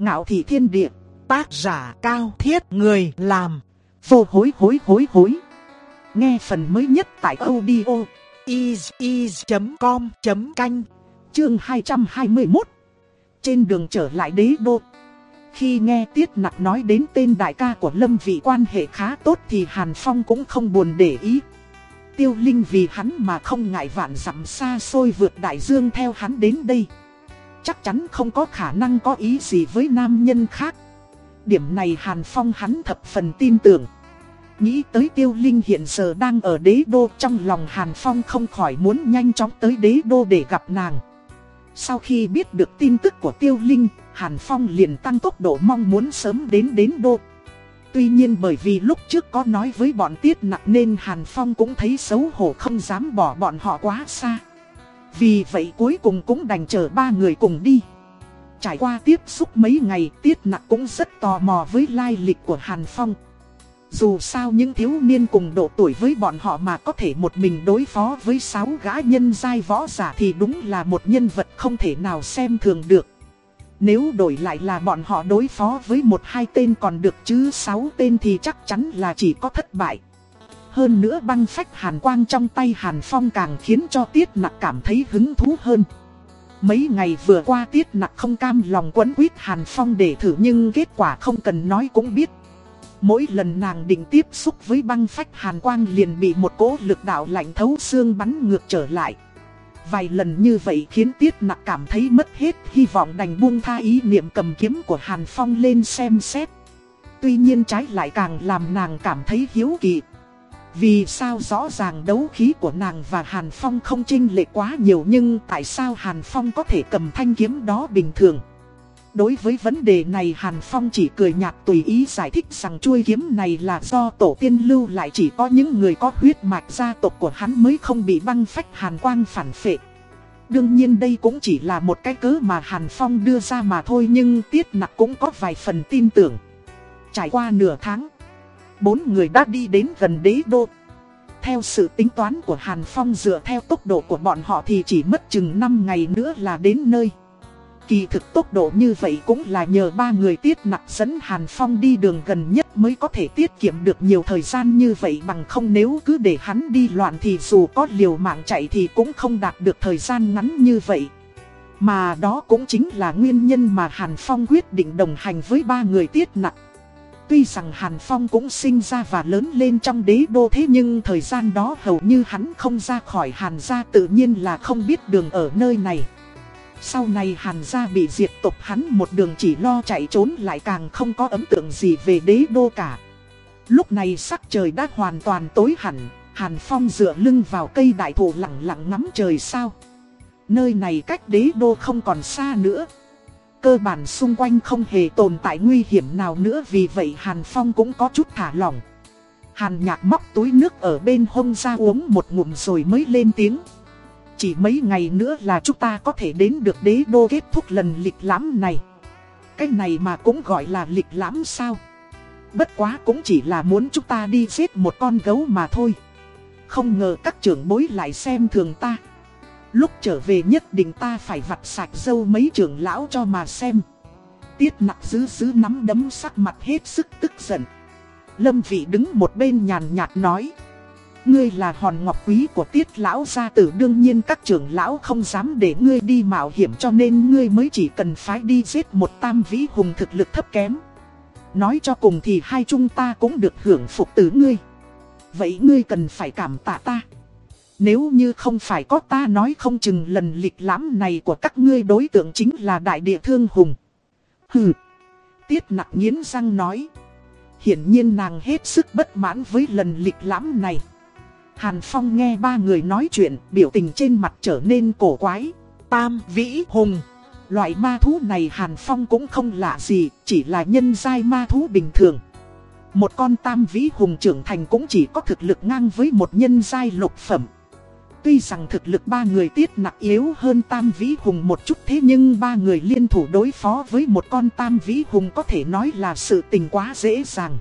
Ngạo thị thiên địa, tác giả cao thiết người làm, vô hối hối hối hối. Nghe phần mới nhất tại audio is.com.canh, chương 221. Trên đường trở lại đế đô. Khi nghe Tiết Nặc nói đến tên đại ca của Lâm Vị quan hệ khá tốt thì Hàn Phong cũng không buồn để ý. Tiêu Linh vì hắn mà không ngại vạn dặm xa xôi vượt đại dương theo hắn đến đây. Chắc chắn không có khả năng có ý gì với nam nhân khác. Điểm này Hàn Phong hắn thập phần tin tưởng. Nghĩ tới Tiêu Linh hiện giờ đang ở đế đô trong lòng Hàn Phong không khỏi muốn nhanh chóng tới đế đô để gặp nàng. Sau khi biết được tin tức của Tiêu Linh, Hàn Phong liền tăng tốc độ mong muốn sớm đến đến đô. Tuy nhiên bởi vì lúc trước có nói với bọn tiết nặng nên Hàn Phong cũng thấy xấu hổ không dám bỏ bọn họ quá xa. Vì vậy cuối cùng cũng đành chờ ba người cùng đi. Trải qua tiếp xúc mấy ngày, tiết nặng cũng rất tò mò với lai lịch của Hàn Phong. Dù sao những thiếu niên cùng độ tuổi với bọn họ mà có thể một mình đối phó với sáu gã nhân giai võ giả thì đúng là một nhân vật không thể nào xem thường được. Nếu đổi lại là bọn họ đối phó với một hai tên còn được chứ sáu tên thì chắc chắn là chỉ có thất bại. Hơn nữa băng phách hàn quang trong tay hàn phong càng khiến cho tiết nặc cảm thấy hứng thú hơn. Mấy ngày vừa qua tiết nặc không cam lòng quấn quýt hàn phong để thử nhưng kết quả không cần nói cũng biết. Mỗi lần nàng định tiếp xúc với băng phách hàn quang liền bị một cỗ lực đạo lạnh thấu xương bắn ngược trở lại. Vài lần như vậy khiến Tiết Nặc cảm thấy mất hết hy vọng đành buông tha ý niệm cầm kiếm của Hàn Phong lên xem xét. Tuy nhiên trái lại càng làm nàng cảm thấy hiếu kỳ. Vì sao rõ ràng đấu khí của nàng và Hàn Phong không chênh lệ quá nhiều nhưng tại sao Hàn Phong có thể cầm thanh kiếm đó bình thường? Đối với vấn đề này Hàn Phong chỉ cười nhạt tùy ý giải thích rằng chuôi kiếm này là do tổ tiên lưu lại chỉ có những người có huyết mạch gia tộc của hắn mới không bị băng phách Hàn Quang phản phệ. Đương nhiên đây cũng chỉ là một cái cớ mà Hàn Phong đưa ra mà thôi nhưng Tiết Nặc cũng có vài phần tin tưởng. Trải qua nửa tháng, bốn người đã đi đến gần đế đô. Theo sự tính toán của Hàn Phong dựa theo tốc độ của bọn họ thì chỉ mất chừng 5 ngày nữa là đến nơi. Kỳ thực tốc độ như vậy cũng là nhờ ba người tiết nặc dẫn Hàn Phong đi đường gần nhất mới có thể tiết kiệm được nhiều thời gian như vậy bằng không nếu cứ để hắn đi loạn thì dù có liều mạng chạy thì cũng không đạt được thời gian ngắn như vậy. Mà đó cũng chính là nguyên nhân mà Hàn Phong quyết định đồng hành với ba người tiết nặc. Tuy rằng Hàn Phong cũng sinh ra và lớn lên trong đế đô thế nhưng thời gian đó hầu như hắn không ra khỏi Hàn gia tự nhiên là không biết đường ở nơi này. Sau này Hàn gia bị diệt tộc hắn một đường chỉ lo chạy trốn lại càng không có ấn tượng gì về đế đô cả. Lúc này sắc trời đã hoàn toàn tối hẳn, Hàn Phong dựa lưng vào cây đại thụ lặng lặng ngắm trời sao. Nơi này cách đế đô không còn xa nữa. Cơ bản xung quanh không hề tồn tại nguy hiểm nào nữa vì vậy Hàn Phong cũng có chút thả lỏng. Hàn nhạc móc túi nước ở bên hông ra uống một ngụm rồi mới lên tiếng. Chỉ mấy ngày nữa là chúng ta có thể đến được đế đô kết thúc lần lịch lãm này. Cái này mà cũng gọi là lịch lãm sao? Bất quá cũng chỉ là muốn chúng ta đi giết một con gấu mà thôi. Không ngờ các trưởng bối lại xem thường ta. Lúc trở về nhất định ta phải vặt sạch dâu mấy trưởng lão cho mà xem. Tiết nặc giữ giữ nắm đấm sắc mặt hết sức tức giận. Lâm vị đứng một bên nhàn nhạt nói. Ngươi là hòn ngọc quý của tiết lão gia tử, đương nhiên các trưởng lão không dám để ngươi đi mạo hiểm cho nên ngươi mới chỉ cần phái đi giết một tam vĩ hùng thực lực thấp kém. Nói cho cùng thì hai chúng ta cũng được hưởng phục từ ngươi. Vậy ngươi cần phải cảm tạ ta. Nếu như không phải có ta nói không chừng lần lịch lãm này của các ngươi đối tượng chính là đại địa thương hùng. Hừ. Tiết nặng nghiến răng nói. Hiển nhiên nàng hết sức bất mãn với lần lịch lãm này. Hàn Phong nghe ba người nói chuyện, biểu tình trên mặt trở nên cổ quái. Tam Vĩ Hùng. Loại ma thú này Hàn Phong cũng không lạ gì, chỉ là nhân giai ma thú bình thường. Một con Tam Vĩ Hùng trưởng thành cũng chỉ có thực lực ngang với một nhân giai lục phẩm. Tuy rằng thực lực ba người tiết nặng yếu hơn Tam Vĩ Hùng một chút thế nhưng ba người liên thủ đối phó với một con Tam Vĩ Hùng có thể nói là sự tình quá dễ dàng.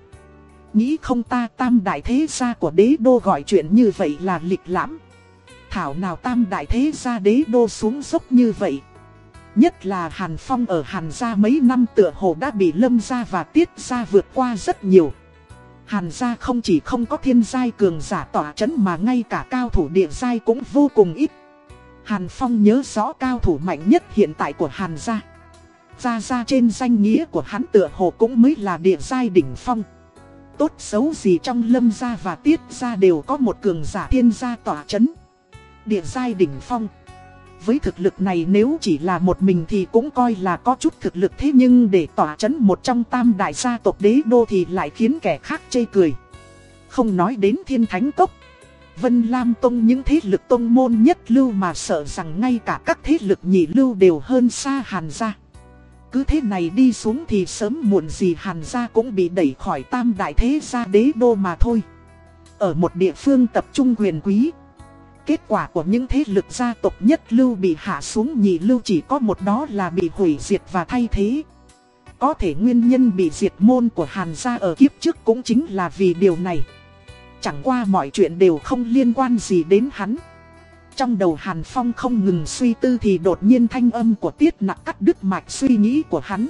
Nghĩ không ta tam đại thế gia của đế đô gọi chuyện như vậy là lịch lãm Thảo nào tam đại thế gia đế đô xuống dốc như vậy Nhất là Hàn Phong ở Hàn gia mấy năm tựa hồ đã bị Lâm gia và Tiết gia vượt qua rất nhiều. Hàn gia không chỉ không có thiên giai cường giả tỏa chấn mà ngay cả cao thủ địa giai cũng vô cùng ít. Hàn Phong nhớ rõ cao thủ mạnh nhất hiện tại của Hàn gia. Gia gia trên danh nghĩa của hắn tựa hồ cũng mới là địa giai đỉnh phong. Tốt xấu gì trong lâm gia và tiết gia đều có một cường giả thiên gia tỏa chấn. Địa giai đỉnh phong. Với thực lực này nếu chỉ là một mình thì cũng coi là có chút thực lực thế nhưng để tỏa chấn một trong tam đại gia tộc đế đô thì lại khiến kẻ khác chê cười. Không nói đến thiên thánh tốc Vân Lam Tông những thế lực tông môn nhất lưu mà sợ rằng ngay cả các thế lực nhị lưu đều hơn xa hàn gia. Cứ thế này đi xuống thì sớm muộn gì hàn gia cũng bị đẩy khỏi tam đại thế gia đế đô mà thôi. Ở một địa phương tập trung quyền quý. Kết quả của những thế lực gia tộc nhất lưu bị hạ xuống nhị lưu chỉ có một đó là bị hủy diệt và thay thế. Có thể nguyên nhân bị diệt môn của Hàn gia ở kiếp trước cũng chính là vì điều này. Chẳng qua mọi chuyện đều không liên quan gì đến hắn. Trong đầu Hàn Phong không ngừng suy tư thì đột nhiên thanh âm của Tiết Nặng cắt đứt mạch suy nghĩ của hắn.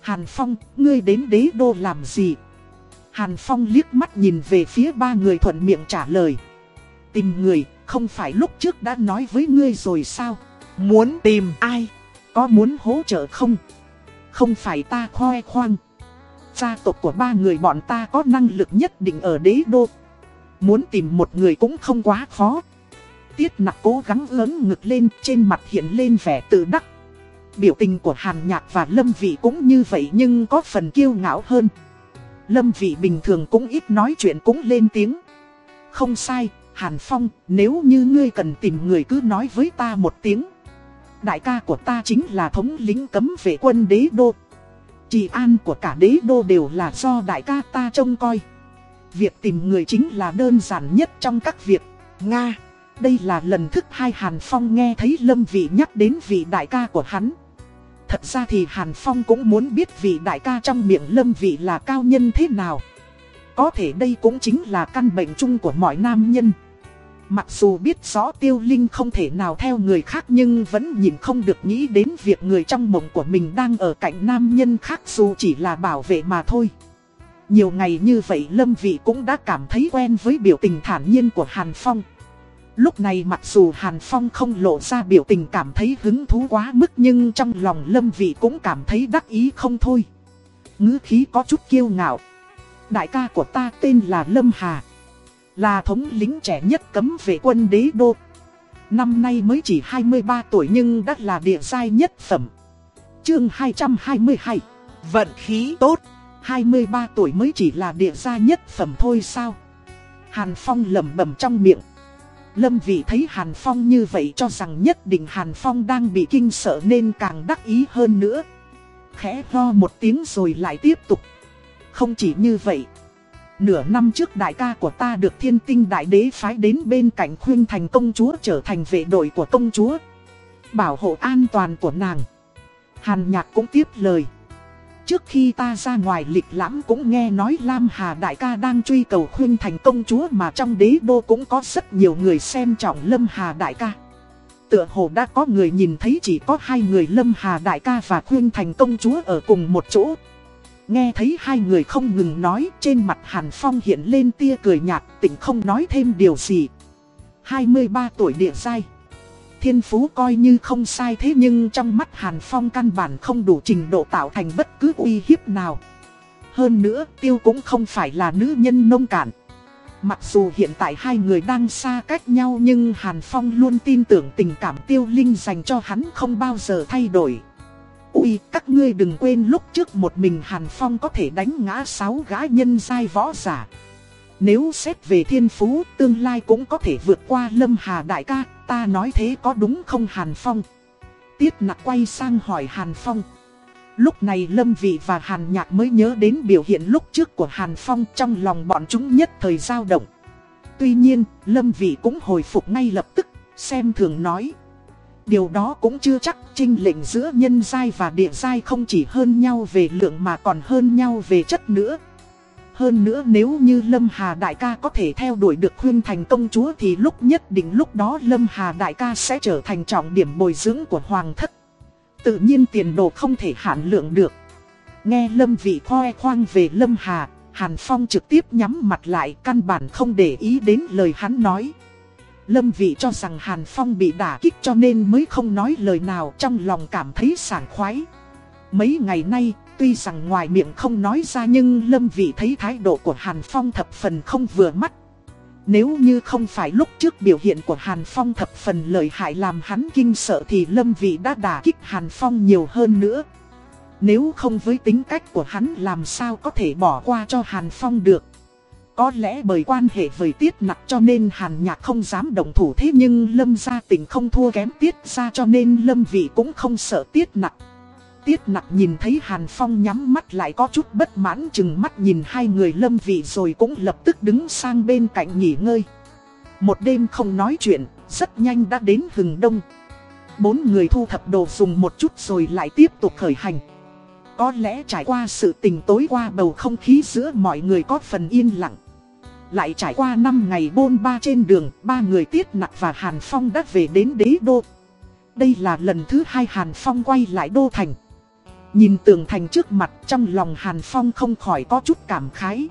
Hàn Phong, ngươi đến đế đô làm gì? Hàn Phong liếc mắt nhìn về phía ba người thuận miệng trả lời. Tìm người, không phải lúc trước đã nói với ngươi rồi sao? Muốn tìm ai? Có muốn hỗ trợ không? Không phải ta khoe khoang. Gia tộc của ba người bọn ta có năng lực nhất định ở đế đô. Muốn tìm một người cũng không quá khó. Tiết nặc cố gắng lớn ngực lên trên mặt hiện lên vẻ tự đắc. Biểu tình của Hàn Nhạc và Lâm Vị cũng như vậy nhưng có phần kiêu ngạo hơn. Lâm Vị bình thường cũng ít nói chuyện cũng lên tiếng. Không sai, Hàn Phong, nếu như ngươi cần tìm người cứ nói với ta một tiếng. Đại ca của ta chính là thống lính cấm vệ quân đế đô. Trị an của cả đế đô đều là do đại ca ta trông coi. Việc tìm người chính là đơn giản nhất trong các việc. Nga, đây là lần thứ hai Hàn Phong nghe thấy Lâm Vị nhắc đến vị đại ca của hắn. Thật ra thì Hàn Phong cũng muốn biết vị đại ca trong miệng Lâm Vị là cao nhân thế nào. Có thể đây cũng chính là căn bệnh chung của mọi nam nhân. Mặc dù biết rõ tiêu linh không thể nào theo người khác nhưng vẫn nhìn không được nghĩ đến việc người trong mộng của mình đang ở cạnh nam nhân khác dù chỉ là bảo vệ mà thôi. Nhiều ngày như vậy Lâm Vị cũng đã cảm thấy quen với biểu tình thản nhiên của Hàn Phong. Lúc này mặc dù Hàn Phong không lộ ra biểu tình cảm thấy hứng thú quá mức nhưng trong lòng Lâm Vị cũng cảm thấy đắc ý không thôi. ngữ khí có chút kiêu ngạo. Đại ca của ta tên là Lâm Hà. Là thống lính trẻ nhất cấm vệ quân đế đô. Năm nay mới chỉ 23 tuổi nhưng đã là địa giai nhất phẩm. Chương 222 Vận khí tốt. 23 tuổi mới chỉ là địa gia nhất phẩm thôi sao? Hàn Phong lẩm bẩm trong miệng. Lâm Vị thấy Hàn Phong như vậy cho rằng nhất định Hàn Phong đang bị kinh sợ nên càng đắc ý hơn nữa. Khẽ ho một tiếng rồi lại tiếp tục. Không chỉ như vậy Nửa năm trước đại ca của ta được thiên tinh đại đế phái đến bên cạnh khuyên thành công chúa trở thành vệ đội của công chúa Bảo hộ an toàn của nàng Hàn nhạc cũng tiếp lời Trước khi ta ra ngoài lịch lãm cũng nghe nói Lam Hà đại ca đang truy cầu khuyên thành công chúa mà trong đế đô cũng có rất nhiều người xem trọng Lâm Hà đại ca. Tựa hồ đã có người nhìn thấy chỉ có hai người Lâm Hà đại ca và khuyên thành công chúa ở cùng một chỗ. Nghe thấy hai người không ngừng nói trên mặt Hàn Phong hiện lên tia cười nhạt tỉnh không nói thêm điều gì. 23 tuổi địa giai thiên phú coi như không sai thế nhưng trong mắt Hàn Phong căn bản không đủ trình độ tạo thành bất cứ uy hiếp nào. Hơn nữa, Tiêu cũng không phải là nữ nhân nông cạn. Mặc dù hiện tại hai người đang xa cách nhau nhưng Hàn Phong luôn tin tưởng tình cảm Tiêu Linh dành cho hắn không bao giờ thay đổi. Ui, các ngươi đừng quên lúc trước một mình Hàn Phong có thể đánh ngã sáu gái nhân giai võ giả. Nếu xét về thiên phú, tương lai cũng có thể vượt qua Lâm Hà đại ca, ta nói thế có đúng không Hàn Phong? Tiết nặc quay sang hỏi Hàn Phong. Lúc này Lâm Vị và Hàn Nhạc mới nhớ đến biểu hiện lúc trước của Hàn Phong trong lòng bọn chúng nhất thời dao động. Tuy nhiên, Lâm Vị cũng hồi phục ngay lập tức, xem thường nói. Điều đó cũng chưa chắc trinh lệnh giữa nhân giai và địa giai không chỉ hơn nhau về lượng mà còn hơn nhau về chất nữa. Hơn nữa nếu như Lâm Hà Đại ca có thể theo đuổi được khuyên thành công chúa thì lúc nhất định lúc đó Lâm Hà Đại ca sẽ trở thành trọng điểm bồi dưỡng của Hoàng thất. Tự nhiên tiền đồ không thể hạn lượng được. Nghe Lâm Vị khoe khoang về Lâm Hà, Hàn Phong trực tiếp nhắm mặt lại căn bản không để ý đến lời hắn nói. Lâm Vị cho rằng Hàn Phong bị đả kích cho nên mới không nói lời nào trong lòng cảm thấy sảng khoái. Mấy ngày nay, tuy rằng ngoài miệng không nói ra nhưng Lâm Vị thấy thái độ của Hàn Phong thập phần không vừa mắt. Nếu như không phải lúc trước biểu hiện của Hàn Phong thập phần lợi hại làm hắn kinh sợ thì Lâm Vị đã đả kích Hàn Phong nhiều hơn nữa. Nếu không với tính cách của hắn làm sao có thể bỏ qua cho Hàn Phong được. Có lẽ bởi quan hệ với tiết nặng cho nên Hàn Nhạc không dám đồng thủ thế nhưng Lâm gia tình không thua kém tiết ra cho nên Lâm Vị cũng không sợ tiết nặng. Tiết nặng nhìn thấy Hàn Phong nhắm mắt lại có chút bất mãn chừng mắt nhìn hai người Lâm Vị rồi cũng lập tức đứng sang bên cạnh nghỉ ngơi. Một đêm không nói chuyện, rất nhanh đã đến hừng đông. Bốn người thu thập đồ dùng một chút rồi lại tiếp tục khởi hành. Có lẽ trải qua sự tình tối qua bầu không khí giữa mọi người có phần yên lặng. Lại trải qua 5 ngày bôn ba trên đường, ba người Tiết Nặc và Hàn Phong đã về đến đế đô. Đây là lần thứ hai Hàn Phong quay lại đô thành. Nhìn tường thành trước mặt trong lòng Hàn Phong không khỏi có chút cảm khái.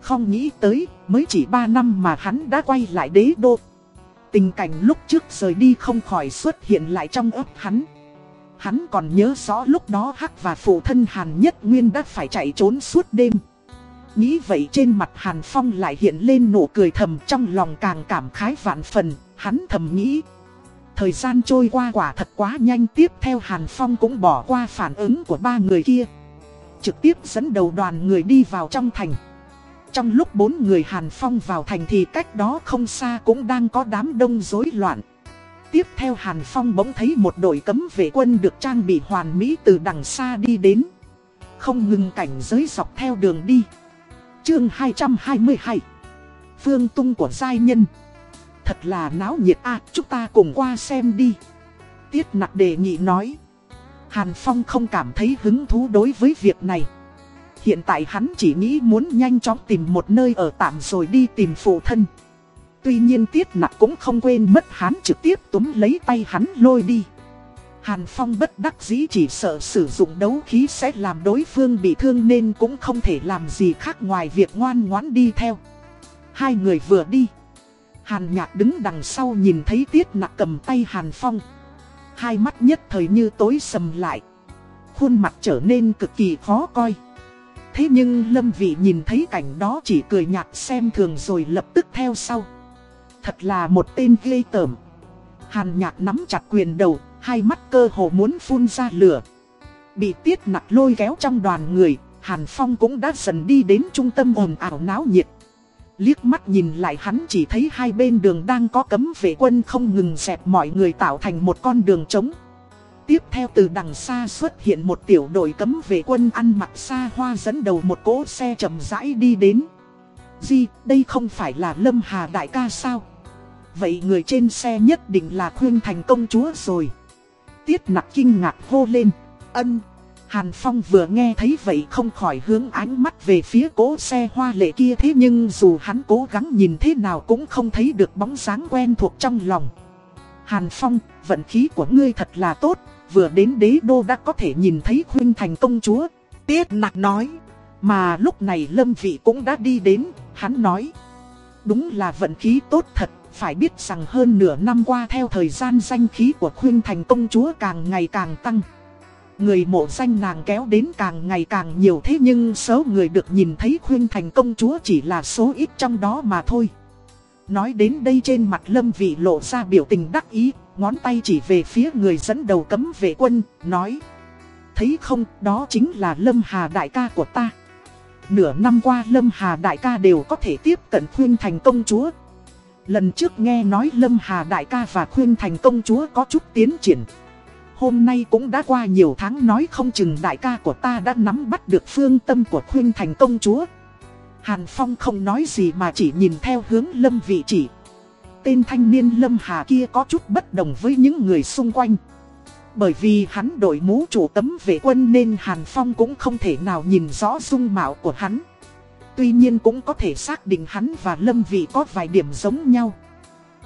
Không nghĩ tới, mới chỉ 3 năm mà hắn đã quay lại đế đô. Tình cảnh lúc trước rời đi không khỏi xuất hiện lại trong ấp hắn. Hắn còn nhớ rõ lúc đó Hắc và phụ thân Hàn Nhất Nguyên đã phải chạy trốn suốt đêm. Nghĩ vậy trên mặt Hàn Phong lại hiện lên nụ cười thầm trong lòng càng cảm khái vạn phần, hắn thầm nghĩ. Thời gian trôi qua quả thật quá nhanh tiếp theo Hàn Phong cũng bỏ qua phản ứng của ba người kia. Trực tiếp dẫn đầu đoàn người đi vào trong thành. Trong lúc bốn người Hàn Phong vào thành thì cách đó không xa cũng đang có đám đông rối loạn. Tiếp theo Hàn Phong bỗng thấy một đội cấm vệ quân được trang bị hoàn mỹ từ đằng xa đi đến. Không ngừng cảnh giới dọc theo đường đi. Chương 222 Phương tung của giai nhân Thật là náo nhiệt à, chúng ta cùng qua xem đi. Tiết nặc đề nghị nói. Hàn Phong không cảm thấy hứng thú đối với việc này. Hiện tại hắn chỉ nghĩ muốn nhanh chóng tìm một nơi ở tạm rồi đi tìm phụ thân. Tuy nhiên tiết nặc cũng không quên mất hắn trực tiếp túm lấy tay hắn lôi đi. Hàn Phong bất đắc dĩ chỉ sợ sử dụng đấu khí sẽ làm đối phương bị thương nên cũng không thể làm gì khác ngoài việc ngoan ngoãn đi theo. Hai người vừa đi. Hàn Nhạc đứng đằng sau nhìn thấy Tiết Nặc cầm tay Hàn Phong. Hai mắt nhất thời như tối sầm lại. Khuôn mặt trở nên cực kỳ khó coi. Thế nhưng Lâm Vị nhìn thấy cảnh đó chỉ cười nhạt xem thường rồi lập tức theo sau. Thật là một tên ghê tởm. Hàn Nhạc nắm chặt quyền đầu, hai mắt cơ hồ muốn phun ra lửa. Bị Tiết Nặc lôi kéo trong đoàn người, Hàn Phong cũng đã dần đi đến trung tâm ồn ào náo nhiệt. Liếc mắt nhìn lại hắn chỉ thấy hai bên đường đang có cấm vệ quân không ngừng dẹp mọi người tạo thành một con đường trống. Tiếp theo từ đằng xa xuất hiện một tiểu đội cấm vệ quân ăn mặc xa hoa dẫn đầu một cỗ xe chậm rãi đi đến. Di, đây không phải là Lâm Hà đại ca sao? Vậy người trên xe nhất định là Khuyên Thành công chúa rồi. Tiết nặc kinh ngạc hô lên. Ân, Hàn Phong vừa nghe thấy vậy không khỏi hướng ánh mắt về phía cố xe hoa lệ kia thế nhưng dù hắn cố gắng nhìn thế nào cũng không thấy được bóng dáng quen thuộc trong lòng. Hàn Phong, vận khí của ngươi thật là tốt, vừa đến đế đô đã có thể nhìn thấy khuyên thành công chúa. Tiết nặc nói, mà lúc này Lâm Vị cũng đã đi đến, hắn nói. Đúng là vận khí tốt thật, phải biết rằng hơn nửa năm qua theo thời gian danh khí của khuyên thành công chúa càng ngày càng tăng. Người mộ danh nàng kéo đến càng ngày càng nhiều thế nhưng số người được nhìn thấy khuyên thành công chúa chỉ là số ít trong đó mà thôi. Nói đến đây trên mặt lâm vị lộ ra biểu tình đắc ý, ngón tay chỉ về phía người dẫn đầu cấm vệ quân, nói. Thấy không, đó chính là lâm hà đại ca của ta. Nửa năm qua lâm hà đại ca đều có thể tiếp cận khuyên thành công chúa. Lần trước nghe nói lâm hà đại ca và khuyên thành công chúa có chút tiến triển. Hôm nay cũng đã qua nhiều tháng nói không chừng đại ca của ta đã nắm bắt được phương tâm của khuyên thành công chúa. Hàn Phong không nói gì mà chỉ nhìn theo hướng lâm vị chỉ. Tên thanh niên lâm hà kia có chút bất đồng với những người xung quanh. Bởi vì hắn đổi mũ chủ tấm vệ quân nên Hàn Phong cũng không thể nào nhìn rõ dung mạo của hắn. Tuy nhiên cũng có thể xác định hắn và lâm vị có vài điểm giống nhau.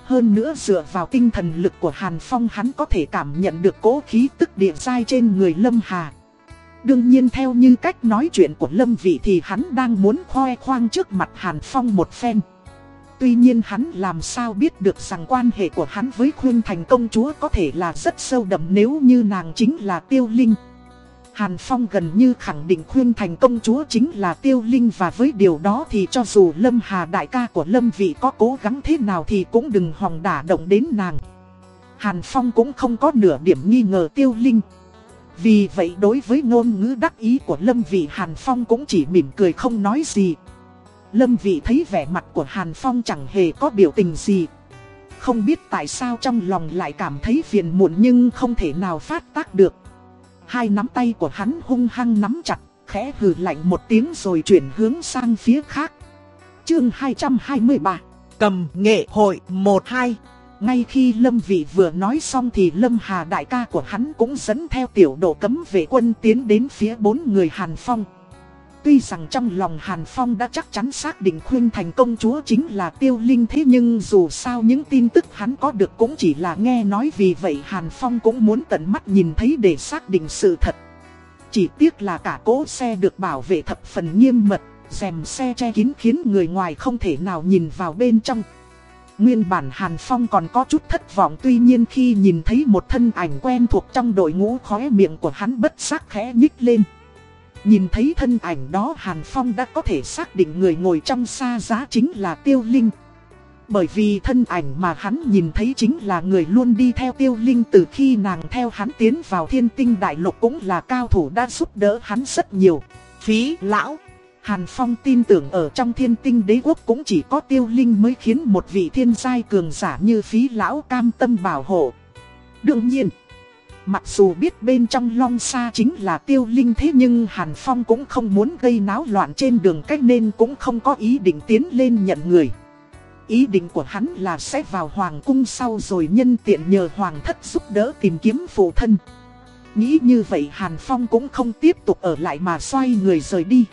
Hơn nữa dựa vào tinh thần lực của Hàn Phong hắn có thể cảm nhận được cố khí tức địa dai trên người Lâm Hà. Đương nhiên theo như cách nói chuyện của Lâm Vị thì hắn đang muốn khoe khoang trước mặt Hàn Phong một phen. Tuy nhiên hắn làm sao biết được rằng quan hệ của hắn với Khuyên Thành công chúa có thể là rất sâu đậm nếu như nàng chính là Tiêu Linh. Hàn Phong gần như khẳng định Khuyên Thành công chúa chính là Tiêu Linh và với điều đó thì cho dù Lâm Hà đại ca của Lâm Vị có cố gắng thế nào thì cũng đừng hòng đả động đến nàng. Hàn Phong cũng không có nửa điểm nghi ngờ Tiêu Linh. Vì vậy đối với ngôn ngữ đắc ý của Lâm Vị, Hàn Phong cũng chỉ mỉm cười không nói gì. Lâm Vị thấy vẻ mặt của Hàn Phong chẳng hề có biểu tình gì. Không biết tại sao trong lòng lại cảm thấy phiền muộn nhưng không thể nào phát tác được. Hai nắm tay của hắn hung hăng nắm chặt, khẽ hừ lạnh một tiếng rồi chuyển hướng sang phía khác. Chương 223 Cầm nghệ hội 1-2 Ngay khi Lâm Vị vừa nói xong thì Lâm Hà đại ca của hắn cũng dẫn theo tiểu độ cấm vệ quân tiến đến phía bốn người Hàn Phong. Tuy rằng trong lòng Hàn Phong đã chắc chắn xác định khuyên thành công chúa chính là tiêu linh thế nhưng dù sao những tin tức hắn có được cũng chỉ là nghe nói vì vậy Hàn Phong cũng muốn tận mắt nhìn thấy để xác định sự thật. Chỉ tiếc là cả cỗ xe được bảo vệ thập phần nghiêm mật, rèm xe che kín khiến người ngoài không thể nào nhìn vào bên trong. Nguyên bản Hàn Phong còn có chút thất vọng tuy nhiên khi nhìn thấy một thân ảnh quen thuộc trong đội ngũ khóe miệng của hắn bất giác khẽ nhích lên. Nhìn thấy thân ảnh đó Hàn Phong đã có thể xác định người ngồi trong xa giá chính là Tiêu Linh. Bởi vì thân ảnh mà hắn nhìn thấy chính là người luôn đi theo Tiêu Linh từ khi nàng theo hắn tiến vào thiên tinh đại lục cũng là cao thủ đã giúp đỡ hắn rất nhiều. Phí lão, Hàn Phong tin tưởng ở trong thiên tinh đế quốc cũng chỉ có Tiêu Linh mới khiến một vị thiên giai cường giả như phí lão cam tâm bảo hộ. Đương nhiên. Mặc dù biết bên trong long xa chính là tiêu linh thế nhưng Hàn Phong cũng không muốn gây náo loạn trên đường cách nên cũng không có ý định tiến lên nhận người. Ý định của hắn là sẽ vào hoàng cung sau rồi nhân tiện nhờ hoàng thất giúp đỡ tìm kiếm phụ thân. Nghĩ như vậy Hàn Phong cũng không tiếp tục ở lại mà xoay người rời đi.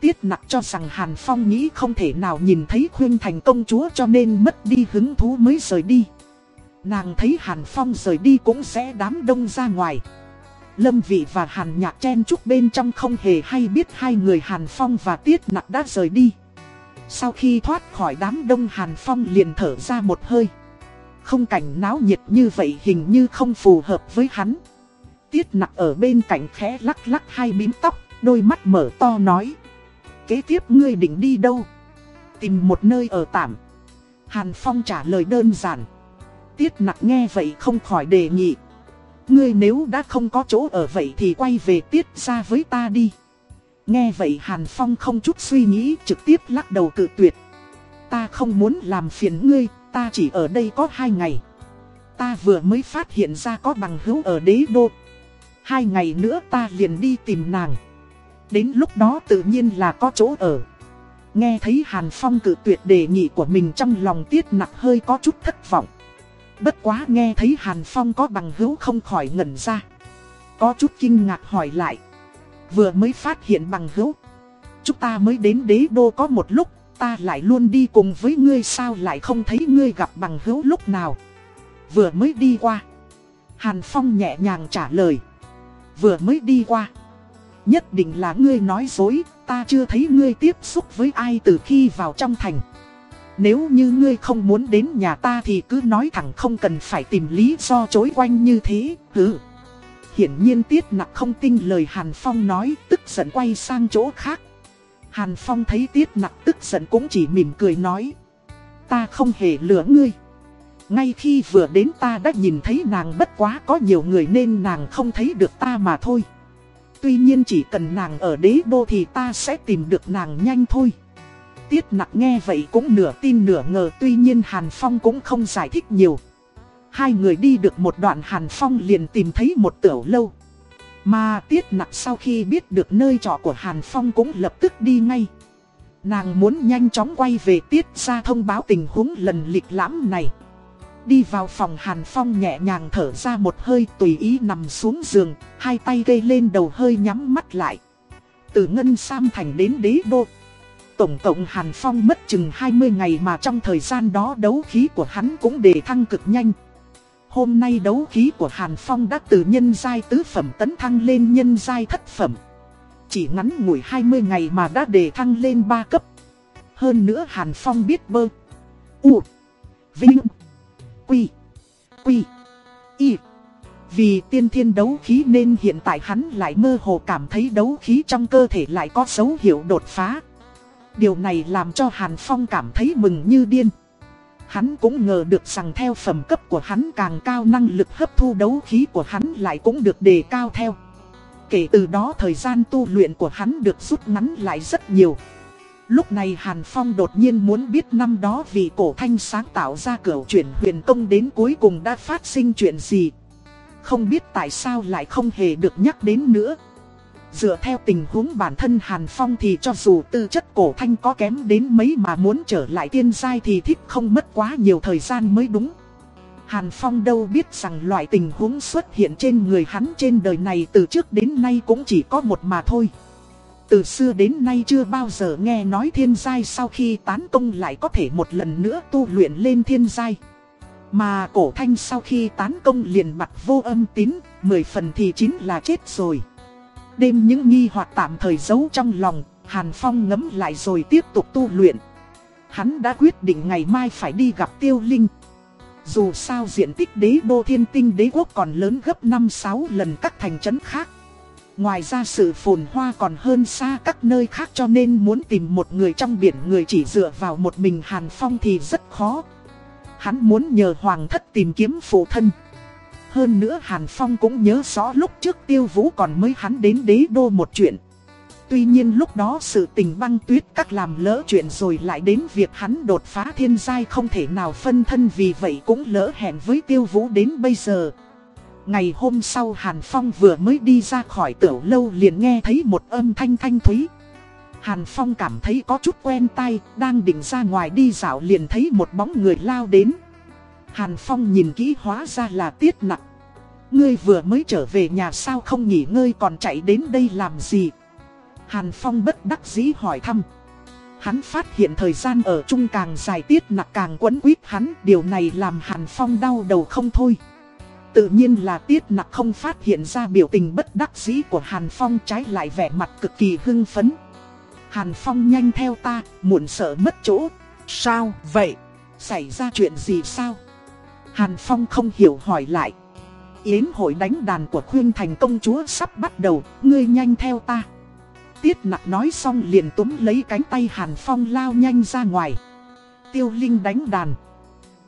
Tiết Nặc cho rằng Hàn Phong nghĩ không thể nào nhìn thấy khuyên thành công chúa cho nên mất đi hứng thú mới rời đi. Nàng thấy Hàn Phong rời đi cũng sẽ đám đông ra ngoài. Lâm Vị và Hàn Nhạc chen chúc bên trong không hề hay biết hai người Hàn Phong và Tiết Nặc đã rời đi. Sau khi thoát khỏi đám đông Hàn Phong liền thở ra một hơi. Không cảnh náo nhiệt như vậy hình như không phù hợp với hắn. Tiết Nặc ở bên cạnh khẽ lắc lắc hai bím tóc, đôi mắt mở to nói. Kế tiếp ngươi định đi đâu? Tìm một nơi ở tạm. Hàn Phong trả lời đơn giản. Tiết nặc nghe vậy không khỏi đề nghị. Ngươi nếu đã không có chỗ ở vậy thì quay về tiết ra với ta đi. Nghe vậy Hàn Phong không chút suy nghĩ trực tiếp lắc đầu cự tuyệt. Ta không muốn làm phiền ngươi, ta chỉ ở đây có hai ngày. Ta vừa mới phát hiện ra có bằng hữu ở đế đô. Hai ngày nữa ta liền đi tìm nàng. Đến lúc đó tự nhiên là có chỗ ở. Nghe thấy Hàn Phong cự tuyệt đề nghị của mình trong lòng tiết nặc hơi có chút thất vọng. Bất quá nghe thấy Hàn Phong có bằng hữu không khỏi ngẩn ra. Có chút kinh ngạc hỏi lại. Vừa mới phát hiện bằng hữu. Chúng ta mới đến đế đô có một lúc, ta lại luôn đi cùng với ngươi sao lại không thấy ngươi gặp bằng hữu lúc nào. Vừa mới đi qua. Hàn Phong nhẹ nhàng trả lời. Vừa mới đi qua. Nhất định là ngươi nói dối, ta chưa thấy ngươi tiếp xúc với ai từ khi vào trong thành. Nếu như ngươi không muốn đến nhà ta thì cứ nói thẳng không cần phải tìm lý do chối quanh như thế, hứ. Hiển nhiên tiết nặc không tin lời Hàn Phong nói, tức giận quay sang chỗ khác. Hàn Phong thấy tiết nặc tức giận cũng chỉ mỉm cười nói. Ta không hề lừa ngươi. Ngay khi vừa đến ta đã nhìn thấy nàng bất quá có nhiều người nên nàng không thấy được ta mà thôi. Tuy nhiên chỉ cần nàng ở đế đô thì ta sẽ tìm được nàng nhanh thôi. Tiết nặng nghe vậy cũng nửa tin nửa ngờ tuy nhiên Hàn Phong cũng không giải thích nhiều. Hai người đi được một đoạn Hàn Phong liền tìm thấy một tiểu lâu. Mà Tiết nặng sau khi biết được nơi trọ của Hàn Phong cũng lập tức đi ngay. Nàng muốn nhanh chóng quay về Tiết ra thông báo tình huống lần lịch lãm này. Đi vào phòng Hàn Phong nhẹ nhàng thở ra một hơi tùy ý nằm xuống giường, hai tay gây lên đầu hơi nhắm mắt lại. Từ Ngân Sam Thành đến đế đô Tổng cộng Hàn Phong mất chừng 20 ngày mà trong thời gian đó đấu khí của hắn cũng đề thăng cực nhanh. Hôm nay đấu khí của Hàn Phong đã từ nhân giai tứ phẩm tấn thăng lên nhân giai thất phẩm. Chỉ ngắn ngủi 20 ngày mà đã đề thăng lên 3 cấp. Hơn nữa Hàn Phong biết bơ. U. Vinh. Quy. Quy. Y. Vì tiên thiên đấu khí nên hiện tại hắn lại mơ hồ cảm thấy đấu khí trong cơ thể lại có dấu hiệu đột phá. Điều này làm cho Hàn Phong cảm thấy mừng như điên. Hắn cũng ngờ được rằng theo phẩm cấp của hắn càng cao năng lực hấp thu đấu khí của hắn lại cũng được đề cao theo. Kể từ đó thời gian tu luyện của hắn được rút ngắn lại rất nhiều. Lúc này Hàn Phong đột nhiên muốn biết năm đó vì cổ thanh sáng tạo ra cửa chuyển huyền công đến cuối cùng đã phát sinh chuyện gì. Không biết tại sao lại không hề được nhắc đến nữa. Dựa theo tình huống bản thân Hàn Phong thì cho dù tư chất cổ thanh có kém đến mấy mà muốn trở lại tiên giai thì thích không mất quá nhiều thời gian mới đúng. Hàn Phong đâu biết rằng loại tình huống xuất hiện trên người hắn trên đời này từ trước đến nay cũng chỉ có một mà thôi. Từ xưa đến nay chưa bao giờ nghe nói thiên giai sau khi tán công lại có thể một lần nữa tu luyện lên thiên giai. Mà cổ thanh sau khi tán công liền mặt vô âm tín, mười phần thì chín là chết rồi. Đêm những nghi hoặc tạm thời giấu trong lòng, Hàn Phong ngấm lại rồi tiếp tục tu luyện. Hắn đã quyết định ngày mai phải đi gặp Tiêu Linh. Dù sao diện tích đế đô thiên tinh đế quốc còn lớn gấp 5-6 lần các thành trấn khác. Ngoài ra sự phồn hoa còn hơn xa các nơi khác cho nên muốn tìm một người trong biển người chỉ dựa vào một mình Hàn Phong thì rất khó. Hắn muốn nhờ Hoàng thất tìm kiếm phụ thân. Hơn nữa Hàn Phong cũng nhớ rõ lúc trước tiêu vũ còn mới hắn đến đế đô một chuyện. Tuy nhiên lúc đó sự tình băng tuyết các làm lỡ chuyện rồi lại đến việc hắn đột phá thiên giai không thể nào phân thân vì vậy cũng lỡ hẹn với tiêu vũ đến bây giờ. Ngày hôm sau Hàn Phong vừa mới đi ra khỏi tiểu lâu liền nghe thấy một âm thanh thanh thúy. Hàn Phong cảm thấy có chút quen tay, đang định ra ngoài đi dạo liền thấy một bóng người lao đến. Hàn Phong nhìn kỹ hóa ra là tiết nặng. Ngươi vừa mới trở về nhà sao không nghỉ ngơi còn chạy đến đây làm gì? Hàn Phong bất đắc dĩ hỏi thăm. Hắn phát hiện thời gian ở chung càng dài tiết nặng càng quấn quýt hắn, điều này làm Hàn Phong đau đầu không thôi. Tự nhiên là tiết nặng không phát hiện ra biểu tình bất đắc dĩ của Hàn Phong trái lại vẻ mặt cực kỳ hưng phấn. Hàn Phong nhanh theo ta, muộn sợ mất chỗ. Sao vậy? Xảy ra chuyện gì sao? Hàn Phong không hiểu hỏi lại. Yến hội đánh đàn của khuyên thành công chúa sắp bắt đầu, ngươi nhanh theo ta. Tiết nặc nói xong liền túm lấy cánh tay Hàn Phong lao nhanh ra ngoài. Tiêu Linh đánh đàn.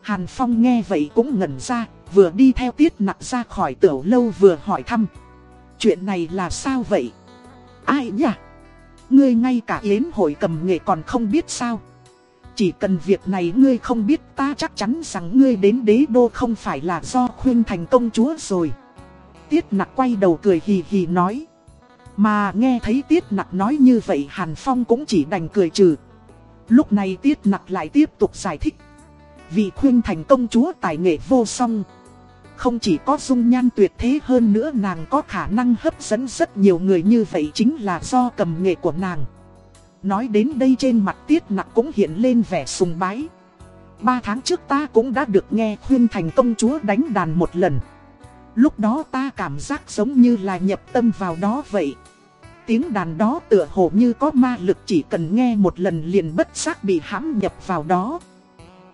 Hàn Phong nghe vậy cũng ngẩn ra, vừa đi theo tiết nặc ra khỏi tiểu lâu vừa hỏi thăm. Chuyện này là sao vậy? Ai nhỉ? Ngươi ngay cả yến hội cầm nghệ còn không biết sao? Chỉ cần việc này ngươi không biết ta chắc chắn rằng ngươi đến đế đô không phải là do khuyên thành công chúa rồi. Tiết nặc quay đầu cười hì hì nói. Mà nghe thấy tiết nặc nói như vậy Hàn Phong cũng chỉ đành cười trừ. Lúc này tiết nặc lại tiếp tục giải thích. Vì khuyên thành công chúa tài nghệ vô song. Không chỉ có dung nhan tuyệt thế hơn nữa nàng có khả năng hấp dẫn rất nhiều người như vậy chính là do cầm nghệ của nàng. Nói đến đây trên mặt tiết nặc cũng hiện lên vẻ sùng bái. Ba tháng trước ta cũng đã được nghe khuyên thành công chúa đánh đàn một lần. Lúc đó ta cảm giác giống như là nhập tâm vào đó vậy. Tiếng đàn đó tựa hồ như có ma lực chỉ cần nghe một lần liền bất giác bị hãm nhập vào đó.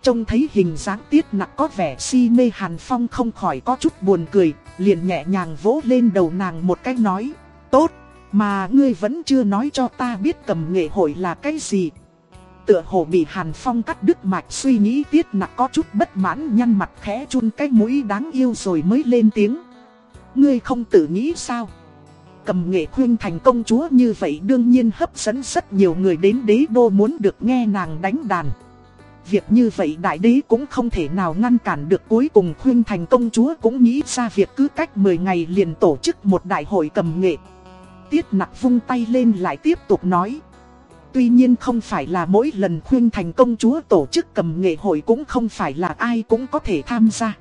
Trông thấy hình dáng tiết nặng có vẻ si mê Hàn Phong không khỏi có chút buồn cười, liền nhẹ nhàng vỗ lên đầu nàng một cái nói, tốt, mà ngươi vẫn chưa nói cho ta biết cầm nghệ hội là cái gì. Tựa hồ bị Hàn Phong cắt đứt mạch suy nghĩ tiết nặng có chút bất mãn nhăn mặt khẽ chun cái mũi đáng yêu rồi mới lên tiếng. Ngươi không tự nghĩ sao? Cầm nghệ khuyên thành công chúa như vậy đương nhiên hấp dẫn rất nhiều người đến đế đô muốn được nghe nàng đánh đàn. Việc như vậy đại đế cũng không thể nào ngăn cản được cuối cùng khuyên thành công chúa cũng nghĩ ra việc cứ cách 10 ngày liền tổ chức một đại hội cầm nghệ. Tiết nặc vung tay lên lại tiếp tục nói. Tuy nhiên không phải là mỗi lần khuyên thành công chúa tổ chức cầm nghệ hội cũng không phải là ai cũng có thể tham gia.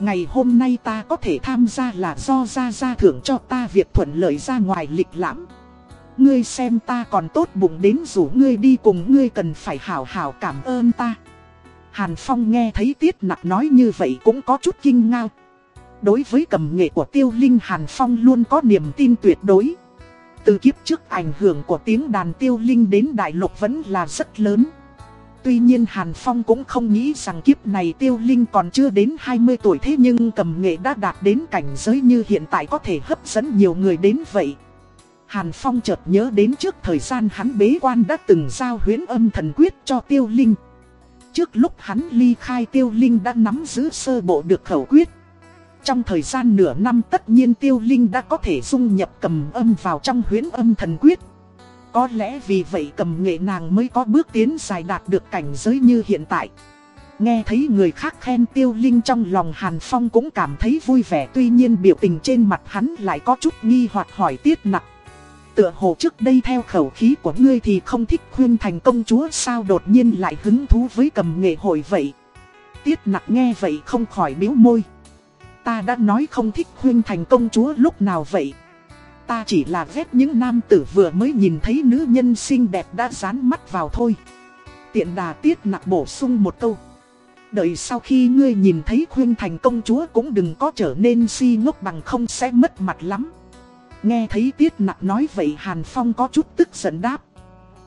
Ngày hôm nay ta có thể tham gia là do ra ra thưởng cho ta việc thuận lợi ra ngoài lịch lãm. Ngươi xem ta còn tốt bụng đến rủ ngươi đi cùng ngươi cần phải hảo hảo cảm ơn ta. Hàn Phong nghe thấy Tiết Nặc nói như vậy cũng có chút kinh ngao. Đối với cầm nghệ của Tiêu Linh Hàn Phong luôn có niềm tin tuyệt đối. Từ kiếp trước ảnh hưởng của tiếng đàn Tiêu Linh đến Đại Lục vẫn là rất lớn. Tuy nhiên Hàn Phong cũng không nghĩ rằng kiếp này Tiêu Linh còn chưa đến 20 tuổi thế nhưng cầm nghệ đã đạt đến cảnh giới như hiện tại có thể hấp dẫn nhiều người đến vậy. Hàn Phong chợt nhớ đến trước thời gian hắn bế quan đã từng giao huyến âm thần quyết cho Tiêu Linh. Trước lúc hắn ly khai Tiêu Linh đã nắm giữ sơ bộ được khẩu quyết. Trong thời gian nửa năm tất nhiên Tiêu Linh đã có thể dung nhập cầm âm vào trong huyến âm thần quyết. Có lẽ vì vậy cầm nghệ nàng mới có bước tiến dài đạt được cảnh giới như hiện tại. Nghe thấy người khác khen tiêu linh trong lòng Hàn Phong cũng cảm thấy vui vẻ, tuy nhiên biểu tình trên mặt hắn lại có chút nghi hoặc hỏi tiết nặng. Tựa hồ trước đây theo khẩu khí của ngươi thì không thích khuyên thành công chúa sao đột nhiên lại hứng thú với cầm nghệ hội vậy. Tiết nặng nghe vậy không khỏi biếu môi. Ta đã nói không thích khuyên thành công chúa lúc nào vậy. Ta chỉ là ghét những nam tử vừa mới nhìn thấy nữ nhân xinh đẹp đã dán mắt vào thôi. Tiện đà tiết nặc bổ sung một câu. Đợi sau khi ngươi nhìn thấy khuyên thành công chúa cũng đừng có trở nên si ngốc bằng không sẽ mất mặt lắm. Nghe thấy tiết nặng nói vậy Hàn Phong có chút tức giận đáp.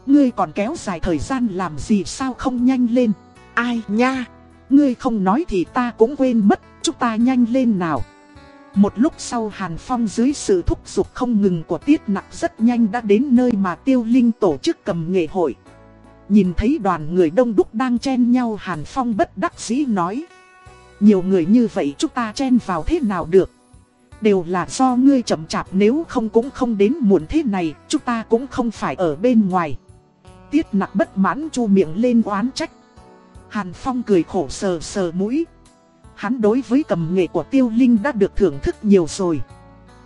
Ngươi còn kéo dài thời gian làm gì sao không nhanh lên. Ai nha, ngươi không nói thì ta cũng quên mất, chúng ta nhanh lên nào. Một lúc sau Hàn Phong dưới sự thúc giục không ngừng của Tiết Nặc rất nhanh đã đến nơi mà Tiêu Linh tổ chức cầm nghệ hội. Nhìn thấy đoàn người đông đúc đang chen nhau Hàn Phong bất đắc dĩ nói. Nhiều người như vậy chúng ta chen vào thế nào được. Đều là do ngươi chậm chạp nếu không cũng không đến muộn thế này, chúng ta cũng không phải ở bên ngoài. Tiết nặc bất mãn chu miệng lên oán trách. Hàn Phong cười khổ sờ sờ mũi. Hắn đối với cầm nghệ của tiêu linh đã được thưởng thức nhiều rồi.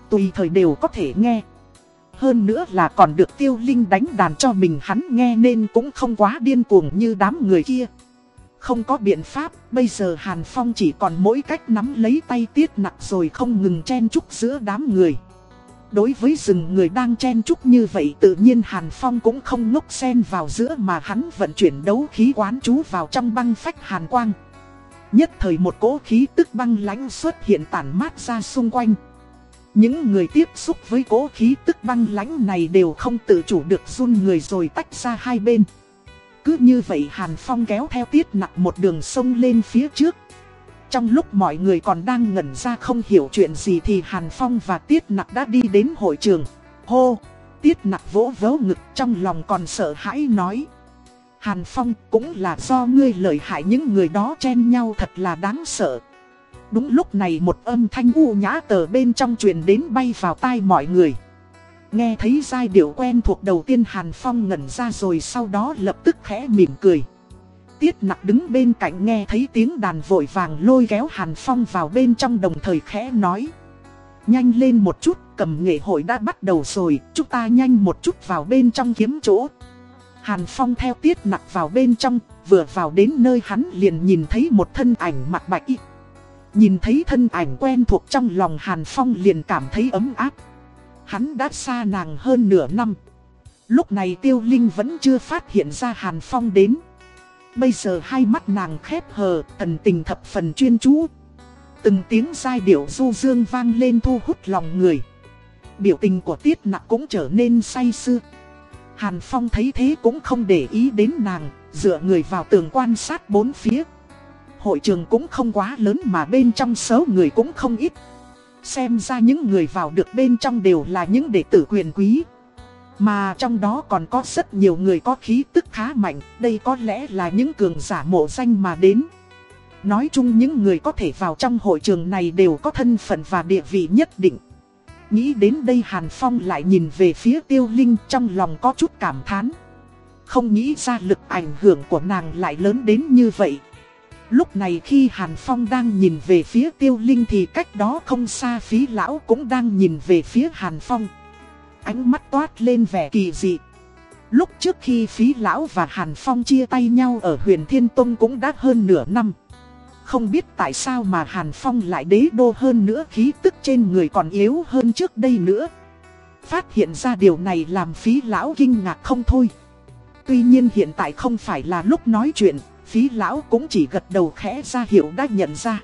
Tùy thời đều có thể nghe. Hơn nữa là còn được tiêu linh đánh đàn cho mình hắn nghe nên cũng không quá điên cuồng như đám người kia. Không có biện pháp, bây giờ Hàn Phong chỉ còn mỗi cách nắm lấy tay tiết nặng rồi không ngừng chen chúc giữa đám người. Đối với rừng người đang chen chúc như vậy, tự nhiên Hàn Phong cũng không ngốc xen vào giữa mà hắn vận chuyển đấu khí quán chú vào trong băng phách Hàn Quang. Nhất thời một cỗ khí tức băng lãnh xuất hiện tản mát ra xung quanh. Những người tiếp xúc với cỗ khí tức băng lãnh này đều không tự chủ được run người rồi tách ra hai bên. Cứ như vậy Hàn Phong kéo theo tiết nặng một đường sông lên phía trước. Trong lúc mọi người còn đang ngẩn ra không hiểu chuyện gì thì Hàn Phong và Tiết Nặc đã đi đến hội trường. Hô! Tiết Nặc vỗ vỗ ngực trong lòng còn sợ hãi nói. Hàn Phong, cũng là do ngươi lợi hại những người đó chen nhau thật là đáng sợ. Đúng lúc này một âm thanh u nhã tờ bên trong truyền đến bay vào tai mọi người. Nghe thấy giai điệu quen thuộc đầu tiên Hàn Phong ngẩn ra rồi sau đó lập tức khẽ mỉm cười. Tiết nặc đứng bên cạnh nghe thấy tiếng đàn vội vàng lôi kéo Hàn Phong vào bên trong đồng thời khẽ nói. Nhanh lên một chút, cầm nghệ hội đã bắt đầu rồi, chúng ta nhanh một chút vào bên trong kiếm chỗ. Hàn Phong theo tiết nặc vào bên trong, vừa vào đến nơi hắn liền nhìn thấy một thân ảnh mặt bạch y. Nhìn thấy thân ảnh quen thuộc trong lòng Hàn Phong liền cảm thấy ấm áp. Hắn đã xa nàng hơn nửa năm. Lúc này Tiêu Linh vẫn chưa phát hiện ra Hàn Phong đến. Bây giờ hai mắt nàng khép hờ, thần tình thập phần chuyên chú. Từng tiếng giai điệu du dương vang lên thu hút lòng người. Biểu tình của Tiết Nặc cũng trở nên say sưa. Hàn Phong thấy thế cũng không để ý đến nàng, dựa người vào tường quan sát bốn phía. Hội trường cũng không quá lớn mà bên trong số người cũng không ít. Xem ra những người vào được bên trong đều là những đệ tử quyền quý. Mà trong đó còn có rất nhiều người có khí tức khá mạnh, đây có lẽ là những cường giả mộ danh mà đến. Nói chung những người có thể vào trong hội trường này đều có thân phận và địa vị nhất định. Nghĩ đến đây Hàn Phong lại nhìn về phía tiêu linh trong lòng có chút cảm thán. Không nghĩ ra lực ảnh hưởng của nàng lại lớn đến như vậy. Lúc này khi Hàn Phong đang nhìn về phía tiêu linh thì cách đó không xa phí lão cũng đang nhìn về phía Hàn Phong ánh mắt toát lên vẻ kỳ dị. Lúc trước khi phí lão và Hàn Phong chia tay nhau ở huyền Thiên Tông cũng đã hơn nửa năm. Không biết tại sao mà Hàn Phong lại đế đô hơn nữa khí tức trên người còn yếu hơn trước đây nữa. Phát hiện ra điều này làm phí lão kinh ngạc không thôi. Tuy nhiên hiện tại không phải là lúc nói chuyện, phí lão cũng chỉ gật đầu khẽ ra hiệu đã nhận ra.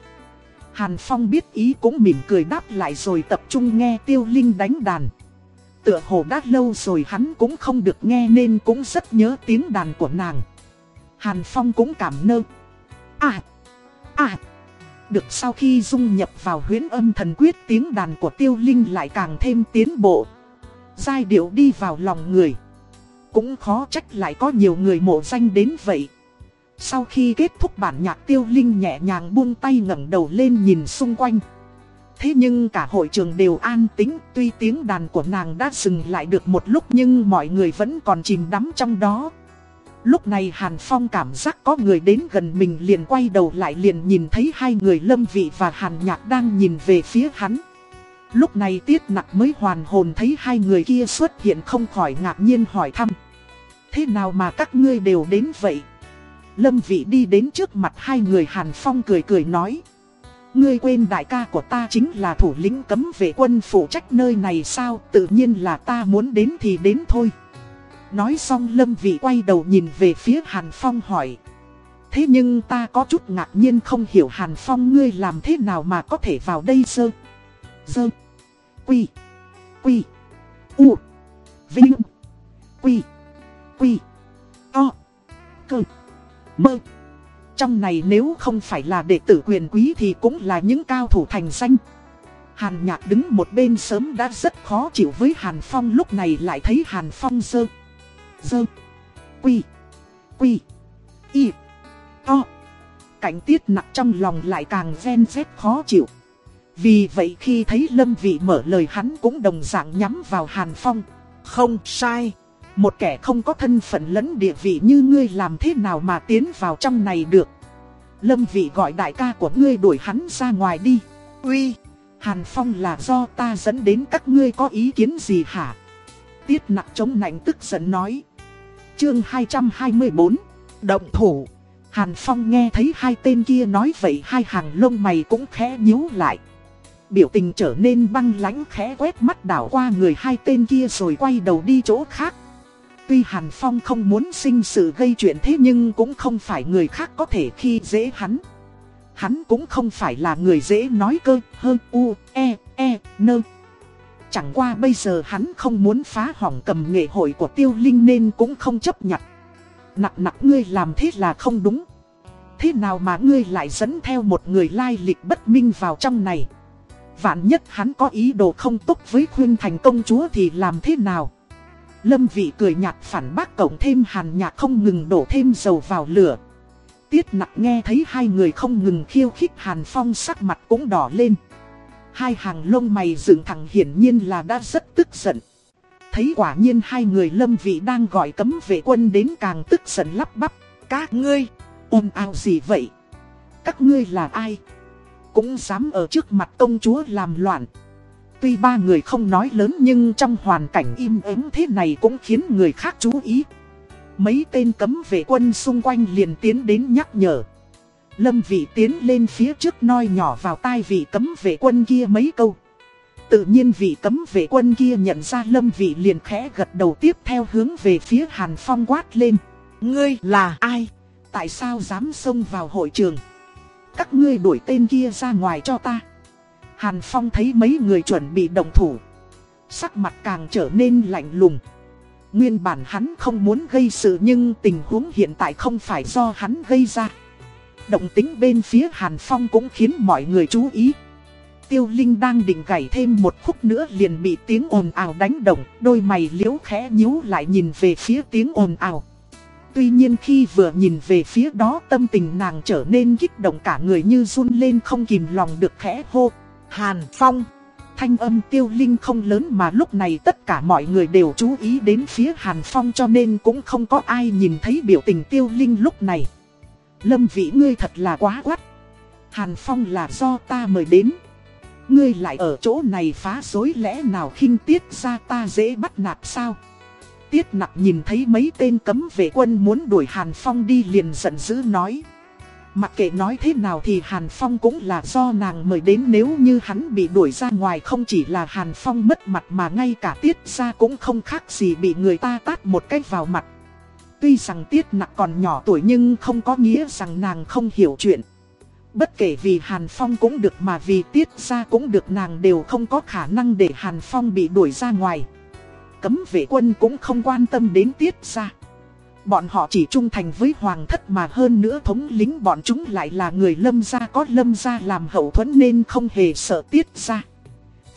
Hàn Phong biết ý cũng mỉm cười đáp lại rồi tập trung nghe tiêu linh đánh đàn. Tựa hồ đã lâu rồi hắn cũng không được nghe nên cũng rất nhớ tiếng đàn của nàng. Hàn Phong cũng cảm nơ. À, à, được sau khi dung nhập vào huyến âm thần quyết tiếng đàn của tiêu linh lại càng thêm tiến bộ. Giai điệu đi vào lòng người. Cũng khó trách lại có nhiều người mộ danh đến vậy. Sau khi kết thúc bản nhạc tiêu linh nhẹ nhàng buông tay ngẩng đầu lên nhìn xung quanh. Thế nhưng cả hội trường đều an tĩnh, tuy tiếng đàn của nàng đã dừng lại được một lúc nhưng mọi người vẫn còn chìm đắm trong đó. Lúc này Hàn Phong cảm giác có người đến gần mình liền quay đầu lại liền nhìn thấy hai người Lâm Vị và Hàn Nhạc đang nhìn về phía hắn. Lúc này Tiết Nặc mới hoàn hồn thấy hai người kia xuất hiện không khỏi ngạc nhiên hỏi thăm. Thế nào mà các ngươi đều đến vậy? Lâm Vị đi đến trước mặt hai người Hàn Phong cười cười nói. Ngươi quên đại ca của ta chính là thủ lĩnh cấm vệ quân phụ trách nơi này sao? Tự nhiên là ta muốn đến thì đến thôi. Nói xong Lâm Vị quay đầu nhìn về phía Hàn Phong hỏi. Thế nhưng ta có chút ngạc nhiên không hiểu Hàn Phong ngươi làm thế nào mà có thể vào đây sơ? Sơ. Quy. Quy. U. Vinh. Quy. Quy. To Cơ. Mơ trong này nếu không phải là đệ tử quyền quý thì cũng là những cao thủ thành danh. Hàn nhạc đứng một bên sớm đã rất khó chịu với Hàn Phong lúc này lại thấy Hàn Phong dơ. Dơ. Quy. Quy. Y. To. Cảnh tiết nặng trong lòng lại càng ven rét khó chịu. Vì vậy khi thấy Lâm Vị mở lời hắn cũng đồng dạng nhắm vào Hàn Phong. Không sai. Một kẻ không có thân phận lẫn địa vị như ngươi làm thế nào mà tiến vào trong này được? Lâm vị gọi đại ca của ngươi đuổi hắn ra ngoài đi. Uy, Hàn Phong là do ta dẫn đến các ngươi có ý kiến gì hả? Tiết nặng chống nạnh tức giận nói. Chương 224 Động thủ. Hàn Phong nghe thấy hai tên kia nói vậy hai hàng lông mày cũng khẽ nhíu lại. Biểu tình trở nên băng lãnh khẽ quét mắt đảo qua người hai tên kia rồi quay đầu đi chỗ khác. Tuy Hàn Phong không muốn sinh sự gây chuyện thế nhưng cũng không phải người khác có thể khi dễ hắn. Hắn cũng không phải là người dễ nói cơ hơn u, e, e, nơ. Chẳng qua bây giờ hắn không muốn phá hỏng cầm nghệ hội của tiêu linh nên cũng không chấp nhận. Nặng nặng ngươi làm thế là không đúng. Thế nào mà ngươi lại dẫn theo một người lai lịch bất minh vào trong này? Vạn nhất hắn có ý đồ không tốt với khuyên thành công chúa thì làm thế nào? Lâm vị cười nhạt phản bác cộng thêm hàn nhạc không ngừng đổ thêm dầu vào lửa. Tiết nặng nghe thấy hai người không ngừng khiêu khích hàn phong sắc mặt cũng đỏ lên. Hai hàng lông mày dựng thẳng hiển nhiên là đã rất tức giận. Thấy quả nhiên hai người lâm vị đang gọi cấm vệ quân đến càng tức giận lắp bắp. Các ngươi, ôm ao gì vậy? Các ngươi là ai? Cũng dám ở trước mặt công chúa làm loạn. Tuy ba người không nói lớn nhưng trong hoàn cảnh im ắng thế này cũng khiến người khác chú ý. Mấy tên cấm vệ quân xung quanh liền tiến đến nhắc nhở. Lâm vị tiến lên phía trước nói nhỏ vào tai vị cấm vệ quân kia mấy câu. Tự nhiên vị cấm vệ quân kia nhận ra lâm vị liền khẽ gật đầu tiếp theo hướng về phía Hàn Phong quát lên. Ngươi là ai? Tại sao dám xông vào hội trường? Các ngươi đuổi tên kia ra ngoài cho ta. Hàn Phong thấy mấy người chuẩn bị động thủ. Sắc mặt càng trở nên lạnh lùng. Nguyên bản hắn không muốn gây sự nhưng tình huống hiện tại không phải do hắn gây ra. Động tính bên phía Hàn Phong cũng khiến mọi người chú ý. Tiêu Linh đang định gảy thêm một khúc nữa liền bị tiếng ồn ào đánh động, đôi mày liễu khẽ nhíu lại nhìn về phía tiếng ồn ào. Tuy nhiên khi vừa nhìn về phía đó tâm tình nàng trở nên kích động cả người như run lên không kìm lòng được khẽ hô. Hàn Phong. Thanh âm tiêu linh không lớn mà lúc này tất cả mọi người đều chú ý đến phía Hàn Phong cho nên cũng không có ai nhìn thấy biểu tình tiêu linh lúc này. Lâm Vĩ, ngươi thật là quá quát. Hàn Phong là do ta mời đến. Ngươi lại ở chỗ này phá rối lẽ nào khinh tiết ra ta dễ bắt nạt sao? Tiết nặng nhìn thấy mấy tên cấm vệ quân muốn đuổi Hàn Phong đi liền giận dữ nói. Mặc kệ nói thế nào thì Hàn Phong cũng là do nàng mời đến nếu như hắn bị đuổi ra ngoài không chỉ là Hàn Phong mất mặt mà ngay cả tiết ra cũng không khác gì bị người ta tát một cách vào mặt. Tuy rằng tiết nặng còn nhỏ tuổi nhưng không có nghĩa rằng nàng không hiểu chuyện. Bất kể vì Hàn Phong cũng được mà vì tiết ra cũng được nàng đều không có khả năng để Hàn Phong bị đuổi ra ngoài. Cấm vệ quân cũng không quan tâm đến tiết ra. Bọn họ chỉ trung thành với hoàng thất mà hơn nữa thống lính bọn chúng lại là người lâm gia, có lâm gia làm hậu thuẫn nên không hề sợ tiết ra.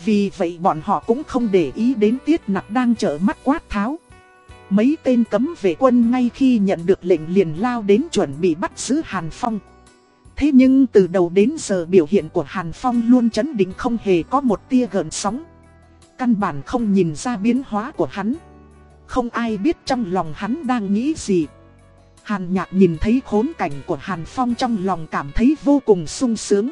Vì vậy bọn họ cũng không để ý đến tiết nặc đang trở mắt quát tháo. Mấy tên cấm vệ quân ngay khi nhận được lệnh liền lao đến chuẩn bị bắt giữ Hàn Phong. Thế nhưng từ đầu đến giờ biểu hiện của Hàn Phong luôn chấn định không hề có một tia gợn sóng. Căn bản không nhìn ra biến hóa của hắn. Không ai biết trong lòng hắn đang nghĩ gì. Hàn nhạc nhìn thấy khốn cảnh của Hàn Phong trong lòng cảm thấy vô cùng sung sướng.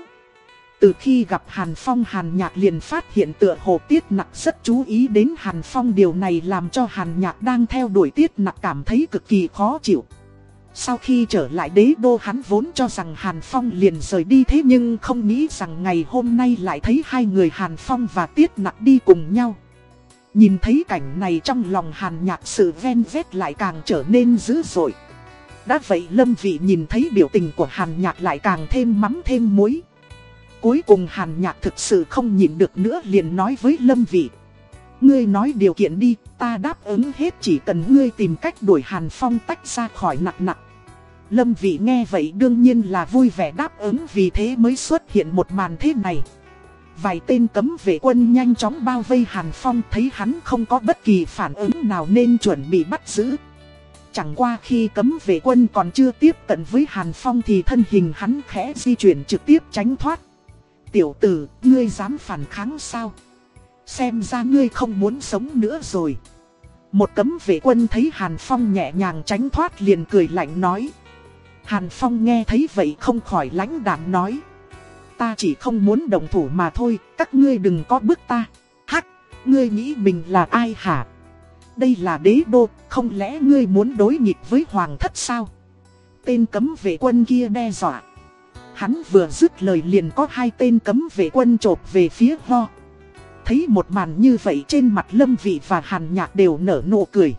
Từ khi gặp Hàn Phong, Hàn Nhạc liền phát hiện tựa hồ Tiết Nặc rất chú ý đến Hàn Phong Điều này làm cho Hàn Nhạc đang theo đuổi Tiết Nặc cảm thấy cực kỳ khó chịu Sau khi trở lại đế đô, hắn vốn cho rằng Hàn Phong liền rời đi thế nhưng không nghĩ rằng ngày hôm nay lại thấy hai người Hàn Phong và Tiết Nặc đi cùng nhau Nhìn thấy cảnh này trong lòng Hàn Nhạc sự ven vét lại càng trở nên dữ dội Đã vậy Lâm Vị nhìn thấy biểu tình của Hàn Nhạc lại càng thêm mắm thêm muối Cuối cùng Hàn Nhạc thực sự không nhịn được nữa liền nói với Lâm Vị. Ngươi nói điều kiện đi, ta đáp ứng hết chỉ cần ngươi tìm cách đuổi Hàn Phong tách ra khỏi nặng nặng. Lâm Vị nghe vậy đương nhiên là vui vẻ đáp ứng vì thế mới xuất hiện một màn thế này. Vài tên cấm vệ quân nhanh chóng bao vây Hàn Phong thấy hắn không có bất kỳ phản ứng nào nên chuẩn bị bắt giữ. Chẳng qua khi cấm vệ quân còn chưa tiếp cận với Hàn Phong thì thân hình hắn khẽ di chuyển trực tiếp tránh thoát. Tiểu tử, ngươi dám phản kháng sao? Xem ra ngươi không muốn sống nữa rồi. Một cấm vệ quân thấy Hàn Phong nhẹ nhàng tránh thoát liền cười lạnh nói. Hàn Phong nghe thấy vậy không khỏi lãnh đạm nói. Ta chỉ không muốn đồng thủ mà thôi, các ngươi đừng có bước ta. Hắc, ngươi nghĩ mình là ai hả? Đây là đế đô, không lẽ ngươi muốn đối nghịch với hoàng thất sao? Tên cấm vệ quân kia đe dọa. Hắn vừa dứt lời liền có hai tên cấm vệ quân trộp về phía ho. Thấy một màn như vậy trên mặt Lâm Vị và Hàn Nhạc đều nở nụ cười.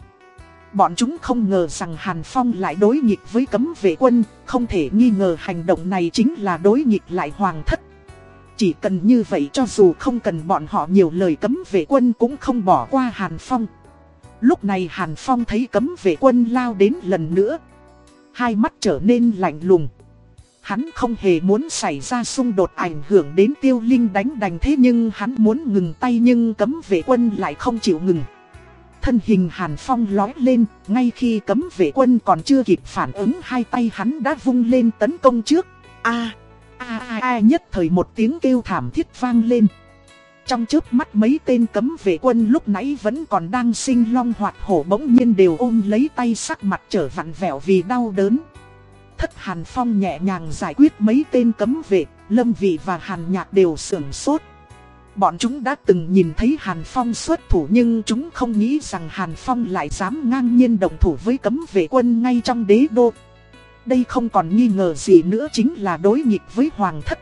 Bọn chúng không ngờ rằng Hàn Phong lại đối nghịch với cấm vệ quân, không thể nghi ngờ hành động này chính là đối nghịch lại hoàng thất. Chỉ cần như vậy cho dù không cần bọn họ nhiều lời cấm vệ quân cũng không bỏ qua Hàn Phong. Lúc này Hàn Phong thấy cấm vệ quân lao đến lần nữa. Hai mắt trở nên lạnh lùng. Hắn không hề muốn xảy ra xung đột ảnh hưởng đến tiêu linh đánh đành thế nhưng hắn muốn ngừng tay nhưng cấm vệ quân lại không chịu ngừng. Thân hình Hàn Phong lói lên, ngay khi cấm vệ quân còn chưa kịp phản ứng hai tay hắn đã vung lên tấn công trước. A a a a nhất thời một tiếng kêu thảm thiết vang lên. Trong trước mắt mấy tên cấm vệ quân lúc nãy vẫn còn đang sinh long hoạt hổ bỗng nhiên đều ôm lấy tay sắc mặt trở vặn vẹo vì đau đớn thất Hàn Phong nhẹ nhàng giải quyết mấy tên cấm vệ, Lâm Vị và Hàn Nhạc đều sưởng sốt. Bọn chúng đã từng nhìn thấy Hàn Phong xuất thủ nhưng chúng không nghĩ rằng Hàn Phong lại dám ngang nhiên đồng thủ với cấm vệ quân ngay trong đế đô. Đây không còn nghi ngờ gì nữa chính là đối nghịch với Hoàng thất.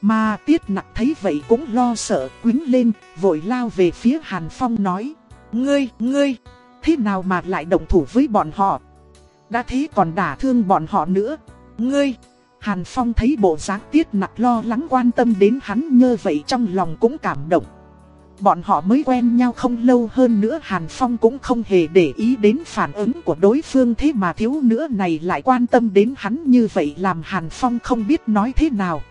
Mà Tiết Nặc thấy vậy cũng lo sợ, quính lên, vội lao về phía Hàn Phong nói. Ngươi, ngươi, thế nào mà lại đồng thủ với bọn họ? Đã thế còn đả thương bọn họ nữa. Ngươi, Hàn Phong thấy bộ dáng tiết nặc lo lắng quan tâm đến hắn như vậy trong lòng cũng cảm động. Bọn họ mới quen nhau không lâu hơn nữa Hàn Phong cũng không hề để ý đến phản ứng của đối phương thế mà thiếu nữa này lại quan tâm đến hắn như vậy làm Hàn Phong không biết nói thế nào.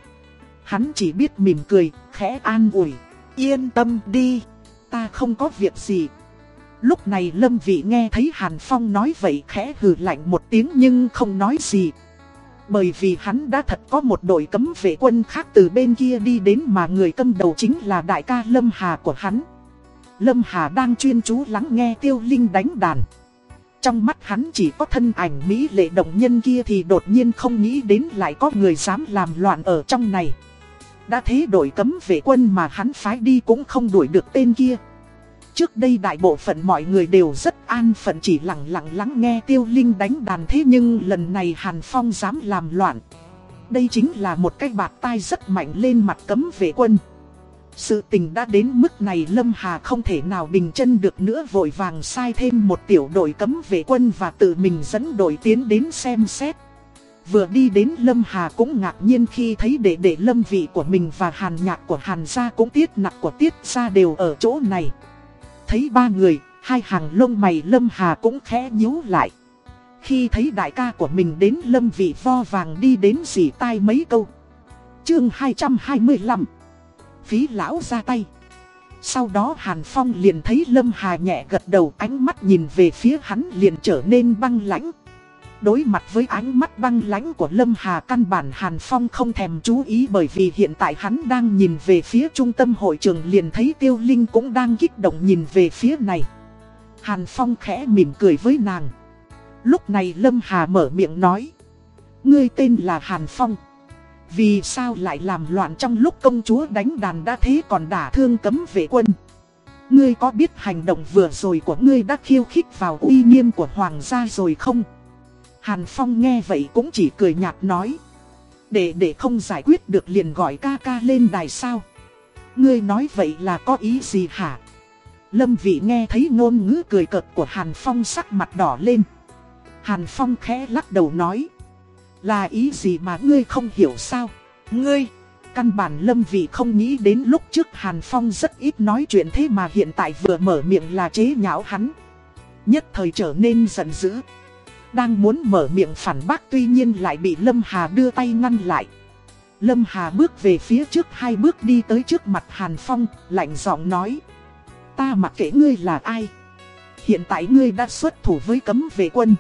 Hắn chỉ biết mỉm cười, khẽ an ủi, yên tâm đi, ta không có việc gì. Lúc này Lâm Vị nghe thấy Hàn Phong nói vậy khẽ hừ lạnh một tiếng nhưng không nói gì. Bởi vì hắn đã thật có một đội cấm vệ quân khác từ bên kia đi đến mà người cầm đầu chính là đại ca Lâm Hà của hắn. Lâm Hà đang chuyên chú lắng nghe tiêu linh đánh đàn. Trong mắt hắn chỉ có thân ảnh Mỹ lệ động nhân kia thì đột nhiên không nghĩ đến lại có người dám làm loạn ở trong này. Đã thế đội cấm vệ quân mà hắn phái đi cũng không đuổi được tên kia. Trước đây đại bộ phận mọi người đều rất an phận chỉ lặng lặng lắng nghe tiêu linh đánh đàn thế nhưng lần này Hàn Phong dám làm loạn. Đây chính là một cái bạt tai rất mạnh lên mặt cấm vệ quân. Sự tình đã đến mức này Lâm Hà không thể nào bình chân được nữa vội vàng sai thêm một tiểu đội cấm vệ quân và tự mình dẫn đội tiến đến xem xét. Vừa đi đến Lâm Hà cũng ngạc nhiên khi thấy đệ đệ Lâm vị của mình và hàn nhạc của hàn gia cũng tiết nặc của tiết gia đều ở chỗ này. Thấy ba người, hai hàng lông mày Lâm Hà cũng khẽ nhíu lại. Khi thấy đại ca của mình đến Lâm vị vo vàng đi đến dì tai mấy câu. Chương 225 Phí lão ra tay. Sau đó Hàn Phong liền thấy Lâm Hà nhẹ gật đầu ánh mắt nhìn về phía hắn liền trở nên băng lãnh. Đối mặt với ánh mắt băng lãnh của Lâm Hà căn bản Hàn Phong không thèm chú ý bởi vì hiện tại hắn đang nhìn về phía trung tâm hội trường liền thấy Tiêu Linh cũng đang kích động nhìn về phía này. Hàn Phong khẽ mỉm cười với nàng. Lúc này Lâm Hà mở miệng nói. Ngươi tên là Hàn Phong. Vì sao lại làm loạn trong lúc công chúa đánh đàn đã thế còn đả thương cấm vệ quân? Ngươi có biết hành động vừa rồi của ngươi đã khiêu khích vào uy nghiêm của hoàng gia rồi không? Hàn Phong nghe vậy cũng chỉ cười nhạt nói. Để để không giải quyết được liền gọi ca ca lên đài sao? Ngươi nói vậy là có ý gì hả? Lâm vị nghe thấy ngôn ngữ cười cợt của Hàn Phong sắc mặt đỏ lên. Hàn Phong khẽ lắc đầu nói. Là ý gì mà ngươi không hiểu sao? Ngươi, căn bản lâm vị không nghĩ đến lúc trước Hàn Phong rất ít nói chuyện thế mà hiện tại vừa mở miệng là chế nhạo hắn. Nhất thời trở nên giận dữ. Đang muốn mở miệng phản bác tuy nhiên lại bị Lâm Hà đưa tay ngăn lại. Lâm Hà bước về phía trước hai bước đi tới trước mặt Hàn Phong, lạnh giọng nói. Ta mặc kệ ngươi là ai. Hiện tại ngươi đã xuất thủ với cấm vệ quân.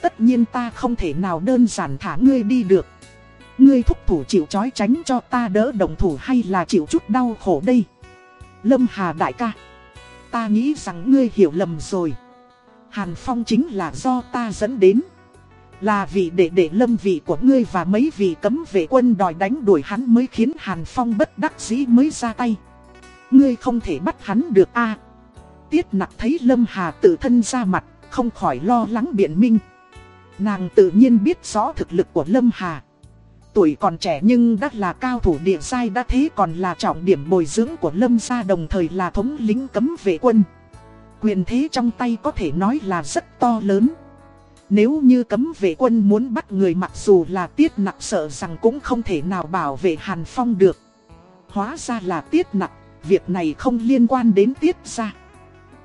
Tất nhiên ta không thể nào đơn giản thả ngươi đi được. Ngươi thúc thủ chịu chói tránh cho ta đỡ đồng thủ hay là chịu chút đau khổ đây. Lâm Hà đại ca. Ta nghĩ rằng ngươi hiểu lầm rồi. Hàn Phong chính là do ta dẫn đến. Là vì để để lâm vị của ngươi và mấy vị cấm vệ quân đòi đánh đuổi hắn mới khiến Hàn Phong bất đắc dĩ mới ra tay. Ngươi không thể bắt hắn được a Tiết nặc thấy Lâm Hà tự thân ra mặt, không khỏi lo lắng biện minh. Nàng tự nhiên biết rõ thực lực của Lâm Hà. Tuổi còn trẻ nhưng đã là cao thủ địa sai đã thế còn là trọng điểm bồi dưỡng của Lâm gia đồng thời là thống lính cấm vệ quân. Quyền thế trong tay có thể nói là rất to lớn. Nếu như cấm vệ quân muốn bắt người mặc dù là tiết nặc sợ rằng cũng không thể nào bảo vệ Hàn Phong được. Hóa ra là tiết nặc, việc này không liên quan đến tiết ra.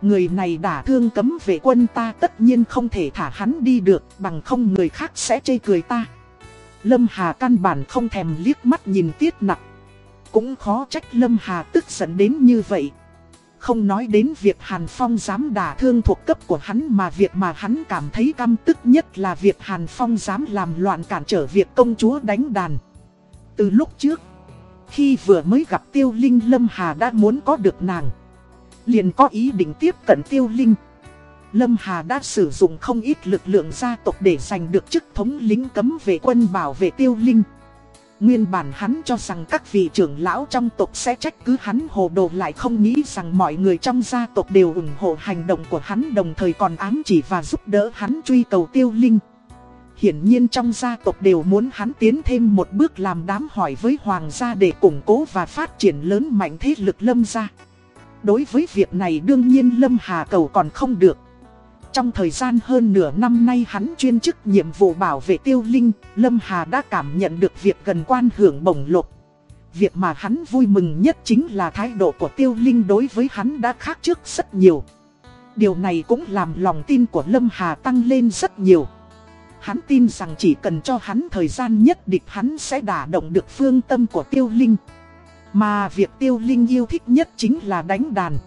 Người này đả thương cấm vệ quân ta tất nhiên không thể thả hắn đi được bằng không người khác sẽ chê cười ta. Lâm Hà căn bản không thèm liếc mắt nhìn tiết nặc. Cũng khó trách Lâm Hà tức giận đến như vậy. Không nói đến việc Hàn Phong dám đả thương thuộc cấp của hắn mà việc mà hắn cảm thấy căm tức nhất là việc Hàn Phong dám làm loạn cản trở việc công chúa đánh đàn. Từ lúc trước, khi vừa mới gặp Tiêu Linh Lâm Hà đã muốn có được nàng. Liền có ý định tiếp cận Tiêu Linh. Lâm Hà đã sử dụng không ít lực lượng gia tộc để giành được chức thống lính cấm vệ quân bảo vệ Tiêu Linh. Nguyên bản hắn cho rằng các vị trưởng lão trong tộc sẽ trách cứ hắn hồ đồ lại không nghĩ rằng mọi người trong gia tộc đều ủng hộ hành động của hắn đồng thời còn ám chỉ và giúp đỡ hắn truy cầu tiêu linh. Hiển nhiên trong gia tộc đều muốn hắn tiến thêm một bước làm đám hỏi với hoàng gia để củng cố và phát triển lớn mạnh thế lực lâm gia. Đối với việc này đương nhiên Lâm Hà cầu còn không được. Trong thời gian hơn nửa năm nay hắn chuyên chức nhiệm vụ bảo vệ tiêu linh, Lâm Hà đã cảm nhận được việc gần quan hưởng bổng lộc. Việc mà hắn vui mừng nhất chính là thái độ của tiêu linh đối với hắn đã khác trước rất nhiều. Điều này cũng làm lòng tin của Lâm Hà tăng lên rất nhiều. Hắn tin rằng chỉ cần cho hắn thời gian nhất định hắn sẽ đả động được phương tâm của tiêu linh. Mà việc tiêu linh yêu thích nhất chính là đánh đàn.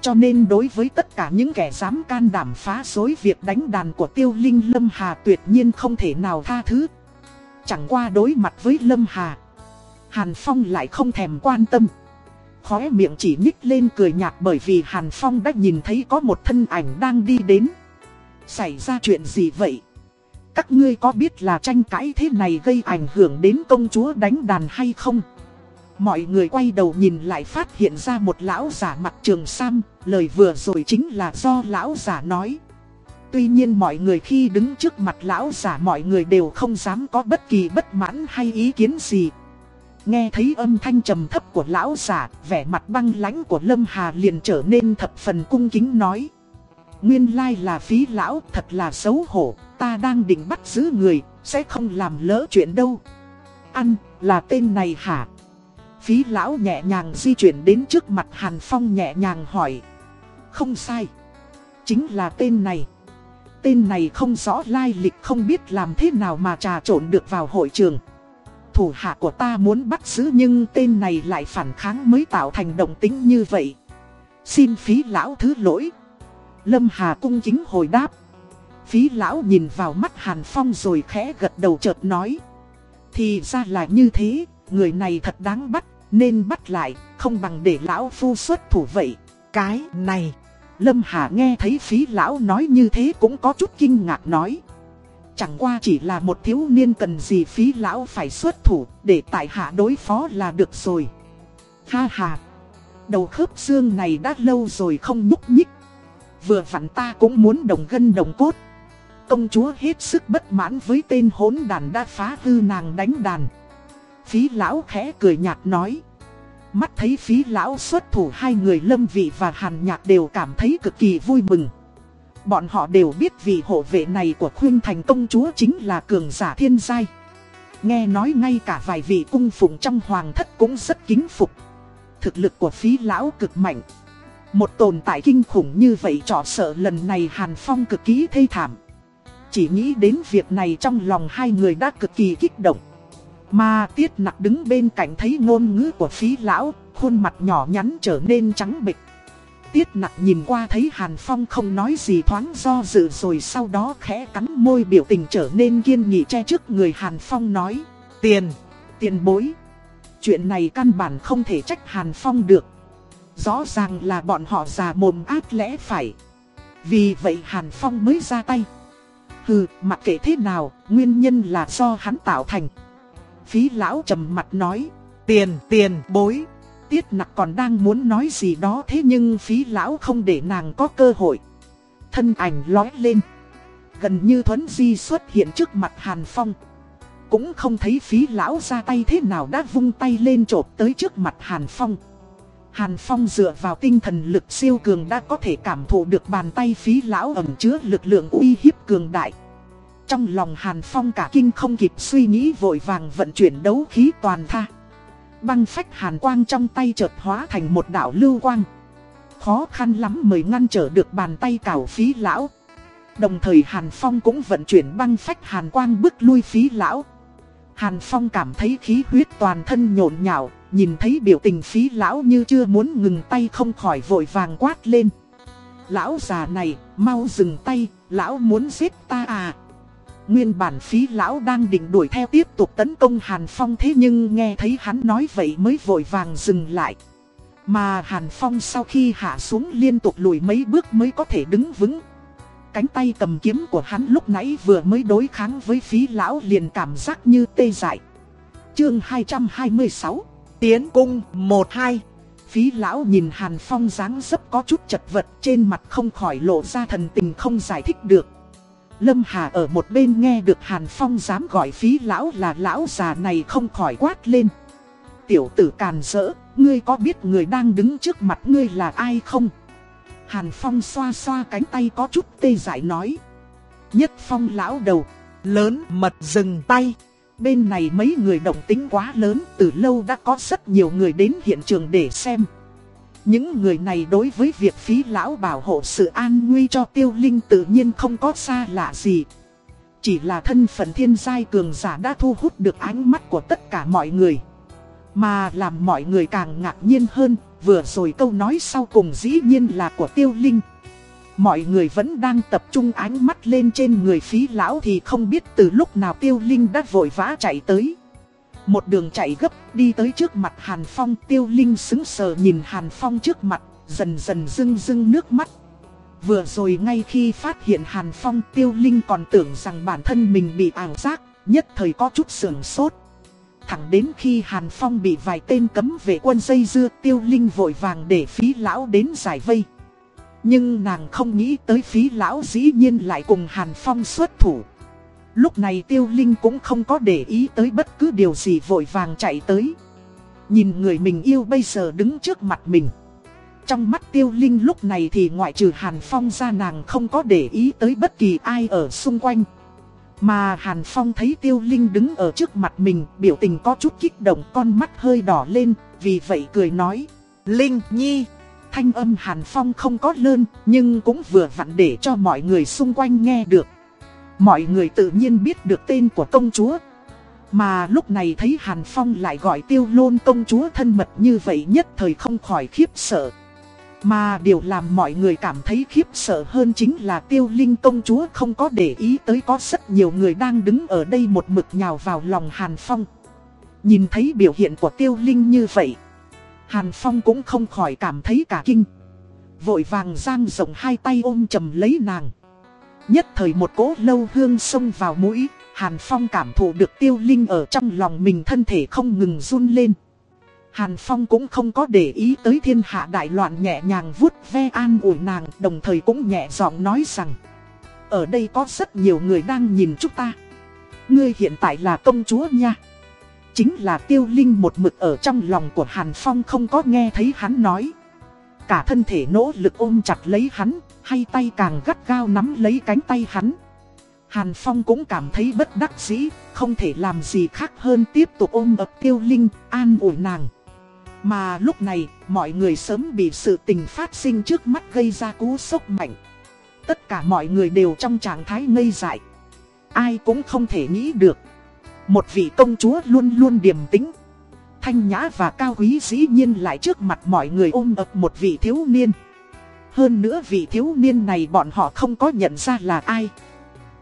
Cho nên đối với tất cả những kẻ dám can đảm phá rối việc đánh đàn của tiêu linh, Lâm Hà tuyệt nhiên không thể nào tha thứ. Chẳng qua đối mặt với Lâm Hà. Hàn Phong lại không thèm quan tâm. Khóe miệng chỉ nhích lên cười nhạt bởi vì Hàn Phong đã nhìn thấy có một thân ảnh đang đi đến. Xảy ra chuyện gì vậy? Các ngươi có biết là tranh cãi thế này gây ảnh hưởng đến công chúa đánh đàn hay không? Mọi người quay đầu nhìn lại phát hiện ra một lão giả mặt trường sam, lời vừa rồi chính là do lão giả nói. Tuy nhiên mọi người khi đứng trước mặt lão giả mọi người đều không dám có bất kỳ bất mãn hay ý kiến gì. Nghe thấy âm thanh trầm thấp của lão giả, vẻ mặt băng lãnh của Lâm Hà liền trở nên thập phần cung kính nói. Nguyên lai là phí lão, thật là xấu hổ, ta đang định bắt giữ người, sẽ không làm lỡ chuyện đâu. Ăn, là tên này hả? Phí lão nhẹ nhàng di chuyển đến trước mặt Hàn Phong nhẹ nhàng hỏi. Không sai. Chính là tên này. Tên này không rõ lai lịch không biết làm thế nào mà trà trộn được vào hội trường. Thủ hạ của ta muốn bắt giữ nhưng tên này lại phản kháng mới tạo thành động tính như vậy. Xin phí lão thứ lỗi. Lâm Hà cung kính hồi đáp. Phí lão nhìn vào mắt Hàn Phong rồi khẽ gật đầu chợt nói. Thì ra là như thế, người này thật đáng bắt, nên bắt lại, không bằng để lão phu xuất thủ vậy. Cái này, Lâm Hà nghe thấy phí lão nói như thế cũng có chút kinh ngạc nói. Chẳng qua chỉ là một thiếu niên cần gì phí lão phải xuất thủ để tại hạ đối phó là được rồi. Ha ha, đầu khớp xương này đã lâu rồi không nhúc nhích. Vừa vặn ta cũng muốn đồng gân đồng cốt. Công chúa hết sức bất mãn với tên hỗn đàn đã phá hư nàng đánh đàn. Phí lão khẽ cười nhạt nói. Mắt thấy phí lão xuất thủ hai người lâm vị và hàn nhạc đều cảm thấy cực kỳ vui mừng. Bọn họ đều biết vị hộ vệ này của khuyên thành công chúa chính là cường giả thiên giai. Nghe nói ngay cả vài vị cung phụng trong hoàng thất cũng rất kính phục. Thực lực của phí lão cực mạnh. Một tồn tại kinh khủng như vậy trọ sợ lần này Hàn Phong cực kỳ thê thảm. Chỉ nghĩ đến việc này trong lòng hai người đã cực kỳ kích động. Mà tiết nặc đứng bên cạnh thấy ngôn ngữ của phí lão, khuôn mặt nhỏ nhắn trở nên trắng bịch. Tiết nặc nhìn qua thấy Hàn Phong không nói gì thoáng do dự rồi sau đó khẽ cắn môi biểu tình trở nên kiên nghị che trước người Hàn Phong nói. Tiền, tiền bối. Chuyện này căn bản không thể trách Hàn Phong được. Rõ ràng là bọn họ già mồm ác lẽ phải. Vì vậy Hàn Phong mới ra tay. Hừ, mặc kệ thế nào, nguyên nhân là do hắn tạo thành. Phí lão trầm mặt nói, tiền, tiền, bối. Tiết nặc còn đang muốn nói gì đó thế nhưng phí lão không để nàng có cơ hội. Thân ảnh lói lên. Gần như thuấn di xuất hiện trước mặt Hàn Phong. Cũng không thấy phí lão ra tay thế nào đã vung tay lên trộp tới trước mặt Hàn Phong. Hàn Phong dựa vào tinh thần lực siêu cường đã có thể cảm thụ được bàn tay phí lão ẩm chứa lực lượng uy hiếp cường đại. Trong lòng Hàn Phong cả kinh không kịp suy nghĩ vội vàng vận chuyển đấu khí toàn tha. Băng phách hàn quang trong tay chợt hóa thành một đạo lưu quang. Khó khăn lắm mới ngăn trở được bàn tay cào phí lão. Đồng thời Hàn Phong cũng vận chuyển băng phách hàn quang bức lui phí lão. Hàn Phong cảm thấy khí huyết toàn thân nhộn nhạo, nhìn thấy biểu tình phí lão như chưa muốn ngừng tay không khỏi vội vàng quát lên. Lão già này, mau dừng tay, lão muốn giết ta à. Nguyên bản phí lão đang định đuổi theo tiếp tục tấn công Hàn Phong thế nhưng nghe thấy hắn nói vậy mới vội vàng dừng lại. Mà Hàn Phong sau khi hạ xuống liên tục lùi mấy bước mới có thể đứng vững. Cánh tay cầm kiếm của hắn lúc nãy vừa mới đối kháng với phí lão liền cảm giác như tê dại. Chương 226 Tiến cung 1-2 Phí lão nhìn Hàn Phong dáng dấp có chút chật vật, trên mặt không khỏi lộ ra thần tình không giải thích được. Lâm Hà ở một bên nghe được Hàn Phong dám gọi phí lão là lão già này không khỏi quát lên. Tiểu tử càn rỡ, ngươi có biết người đang đứng trước mặt ngươi là ai không? Hàn Phong xoa xoa cánh tay có chút tê dại nói. Nhất Phong lão đầu, lớn mật dừng tay. Bên này mấy người động tính quá lớn, từ lâu đã có rất nhiều người đến hiện trường để xem. Những người này đối với việc phí lão bảo hộ sự an nguy cho tiêu linh tự nhiên không có xa lạ gì. Chỉ là thân phận thiên giai cường giả đã thu hút được ánh mắt của tất cả mọi người. Mà làm mọi người càng ngạc nhiên hơn, vừa rồi câu nói sau cùng dĩ nhiên là của tiêu linh. Mọi người vẫn đang tập trung ánh mắt lên trên người phí lão thì không biết từ lúc nào tiêu linh đã vội vã chạy tới. Một đường chạy gấp đi tới trước mặt Hàn Phong tiêu linh sững sờ nhìn Hàn Phong trước mặt, dần dần rưng rưng nước mắt. Vừa rồi ngay khi phát hiện Hàn Phong tiêu linh còn tưởng rằng bản thân mình bị ảo giác, nhất thời có chút sưởng sốt. Thẳng đến khi Hàn Phong bị vài tên cấm vệ quân dây dưa tiêu linh vội vàng để phí lão đến giải vây. Nhưng nàng không nghĩ tới phí lão dĩ nhiên lại cùng Hàn Phong xuất thủ. Lúc này tiêu linh cũng không có để ý tới bất cứ điều gì vội vàng chạy tới. Nhìn người mình yêu bây giờ đứng trước mặt mình. Trong mắt tiêu linh lúc này thì ngoại trừ Hàn Phong ra nàng không có để ý tới bất kỳ ai ở xung quanh. Mà Hàn Phong thấy tiêu linh đứng ở trước mặt mình, biểu tình có chút kích động con mắt hơi đỏ lên, vì vậy cười nói. Linh Nhi, thanh âm Hàn Phong không có lơn, nhưng cũng vừa vặn để cho mọi người xung quanh nghe được. Mọi người tự nhiên biết được tên của công chúa. Mà lúc này thấy Hàn Phong lại gọi tiêu lôn công chúa thân mật như vậy nhất thời không khỏi khiếp sợ. Mà điều làm mọi người cảm thấy khiếp sợ hơn chính là tiêu linh công chúa không có để ý tới có rất nhiều người đang đứng ở đây một mực nhào vào lòng Hàn Phong. Nhìn thấy biểu hiện của tiêu linh như vậy, Hàn Phong cũng không khỏi cảm thấy cả kinh. Vội vàng giang rộng hai tay ôm chầm lấy nàng. Nhất thời một cỗ lâu hương xông vào mũi, Hàn Phong cảm thụ được tiêu linh ở trong lòng mình thân thể không ngừng run lên. Hàn Phong cũng không có để ý tới thiên hạ đại loạn nhẹ nhàng vuốt ve an ủi nàng, đồng thời cũng nhẹ giọng nói rằng Ở đây có rất nhiều người đang nhìn chúng ta. Ngươi hiện tại là công chúa nha. Chính là tiêu linh một mực ở trong lòng của Hàn Phong không có nghe thấy hắn nói. Cả thân thể nỗ lực ôm chặt lấy hắn, hay tay càng gắt gao nắm lấy cánh tay hắn. Hàn Phong cũng cảm thấy bất đắc dĩ, không thể làm gì khác hơn tiếp tục ôm ập tiêu linh, an ủi nàng. Mà lúc này, mọi người sớm bị sự tình phát sinh trước mắt gây ra cú sốc mạnh. Tất cả mọi người đều trong trạng thái ngây dại. Ai cũng không thể nghĩ được. Một vị công chúa luôn luôn điềm tĩnh. Thanh nhã và cao quý dĩ nhiên lại trước mặt mọi người ôm ập một vị thiếu niên. Hơn nữa vị thiếu niên này bọn họ không có nhận ra là ai.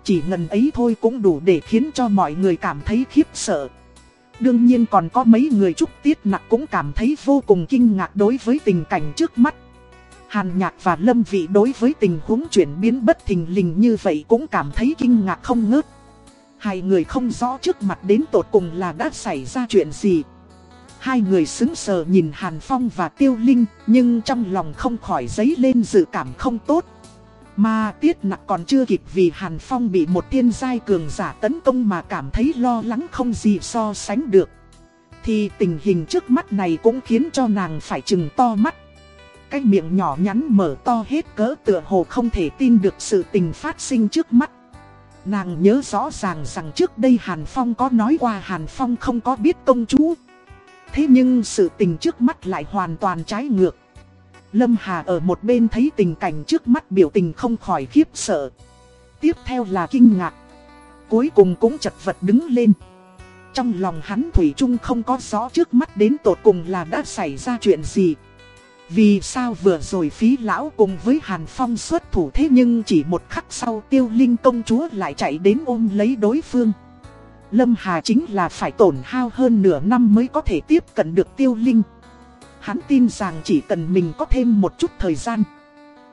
Chỉ ngần ấy thôi cũng đủ để khiến cho mọi người cảm thấy khiếp sợ. Đương nhiên còn có mấy người trúc tiết nặng cũng cảm thấy vô cùng kinh ngạc đối với tình cảnh trước mắt. Hàn Nhạc và Lâm Vị đối với tình huống chuyển biến bất thình lình như vậy cũng cảm thấy kinh ngạc không ngớt. Hai người không rõ trước mặt đến tột cùng là đã xảy ra chuyện gì. Hai người xứng sờ nhìn Hàn Phong và Tiêu Linh, nhưng trong lòng không khỏi dấy lên dự cảm không tốt. Mà Tiết Nặc còn chưa kịp vì Hàn Phong bị một thiên giai cường giả tấn công mà cảm thấy lo lắng không gì so sánh được. Thì tình hình trước mắt này cũng khiến cho nàng phải chừng to mắt. Cái miệng nhỏ nhắn mở to hết cỡ tựa hồ không thể tin được sự tình phát sinh trước mắt. Nàng nhớ rõ ràng rằng trước đây Hàn Phong có nói qua Hàn Phong không có biết công chúa. Thế nhưng sự tình trước mắt lại hoàn toàn trái ngược. Lâm Hà ở một bên thấy tình cảnh trước mắt biểu tình không khỏi khiếp sợ. Tiếp theo là kinh ngạc. Cuối cùng cũng chật vật đứng lên. Trong lòng hắn Thủy Trung không có rõ trước mắt đến tột cùng là đã xảy ra chuyện gì. Vì sao vừa rồi phí lão cùng với Hàn Phong xuất thủ thế nhưng chỉ một khắc sau tiêu linh công chúa lại chạy đến ôm lấy đối phương. Lâm Hà chính là phải tổn hao hơn nửa năm mới có thể tiếp cận được tiêu linh. Hắn tin rằng chỉ cần mình có thêm một chút thời gian.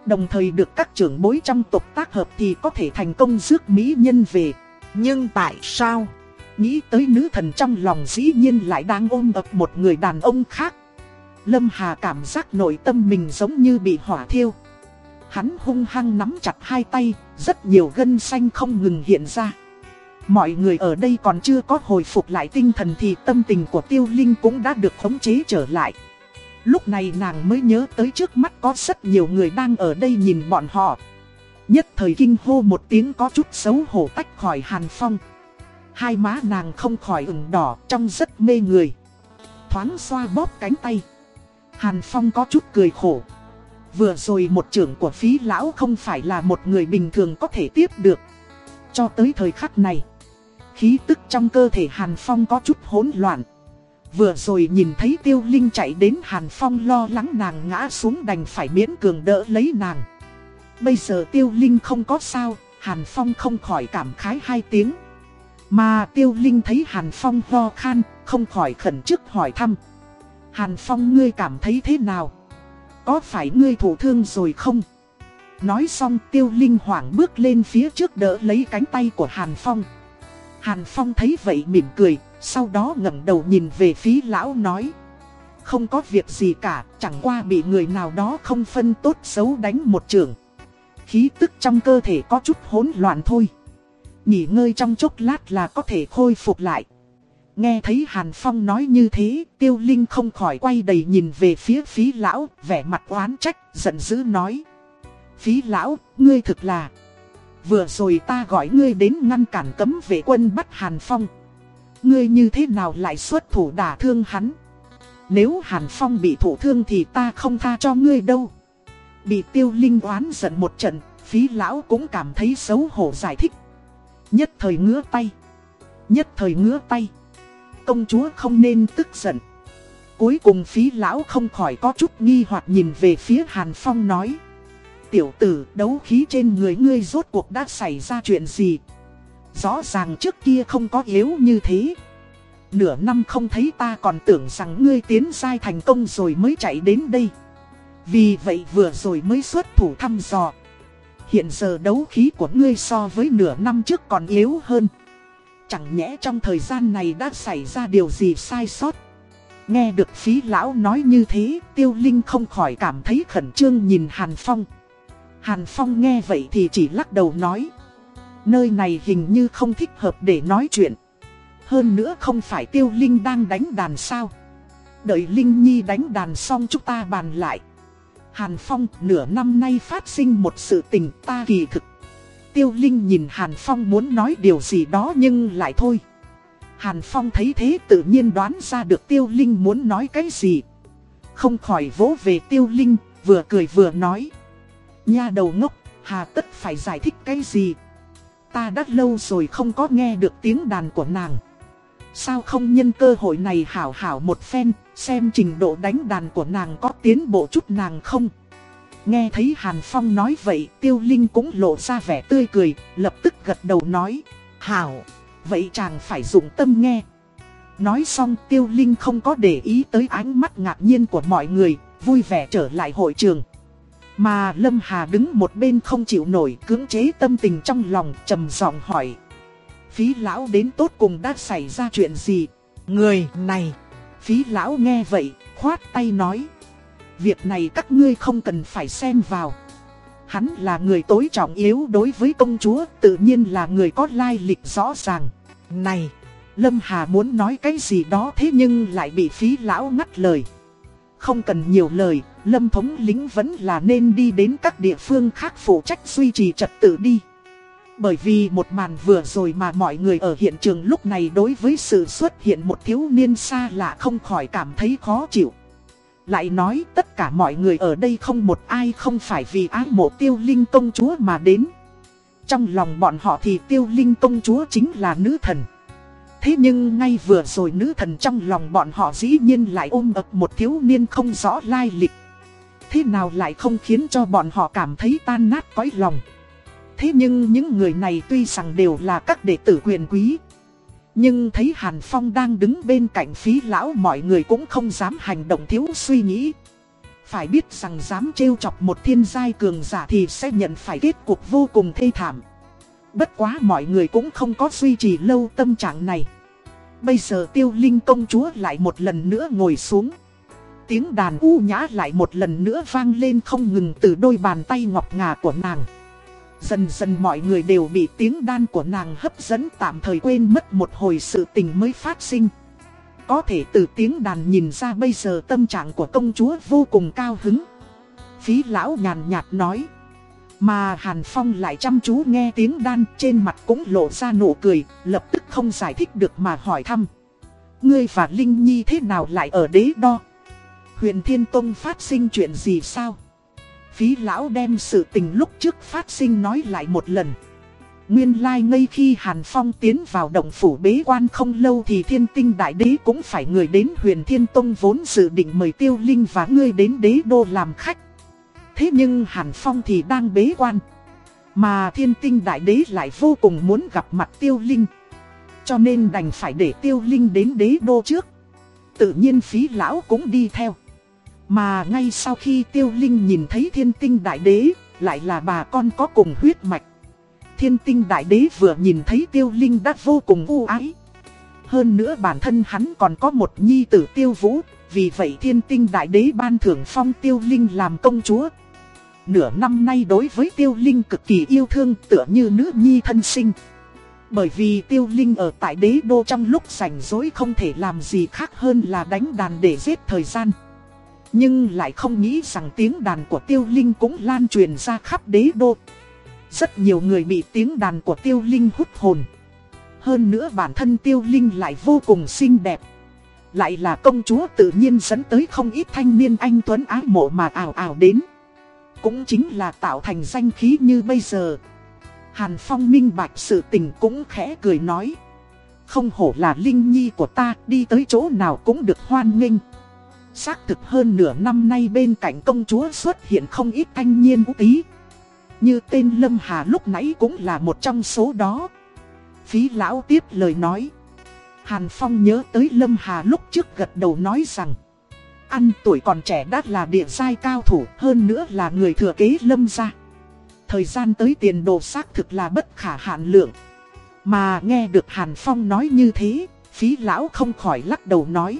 Đồng thời được các trưởng bối trong tộc tác hợp thì có thể thành công rước mỹ nhân về. Nhưng tại sao? Nghĩ tới nữ thần trong lòng dĩ nhiên lại đang ôm ập một người đàn ông khác. Lâm Hà cảm giác nội tâm mình giống như bị hỏa thiêu. Hắn hung hăng nắm chặt hai tay, rất nhiều gân xanh không ngừng hiện ra. Mọi người ở đây còn chưa có hồi phục lại tinh thần thì tâm tình của tiêu linh cũng đã được khống chế trở lại. Lúc này nàng mới nhớ tới trước mắt có rất nhiều người đang ở đây nhìn bọn họ. Nhất thời kinh hô một tiếng có chút xấu hổ tách khỏi Hàn Phong. Hai má nàng không khỏi ửng đỏ trong rất mê người. Thoáng xoa bóp cánh tay. Hàn Phong có chút cười khổ. Vừa rồi một trưởng của phí lão không phải là một người bình thường có thể tiếp được. Cho tới thời khắc này, khí tức trong cơ thể Hàn Phong có chút hỗn loạn. Vừa rồi nhìn thấy tiêu linh chạy đến Hàn Phong lo lắng nàng ngã xuống đành phải miễn cường đỡ lấy nàng. Bây giờ tiêu linh không có sao, Hàn Phong không khỏi cảm khái hai tiếng. Mà tiêu linh thấy Hàn Phong ho khan, không khỏi khẩn trước hỏi thăm. Hàn Phong ngươi cảm thấy thế nào? Có phải ngươi thủ thương rồi không? Nói xong tiêu linh hoảng bước lên phía trước đỡ lấy cánh tay của Hàn Phong. Hàn Phong thấy vậy mỉm cười, sau đó ngẩng đầu nhìn về phía lão nói. không có việc gì cả, chẳng qua bị người nào đó không phân tốt xấu đánh một trường. Khí tức trong cơ thể có chút hỗn loạn thôi. Nghỉ ngơi trong chốc lát là có thể khôi phục lại. Nghe thấy Hàn Phong nói như thế, tiêu linh không khỏi quay đầy nhìn về phía phí lão, vẻ mặt oán trách, giận dữ nói. Phí lão, ngươi thực là... Vừa rồi ta gọi ngươi đến ngăn cản cấm vệ quân bắt Hàn Phong. Ngươi như thế nào lại xuất thủ đả thương hắn? Nếu Hàn Phong bị thủ thương thì ta không tha cho ngươi đâu. Bị tiêu linh oán giận một trận, phí lão cũng cảm thấy xấu hổ giải thích. Nhất thời ngứa tay. Nhất thời ngứa tay. Công chúa không nên tức giận. Cuối cùng phí lão không khỏi có chút nghi hoặc nhìn về phía Hàn Phong nói. Tiểu tử đấu khí trên người ngươi rốt cuộc đã xảy ra chuyện gì? Rõ ràng trước kia không có yếu như thế. Nửa năm không thấy ta còn tưởng rằng ngươi tiến sai thành công rồi mới chạy đến đây. Vì vậy vừa rồi mới xuất thủ thăm dò. Hiện giờ đấu khí của ngươi so với nửa năm trước còn yếu hơn. Chẳng nhẽ trong thời gian này đã xảy ra điều gì sai sót. Nghe được phí lão nói như thế, tiêu linh không khỏi cảm thấy khẩn trương nhìn Hàn Phong. Hàn Phong nghe vậy thì chỉ lắc đầu nói. Nơi này hình như không thích hợp để nói chuyện. Hơn nữa không phải tiêu linh đang đánh đàn sao. Đợi Linh Nhi đánh đàn xong chúng ta bàn lại. Hàn Phong nửa năm nay phát sinh một sự tình ta kỳ thực. Tiêu Linh nhìn Hàn Phong muốn nói điều gì đó nhưng lại thôi. Hàn Phong thấy thế tự nhiên đoán ra được Tiêu Linh muốn nói cái gì. Không khỏi vỗ về Tiêu Linh, vừa cười vừa nói. Nha đầu ngốc, hà tất phải giải thích cái gì. Ta đã lâu rồi không có nghe được tiếng đàn của nàng. Sao không nhân cơ hội này hảo hảo một phen, xem trình độ đánh đàn của nàng có tiến bộ chút nàng không? Nghe thấy Hàn Phong nói vậy, Tiêu Linh cũng lộ ra vẻ tươi cười, lập tức gật đầu nói, hảo, vậy chàng phải dụng tâm nghe. Nói xong Tiêu Linh không có để ý tới ánh mắt ngạc nhiên của mọi người, vui vẻ trở lại hội trường. Mà Lâm Hà đứng một bên không chịu nổi cưỡng chế tâm tình trong lòng trầm giọng hỏi phí lão đến tốt cùng đã xảy ra chuyện gì. Người này, phí lão nghe vậy, khoát tay nói. Việc này các ngươi không cần phải xem vào. Hắn là người tối trọng yếu đối với công chúa, tự nhiên là người có lai lịch rõ ràng. Này, Lâm Hà muốn nói cái gì đó thế nhưng lại bị phí lão ngắt lời. Không cần nhiều lời, Lâm thống lính vẫn là nên đi đến các địa phương khác phụ trách duy trì trật tự đi. Bởi vì một màn vừa rồi mà mọi người ở hiện trường lúc này đối với sự xuất hiện một thiếu niên xa lạ không khỏi cảm thấy khó chịu. Lại nói tất cả mọi người ở đây không một ai không phải vì ái mộ tiêu linh công chúa mà đến. Trong lòng bọn họ thì tiêu linh công chúa chính là nữ thần. Thế nhưng ngay vừa rồi nữ thần trong lòng bọn họ dĩ nhiên lại ôm ập một thiếu niên không rõ lai lịch. Thế nào lại không khiến cho bọn họ cảm thấy tan nát cõi lòng. Thế nhưng những người này tuy rằng đều là các đệ tử quyền quý, Nhưng thấy Hàn Phong đang đứng bên cạnh phí lão mọi người cũng không dám hành động thiếu suy nghĩ. Phải biết rằng dám trêu chọc một thiên giai cường giả thì sẽ nhận phải kết cục vô cùng thê thảm. Bất quá mọi người cũng không có duy trì lâu tâm trạng này. Bây giờ tiêu linh công chúa lại một lần nữa ngồi xuống. Tiếng đàn u nhã lại một lần nữa vang lên không ngừng từ đôi bàn tay ngọc ngà của nàng Dần dần mọi người đều bị tiếng đan của nàng hấp dẫn tạm thời quên mất một hồi sự tình mới phát sinh. Có thể từ tiếng đàn nhìn ra bây giờ tâm trạng của công chúa vô cùng cao hứng. Phí lão nhàn nhạt nói. Mà Hàn Phong lại chăm chú nghe tiếng đan trên mặt cũng lộ ra nụ cười, lập tức không giải thích được mà hỏi thăm. Ngươi và Linh Nhi thế nào lại ở đế đo? Huyền Thiên Tông phát sinh chuyện gì sao? Phí lão đem sự tình lúc trước phát sinh nói lại một lần. Nguyên lai like khi Hàn Phong tiến vào động phủ bế quan không lâu thì thiên tinh đại đế cũng phải người đến huyền thiên tông vốn dự định mời tiêu linh và ngươi đến đế đô làm khách. Thế nhưng Hàn Phong thì đang bế quan. Mà thiên tinh đại đế lại vô cùng muốn gặp mặt tiêu linh. Cho nên đành phải để tiêu linh đến đế đô trước. Tự nhiên phí lão cũng đi theo. Mà ngay sau khi tiêu linh nhìn thấy thiên tinh đại đế, lại là bà con có cùng huyết mạch. Thiên tinh đại đế vừa nhìn thấy tiêu linh đã vô cùng u ái. Hơn nữa bản thân hắn còn có một nhi tử tiêu vũ, vì vậy thiên tinh đại đế ban thưởng phong tiêu linh làm công chúa. Nửa năm nay đối với tiêu linh cực kỳ yêu thương tựa như nữ nhi thân sinh. Bởi vì tiêu linh ở tại đế đô trong lúc rảnh rỗi không thể làm gì khác hơn là đánh đàn để giết thời gian. Nhưng lại không nghĩ rằng tiếng đàn của tiêu linh cũng lan truyền ra khắp đế đô. Rất nhiều người bị tiếng đàn của tiêu linh hút hồn. Hơn nữa bản thân tiêu linh lại vô cùng xinh đẹp. Lại là công chúa tự nhiên dẫn tới không ít thanh niên anh Tuấn ái mộ mà ảo ảo đến. Cũng chính là tạo thành danh khí như bây giờ. Hàn Phong minh bạch sự tình cũng khẽ cười nói. Không hổ là linh nhi của ta, đi tới chỗ nào cũng được hoan nghênh. Xác thực hơn nửa năm nay bên cạnh công chúa xuất hiện không ít thanh niên ú tí. Như tên Lâm Hà lúc nãy cũng là một trong số đó. Phí lão tiếp lời nói. Hàn Phong nhớ tới Lâm Hà lúc trước gật đầu nói rằng. Ăn tuổi còn trẻ đã là địa giai cao thủ hơn nữa là người thừa kế Lâm gia. Thời gian tới tiền đồ xác thực là bất khả hạn lượng. Mà nghe được Hàn Phong nói như thế, phí lão không khỏi lắc đầu nói.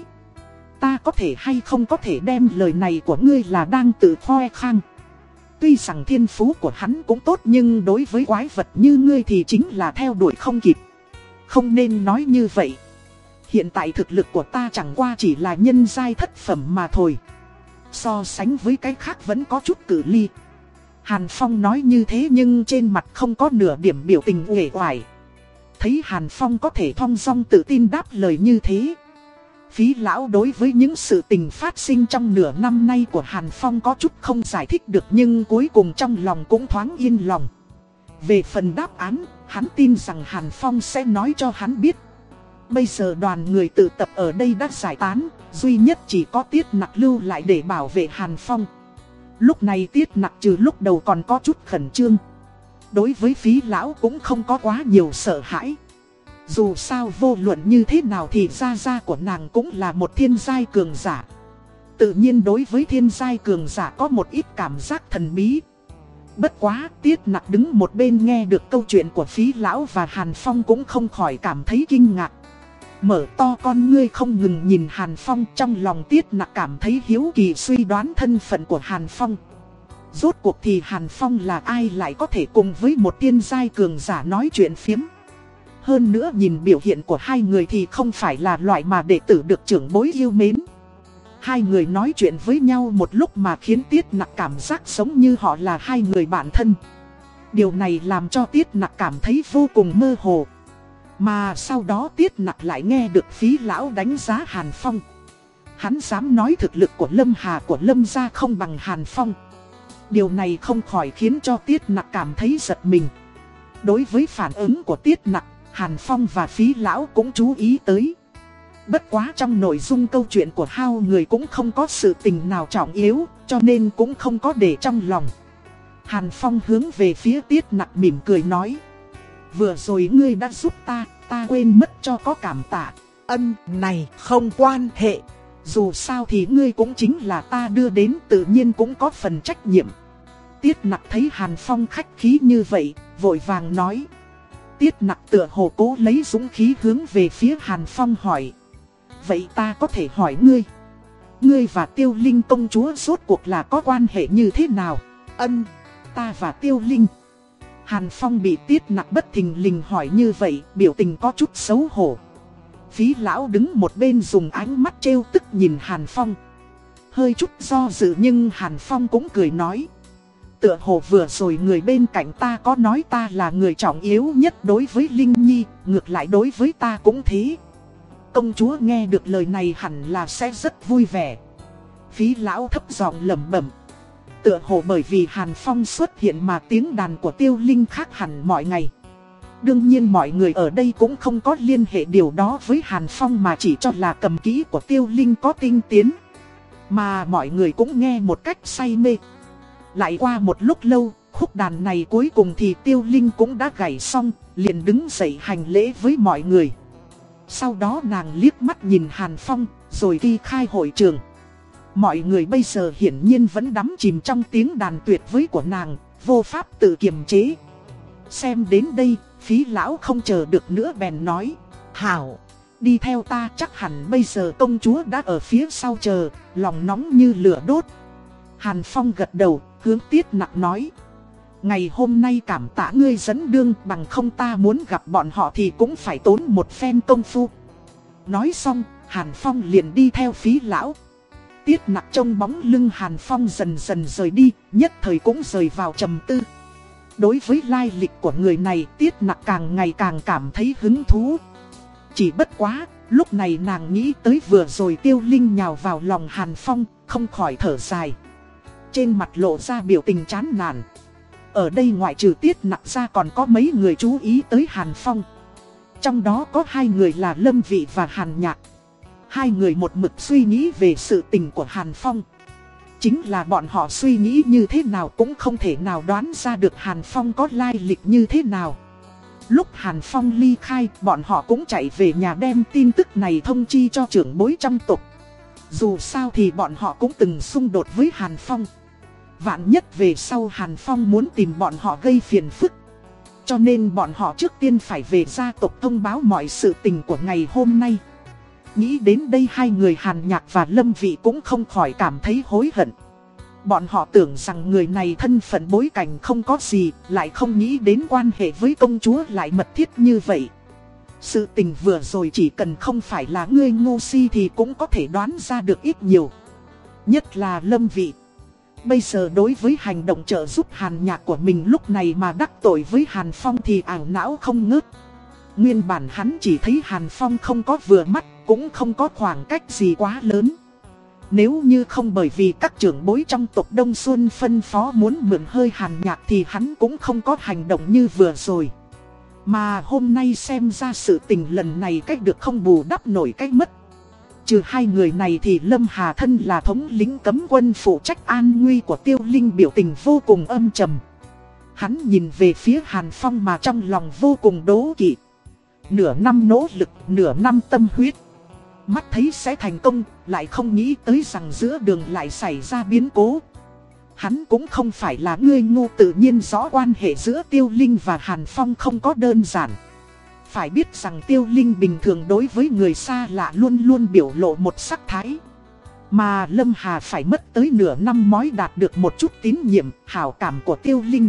Ta có thể hay không có thể đem lời này của ngươi là đang tự khoe khang. Tuy rằng thiên phú của hắn cũng tốt nhưng đối với quái vật như ngươi thì chính là theo đuổi không kịp. Không nên nói như vậy. Hiện tại thực lực của ta chẳng qua chỉ là nhân giai thất phẩm mà thôi. So sánh với cái khác vẫn có chút cử ly. Hàn Phong nói như thế nhưng trên mặt không có nửa điểm biểu tình uể oải. Thấy Hàn Phong có thể thong dong tự tin đáp lời như thế. Phí lão đối với những sự tình phát sinh trong nửa năm nay của Hàn Phong có chút không giải thích được nhưng cuối cùng trong lòng cũng thoáng yên lòng. Về phần đáp án, hắn tin rằng Hàn Phong sẽ nói cho hắn biết. Bây giờ đoàn người tự tập ở đây đã giải tán, duy nhất chỉ có tiết nặc lưu lại để bảo vệ Hàn Phong. Lúc này tiết nặc trừ lúc đầu còn có chút khẩn trương. Đối với phí lão cũng không có quá nhiều sợ hãi. Dù sao vô luận như thế nào thì gia gia của nàng cũng là một thiên giai cường giả. Tự nhiên đối với thiên giai cường giả có một ít cảm giác thần bí. Bất quá, tiết nặc đứng một bên nghe được câu chuyện của phí lão và Hàn Phong cũng không khỏi cảm thấy kinh ngạc. Mở to con ngươi không ngừng nhìn Hàn Phong trong lòng tiết nặc cảm thấy hiếu kỳ suy đoán thân phận của Hàn Phong. Rốt cuộc thì Hàn Phong là ai lại có thể cùng với một tiên giai cường giả nói chuyện phiếm. Hơn nữa nhìn biểu hiện của hai người thì không phải là loại mà đệ tử được trưởng bối yêu mến. Hai người nói chuyện với nhau một lúc mà khiến Tiết Nặc cảm giác giống như họ là hai người bạn thân. Điều này làm cho Tiết Nặc cảm thấy vô cùng mơ hồ. Mà sau đó Tiết Nặc lại nghe được phí lão đánh giá Hàn Phong. Hắn dám nói thực lực của Lâm Hà của Lâm gia không bằng Hàn Phong. Điều này không khỏi khiến cho Tiết Nặc cảm thấy giật mình. Đối với phản ứng của Tiết Nặc, Hàn Phong và phí lão cũng chú ý tới. Bất quá trong nội dung câu chuyện của hai người cũng không có sự tình nào trọng yếu, cho nên cũng không có để trong lòng. Hàn Phong hướng về phía tiết nặc mỉm cười nói. Vừa rồi ngươi đã giúp ta, ta quên mất cho có cảm tạ. Ân này không quan hệ. Dù sao thì ngươi cũng chính là ta đưa đến tự nhiên cũng có phần trách nhiệm. Tiết nặc thấy Hàn Phong khách khí như vậy, vội vàng nói. Tiết nặc tựa hồ cố lấy dũng khí hướng về phía Hàn Phong hỏi. Vậy ta có thể hỏi ngươi. Ngươi và tiêu linh công chúa rốt cuộc là có quan hệ như thế nào? Ân, ta và tiêu linh. Hàn Phong bị tiết nặc bất thình lình hỏi như vậy, biểu tình có chút xấu hổ. Phí lão đứng một bên dùng ánh mắt trêu tức nhìn Hàn Phong. Hơi chút do dự nhưng Hàn Phong cũng cười nói. Tựa hồ vừa rồi người bên cạnh ta có nói ta là người trọng yếu nhất đối với Linh Nhi, ngược lại đối với ta cũng thế. Công chúa nghe được lời này hẳn là sẽ rất vui vẻ. Phí lão thấp giọng lẩm bẩm. Tựa hồ bởi vì Hàn Phong xuất hiện mà tiếng đàn của tiêu linh khác hẳn mọi ngày. Đương nhiên mọi người ở đây cũng không có liên hệ điều đó với Hàn Phong mà chỉ cho là cầm kỹ của tiêu linh có tinh tiến. Mà mọi người cũng nghe một cách say mê. Lại qua một lúc lâu, khúc đàn này cuối cùng thì tiêu linh cũng đã gảy xong, liền đứng dậy hành lễ với mọi người. Sau đó nàng liếc mắt nhìn Hàn Phong, rồi đi khai hội trường. Mọi người bây giờ hiển nhiên vẫn đắm chìm trong tiếng đàn tuyệt vời của nàng, vô pháp tự kiềm chế. Xem đến đây, phí lão không chờ được nữa bèn nói, Hảo, Đi theo ta chắc hẳn bây giờ công chúa đã ở phía sau chờ, lòng nóng như lửa đốt. Hàn Phong gật đầu, hướng tiết nặng nói. Ngày hôm nay cảm tạ ngươi dẫn đương bằng không ta muốn gặp bọn họ thì cũng phải tốn một phen công phu. Nói xong, Hàn Phong liền đi theo phí lão. Tiết nặng trông bóng lưng Hàn Phong dần dần rời đi, nhất thời cũng rời vào trầm tư. Đối với lai lịch của người này, Tiết nặng càng ngày càng cảm thấy hứng thú. Chỉ bất quá, lúc này nàng nghĩ tới vừa rồi tiêu linh nhào vào lòng Hàn Phong, không khỏi thở dài. Trên mặt lộ ra biểu tình chán nản. Ở đây ngoại trừ tiết nặng ra còn có mấy người chú ý tới Hàn Phong. Trong đó có hai người là Lâm Vị và Hàn Nhạc. Hai người một mực suy nghĩ về sự tình của Hàn Phong. Chính là bọn họ suy nghĩ như thế nào cũng không thể nào đoán ra được Hàn Phong có lai lịch như thế nào. Lúc Hàn Phong ly khai, bọn họ cũng chạy về nhà đem tin tức này thông chi cho trưởng bối trong tộc. Dù sao thì bọn họ cũng từng xung đột với Hàn Phong. Vạn nhất về sau Hàn Phong muốn tìm bọn họ gây phiền phức. Cho nên bọn họ trước tiên phải về gia tộc thông báo mọi sự tình của ngày hôm nay. Nghĩ đến đây hai người Hàn Nhạc và Lâm Vị cũng không khỏi cảm thấy hối hận. Bọn họ tưởng rằng người này thân phận bối cảnh không có gì, lại không nghĩ đến quan hệ với công chúa lại mật thiết như vậy. Sự tình vừa rồi chỉ cần không phải là ngươi ngu si thì cũng có thể đoán ra được ít nhiều. Nhất là Lâm Vị. Bây giờ đối với hành động trợ giúp Hàn Nhạc của mình lúc này mà đắc tội với Hàn Phong thì ảo não không ngớt. Nguyên bản hắn chỉ thấy Hàn Phong không có vừa mắt, cũng không có khoảng cách gì quá lớn. Nếu như không bởi vì các trưởng bối trong tộc Đông Xuân phân phó muốn mượn hơi Hàn Nhạc thì hắn cũng không có hành động như vừa rồi. Mà hôm nay xem ra sự tình lần này cách được không bù đắp nổi cách mất. Trừ hai người này thì Lâm Hà Thân là thống lính cấm quân phụ trách an nguy của tiêu linh biểu tình vô cùng âm trầm. Hắn nhìn về phía Hàn Phong mà trong lòng vô cùng đố kỵ. Nửa năm nỗ lực, nửa năm tâm huyết. Mắt thấy sẽ thành công, lại không nghĩ tới rằng giữa đường lại xảy ra biến cố. Hắn cũng không phải là người ngu tự nhiên rõ quan hệ giữa Tiêu Linh và Hàn Phong không có đơn giản. Phải biết rằng Tiêu Linh bình thường đối với người xa lạ luôn luôn biểu lộ một sắc thái. Mà Lâm Hà phải mất tới nửa năm mới đạt được một chút tín nhiệm, hảo cảm của Tiêu Linh.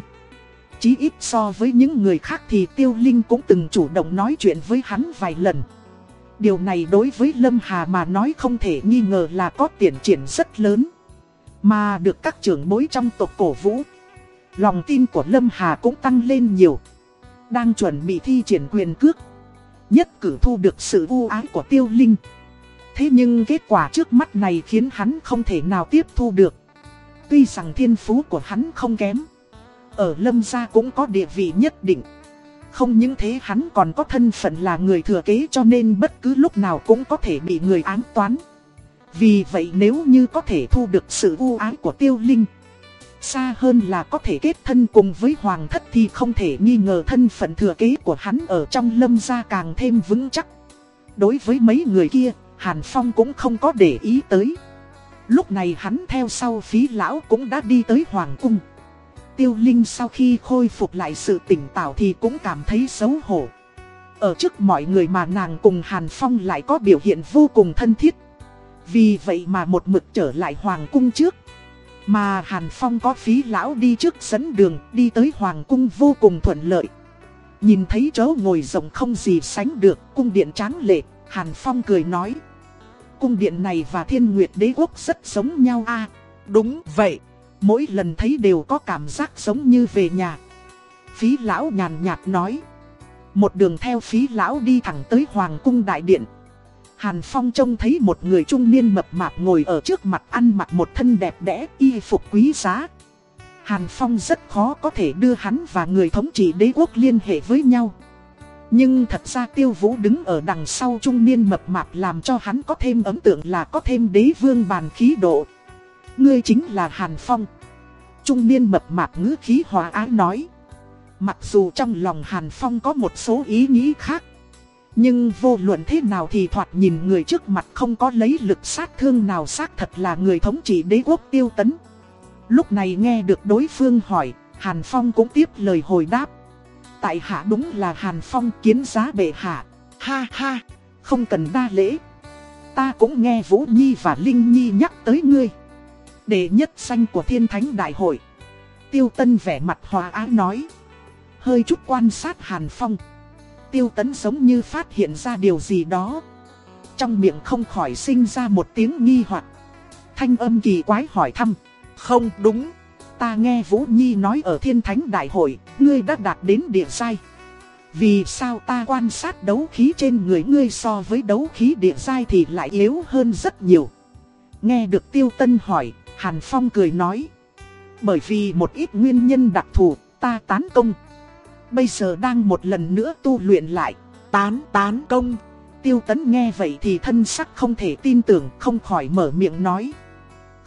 Chí ít so với những người khác thì Tiêu Linh cũng từng chủ động nói chuyện với hắn vài lần. Điều này đối với Lâm Hà mà nói không thể nghi ngờ là có tiền triển rất lớn. Mà được các trưởng bối trong tộc cổ vũ. Lòng tin của Lâm Hà cũng tăng lên nhiều. Đang chuẩn bị thi triển quyền cước. Nhất cử thu được sự ưu ái của Tiêu Linh. Thế nhưng kết quả trước mắt này khiến hắn không thể nào tiếp thu được. Tuy rằng thiên phú của hắn không kém. Ở Lâm gia cũng có địa vị nhất định. Không những thế, hắn còn có thân phận là người thừa kế cho nên bất cứ lúc nào cũng có thể bị người án toán. Vì vậy nếu như có thể thu được sự ưu ái của tiêu linh Xa hơn là có thể kết thân cùng với hoàng thất thì không thể nghi ngờ thân phận thừa kế của hắn ở trong lâm gia càng thêm vững chắc Đối với mấy người kia, Hàn Phong cũng không có để ý tới Lúc này hắn theo sau phí lão cũng đã đi tới hoàng cung Tiêu Linh sau khi khôi phục lại sự tỉnh táo thì cũng cảm thấy xấu hổ. Ở trước mọi người mà nàng cùng Hàn Phong lại có biểu hiện vô cùng thân thiết. Vì vậy mà một mực trở lại Hoàng cung trước. Mà Hàn Phong có phí lão đi trước dẫn đường đi tới Hoàng cung vô cùng thuận lợi. Nhìn thấy chỗ ngồi rộng không gì sánh được cung điện tráng lệ, Hàn Phong cười nói. Cung điện này và thiên nguyệt đế quốc rất giống nhau a Đúng vậy. Mỗi lần thấy đều có cảm giác giống như về nhà Phí lão nhàn nhạt nói Một đường theo phí lão đi thẳng tới Hoàng cung đại điện Hàn Phong trông thấy một người trung niên mập mạp ngồi ở trước mặt ăn mặc một thân đẹp đẽ y phục quý giá Hàn Phong rất khó có thể đưa hắn và người thống trị đế quốc liên hệ với nhau Nhưng thật ra tiêu vũ đứng ở đằng sau trung niên mập mạp làm cho hắn có thêm ấn tượng là có thêm đế vương bàn khí độ Ngươi chính là Hàn Phong. Trung niên mập mạp ngữ khí hòa ái nói. Mặc dù trong lòng Hàn Phong có một số ý nghĩ khác. Nhưng vô luận thế nào thì thoạt nhìn người trước mặt không có lấy lực sát thương nào xác thật là người thống trị đế quốc tiêu tấn. Lúc này nghe được đối phương hỏi, Hàn Phong cũng tiếp lời hồi đáp. Tại hạ đúng là Hàn Phong kiến giá bệ hạ. Ha ha, Không cần đa lễ. Ta cũng nghe Vũ Nhi và Linh Nhi nhắc tới ngươi. Đệ nhất danh của thiên thánh đại hội. Tiêu Tân vẻ mặt hòa ái nói. Hơi chút quan sát Hàn Phong. Tiêu Tấn giống như phát hiện ra điều gì đó. Trong miệng không khỏi sinh ra một tiếng nghi hoặc Thanh âm kỳ quái hỏi thăm. Không đúng. Ta nghe Vũ Nhi nói ở thiên thánh đại hội, ngươi đã đạt đến địa giai. Vì sao ta quan sát đấu khí trên người ngươi so với đấu khí địa giai thì lại yếu hơn rất nhiều. Nghe được Tiêu Tân hỏi, Hàn Phong cười nói. Bởi vì một ít nguyên nhân đặc thù, ta tán công. Bây giờ đang một lần nữa tu luyện lại, tán tán công. Tiêu Tấn nghe vậy thì thân sắc không thể tin tưởng, không khỏi mở miệng nói.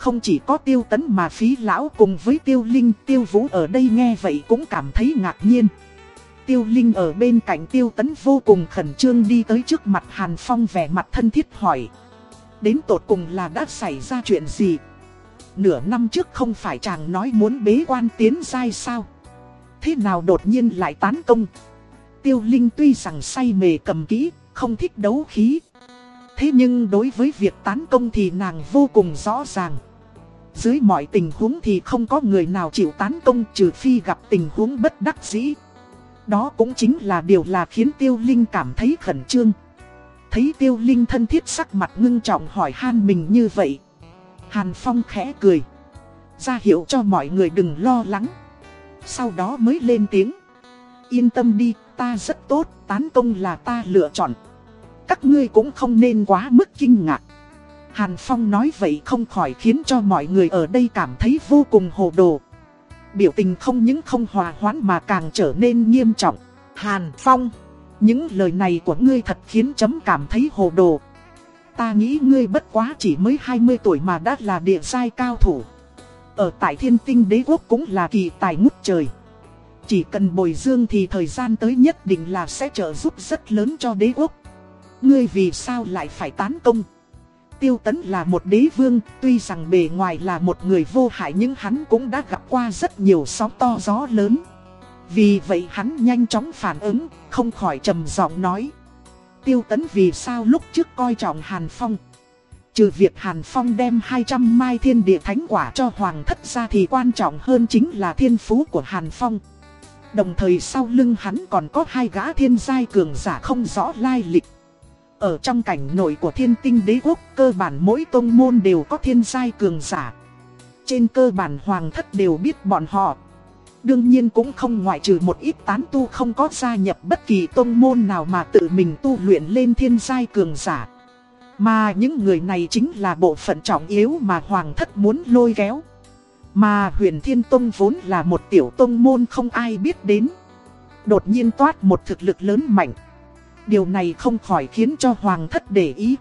Không chỉ có tiêu tấn mà phí lão cùng với tiêu linh tiêu vũ ở đây nghe vậy cũng cảm thấy ngạc nhiên. Tiêu linh ở bên cạnh tiêu tấn vô cùng khẩn trương đi tới trước mặt Hàn Phong vẻ mặt thân thiết hỏi. Đến tột cùng là đã xảy ra chuyện gì? Nửa năm trước không phải chàng nói muốn bế quan tiến giai sao? Thế nào đột nhiên lại tán công? Tiêu Linh tuy rằng say mề cầm kỹ, không thích đấu khí. Thế nhưng đối với việc tán công thì nàng vô cùng rõ ràng. Dưới mọi tình huống thì không có người nào chịu tán công trừ phi gặp tình huống bất đắc dĩ. Đó cũng chính là điều là khiến Tiêu Linh cảm thấy khẩn trương. Thấy Tiêu Linh thân thiết sắc mặt ngưng trọng hỏi han mình như vậy. Hàn Phong khẽ cười. ra hiệu cho mọi người đừng lo lắng. Sau đó mới lên tiếng. Yên tâm đi, ta rất tốt, tán công là ta lựa chọn. Các ngươi cũng không nên quá mức kinh ngạc. Hàn Phong nói vậy không khỏi khiến cho mọi người ở đây cảm thấy vô cùng hồ đồ. Biểu tình không những không hòa hoãn mà càng trở nên nghiêm trọng. Hàn Phong, những lời này của ngươi thật khiến chấm cảm thấy hồ đồ. Ta nghĩ ngươi bất quá chỉ mới 20 tuổi mà đã là địa giai cao thủ. Ở tại thiên tinh đế quốc cũng là kỳ tài ngút trời. Chỉ cần bồi dương thì thời gian tới nhất định là sẽ trợ giúp rất lớn cho đế quốc. Ngươi vì sao lại phải tán công? Tiêu Tấn là một đế vương, tuy rằng bề ngoài là một người vô hại nhưng hắn cũng đã gặp qua rất nhiều sóng to gió lớn. Vì vậy hắn nhanh chóng phản ứng, không khỏi trầm giọng nói. Tiêu Tấn vì sao lúc trước coi trọng Hàn Phong. Trừ việc Hàn Phong đem 200 mai thiên địa thánh quả cho Hoàng thất ra thì quan trọng hơn chính là thiên phú của Hàn Phong. Đồng thời sau lưng hắn còn có hai gã thiên giai cường giả không rõ lai lịch. Ở trong cảnh nội của thiên tinh đế quốc, cơ bản mỗi tông môn đều có thiên giai cường giả. Trên cơ bản hoàng thất đều biết bọn họ. Đương nhiên cũng không ngoại trừ một ít tán tu không có gia nhập bất kỳ tông môn nào mà tự mình tu luyện lên thiên giai cường giả. Mà những người này chính là bộ phận trọng yếu mà hoàng thất muốn lôi kéo. Mà huyền thiên tông vốn là một tiểu tông môn không ai biết đến. Đột nhiên toát một thực lực lớn mạnh. Điều này không khỏi khiến cho Hoàng thất để ý.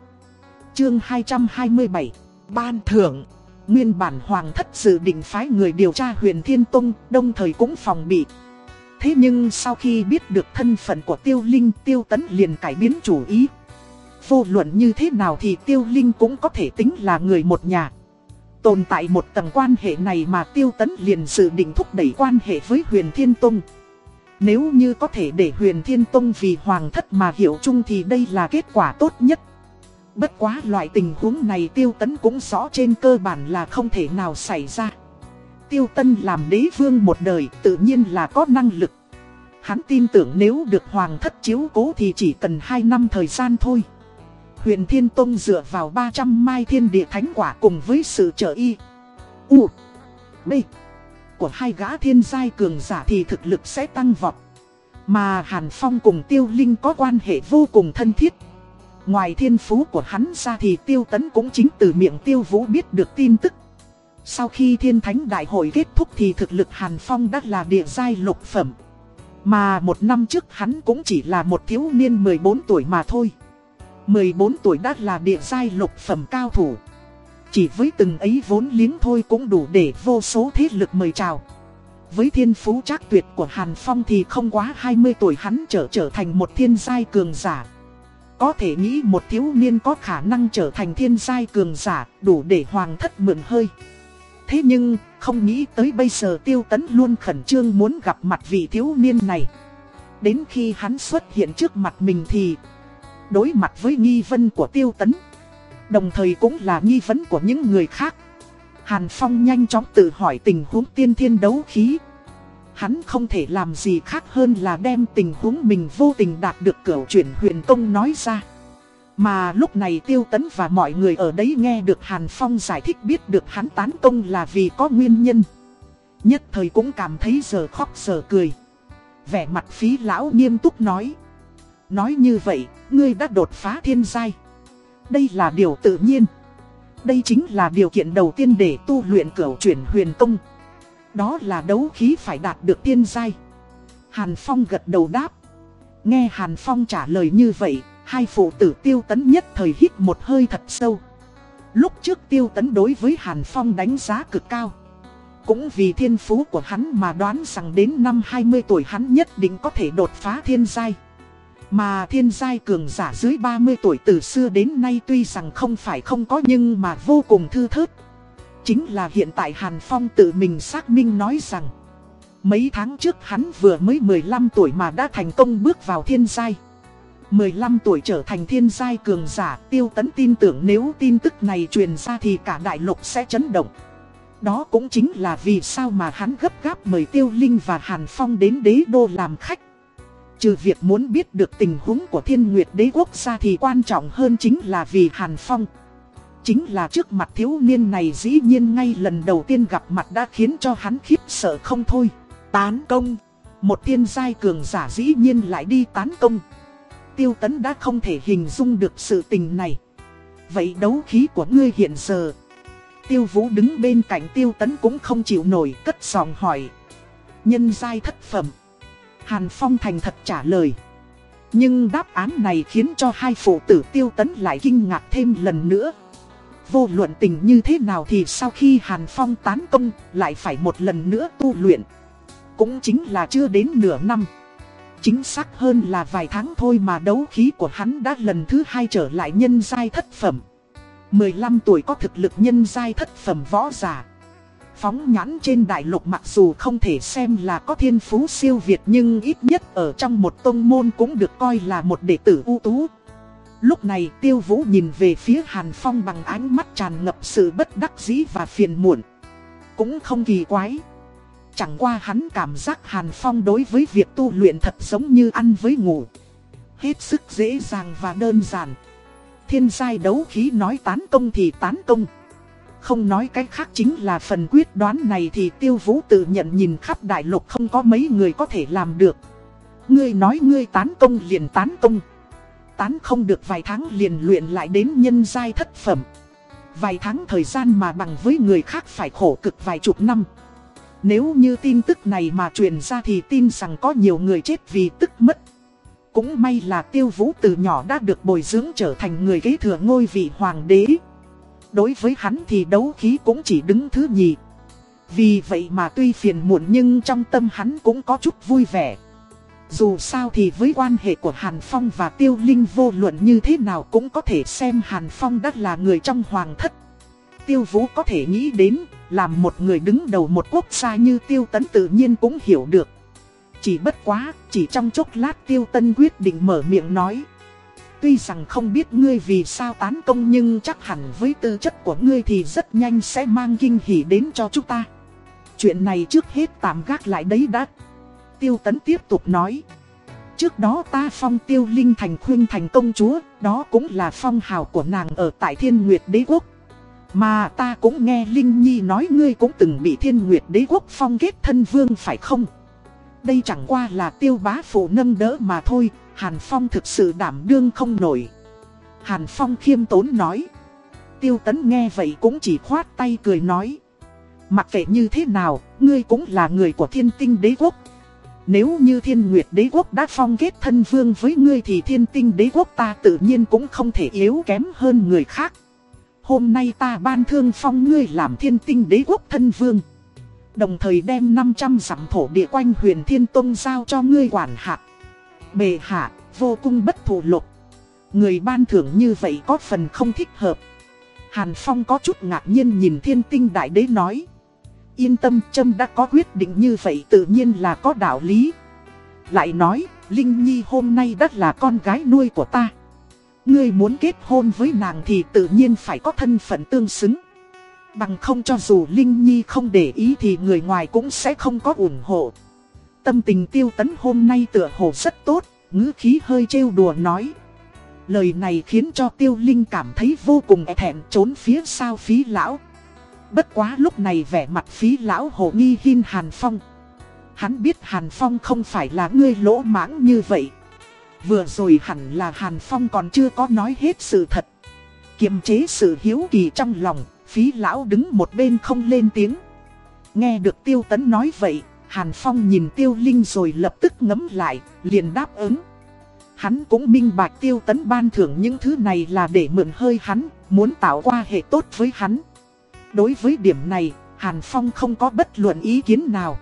Chương 227 Ban thưởng Nguyên bản Hoàng thất dự định phái người điều tra huyền Thiên Tông, đồng thời cũng phòng bị. Thế nhưng sau khi biết được thân phận của Tiêu Linh, Tiêu Tấn liền cải biến chủ ý. Vô luận như thế nào thì Tiêu Linh cũng có thể tính là người một nhà. Tồn tại một tầng quan hệ này mà Tiêu Tấn liền dự định thúc đẩy quan hệ với huyền Thiên Tông. Nếu như có thể để huyền thiên tông vì hoàng thất mà hiểu chung thì đây là kết quả tốt nhất. Bất quá loại tình huống này tiêu tấn cũng rõ trên cơ bản là không thể nào xảy ra. Tiêu tân làm đế vương một đời tự nhiên là có năng lực. Hắn tin tưởng nếu được hoàng thất chiếu cố thì chỉ cần 2 năm thời gian thôi. Huyền Thiên Tông dựa vào 300 mai thiên địa thánh quả cùng với sự trợ y. U. B của hai gã thiên giai cường giả thì thực lực sẽ tăng vọt. Mà Hàn Phong cùng Tiêu Linh có quan hệ vô cùng thân thiết. Ngoài thiên phú của hắn ra thì Tiêu Tấn cũng chính từ miệng Tiêu Vũ biết được tin tức. Sau khi thiên thánh đại hội kết thúc thì thực lực Hàn Phong đã là địa giai lục phẩm. Mà một năm trước hắn cũng chỉ là một thiếu niên 14 tuổi mà thôi. 14 tuổi đã là địa giai lục phẩm cao thủ. Chỉ với từng ấy vốn liếng thôi cũng đủ để vô số thế lực mời chào. Với thiên phú trác tuyệt của Hàn Phong thì không quá 20 tuổi hắn trở trở thành một thiên giai cường giả. Có thể nghĩ một thiếu niên có khả năng trở thành thiên giai cường giả đủ để hoàng thất mượn hơi. Thế nhưng, không nghĩ tới bây giờ tiêu tấn luôn khẩn trương muốn gặp mặt vị thiếu niên này. Đến khi hắn xuất hiện trước mặt mình thì đối mặt với nghi vấn của tiêu tấn. Đồng thời cũng là nghi vấn của những người khác. Hàn Phong nhanh chóng tự hỏi tình huống tiên thiên đấu khí. Hắn không thể làm gì khác hơn là đem tình huống mình vô tình đạt được cửa chuyển huyền công nói ra. Mà lúc này Tiêu Tấn và mọi người ở đấy nghe được Hàn Phong giải thích biết được hắn tán công là vì có nguyên nhân. Nhất thời cũng cảm thấy giờ khóc giờ cười. Vẻ mặt phí lão nghiêm túc nói. Nói như vậy, ngươi đã đột phá thiên giai. Đây là điều tự nhiên. Đây chính là điều kiện đầu tiên để tu luyện cửu chuyển huyền công. Đó là đấu khí phải đạt được thiên giai. Hàn Phong gật đầu đáp. Nghe Hàn Phong trả lời như vậy, hai phụ tử tiêu tấn nhất thời hít một hơi thật sâu. Lúc trước tiêu tấn đối với Hàn Phong đánh giá cực cao. Cũng vì thiên phú của hắn mà đoán rằng đến năm 20 tuổi hắn nhất định có thể đột phá thiên giai. Mà thiên giai cường giả dưới 30 tuổi từ xưa đến nay tuy rằng không phải không có nhưng mà vô cùng thư thớt. Chính là hiện tại Hàn Phong tự mình xác minh nói rằng, Mấy tháng trước hắn vừa mới 15 tuổi mà đã thành công bước vào thiên giai. 15 tuổi trở thành thiên giai cường giả, tiêu tấn tin tưởng nếu tin tức này truyền ra thì cả đại lục sẽ chấn động. Đó cũng chính là vì sao mà hắn gấp gáp mời tiêu linh và Hàn Phong đến đế đô làm khách. Trừ việc muốn biết được tình huống của thiên nguyệt đế quốc gia thì quan trọng hơn chính là vì Hàn Phong Chính là trước mặt thiếu niên này dĩ nhiên ngay lần đầu tiên gặp mặt đã khiến cho hắn khiếp sợ không thôi. Tán công. Một thiên giai cường giả dĩ nhiên lại đi tán công. Tiêu tấn đã không thể hình dung được sự tình này. Vậy đấu khí của ngươi hiện giờ. Tiêu vũ đứng bên cạnh tiêu tấn cũng không chịu nổi, cất giọng hỏi. Nhân giai thất phẩm. Hàn Phong thành thật trả lời. Nhưng đáp án này khiến cho hai phụ tử tiêu tấn lại kinh ngạc thêm lần nữa. Vô luận tình như thế nào thì sau khi Hàn Phong tán công lại phải một lần nữa tu luyện. Cũng chính là chưa đến nửa năm. Chính xác hơn là vài tháng thôi mà đấu khí của hắn đã lần thứ hai trở lại nhân giai thất phẩm. 15 tuổi có thực lực nhân giai thất phẩm võ giả. Phóng nhãn trên đại lục mặc dù không thể xem là có thiên phú siêu việt nhưng ít nhất ở trong một tông môn cũng được coi là một đệ tử ưu tú. Lúc này tiêu vũ nhìn về phía Hàn Phong bằng ánh mắt tràn ngập sự bất đắc dĩ và phiền muộn. Cũng không kỳ quái. Chẳng qua hắn cảm giác Hàn Phong đối với việc tu luyện thật giống như ăn với ngủ. Hết sức dễ dàng và đơn giản. Thiên giai đấu khí nói tán công thì tán công. Không nói cách khác chính là phần quyết đoán này thì tiêu vũ tự nhận nhìn khắp đại lục không có mấy người có thể làm được. Ngươi nói ngươi tán công liền tán công tán không được vài tháng liền luyện lại đến nhân giai thất phẩm. Vài tháng thời gian mà bằng với người khác phải khổ cực vài chục năm. Nếu như tin tức này mà truyền ra thì tin rằng có nhiều người chết vì tức mất. Cũng may là tiêu vũ từ nhỏ đã được bồi dưỡng trở thành người kế thừa ngôi vị hoàng đế. Đối với hắn thì đấu khí cũng chỉ đứng thứ nhì. Vì vậy mà tuy phiền muộn nhưng trong tâm hắn cũng có chút vui vẻ. Dù sao thì với quan hệ của Hàn Phong và Tiêu Linh vô luận như thế nào cũng có thể xem Hàn Phong đã là người trong hoàng thất. Tiêu Vũ có thể nghĩ đến, làm một người đứng đầu một quốc gia như Tiêu Tấn tự nhiên cũng hiểu được. Chỉ bất quá, chỉ trong chốc lát Tiêu Tân quyết định mở miệng nói. Tuy rằng không biết ngươi vì sao tán công nhưng chắc hẳn với tư chất của ngươi thì rất nhanh sẽ mang kinh hỉ đến cho chúng ta. Chuyện này trước hết tạm gác lại đấy đã. Tiêu Tấn tiếp tục nói. Trước đó ta phong tiêu linh thành khuyên thành công chúa, đó cũng là phong hào của nàng ở tại thiên nguyệt đế quốc. Mà ta cũng nghe Linh Nhi nói ngươi cũng từng bị thiên nguyệt đế quốc phong kết thân vương phải không? Đây chẳng qua là tiêu bá phụ nâng đỡ mà thôi, Hàn Phong thực sự đảm đương không nổi. Hàn Phong khiêm tốn nói. Tiêu tấn nghe vậy cũng chỉ khoát tay cười nói. Mặc kệ như thế nào, ngươi cũng là người của thiên tinh đế quốc. Nếu như thiên nguyệt đế quốc đã phong kết thân vương với ngươi thì thiên tinh đế quốc ta tự nhiên cũng không thể yếu kém hơn người khác. Hôm nay ta ban thương phong ngươi làm thiên tinh đế quốc thân vương. Đồng thời đem 500 dặm thổ địa quanh huyền thiên tông giao cho ngươi quản hạt. Bề hạ, vô cung bất thủ lục. Người ban thưởng như vậy có phần không thích hợp. Hàn Phong có chút ngạc nhiên nhìn thiên tinh đại đế nói. Yên tâm Trâm đã có quyết định như vậy tự nhiên là có đạo lý Lại nói Linh Nhi hôm nay đã là con gái nuôi của ta Ngươi muốn kết hôn với nàng thì tự nhiên phải có thân phận tương xứng. Bằng không cho dù Linh Nhi không để ý thì người ngoài cũng sẽ không có ủng hộ. Tâm tình tiêu tấn hôm nay tựa hồ rất tốt, ngữ khí hơi trêu đùa nói. Lời này khiến cho tiêu linh cảm thấy vô cùng e thẹn trốn phía sau phí lão. Bất quá lúc này vẻ mặt phí lão hồ nghi hin Hàn Phong. Hắn biết Hàn Phong không phải là người lỗ mãng như vậy. Vừa rồi hẳn là Hàn Phong còn chưa có nói hết sự thật. Kiềm chế sự hiếu kỳ trong lòng, phí lão đứng một bên không lên tiếng. Nghe được tiêu tấn nói vậy, Hàn Phong nhìn tiêu linh rồi lập tức ngấm lại, liền đáp ứng. Hắn cũng minh bạch tiêu tấn ban thưởng những thứ này là để mượn hơi hắn, muốn tạo qua hệ tốt với hắn. Đối với điểm này, Hàn Phong không có bất luận ý kiến nào.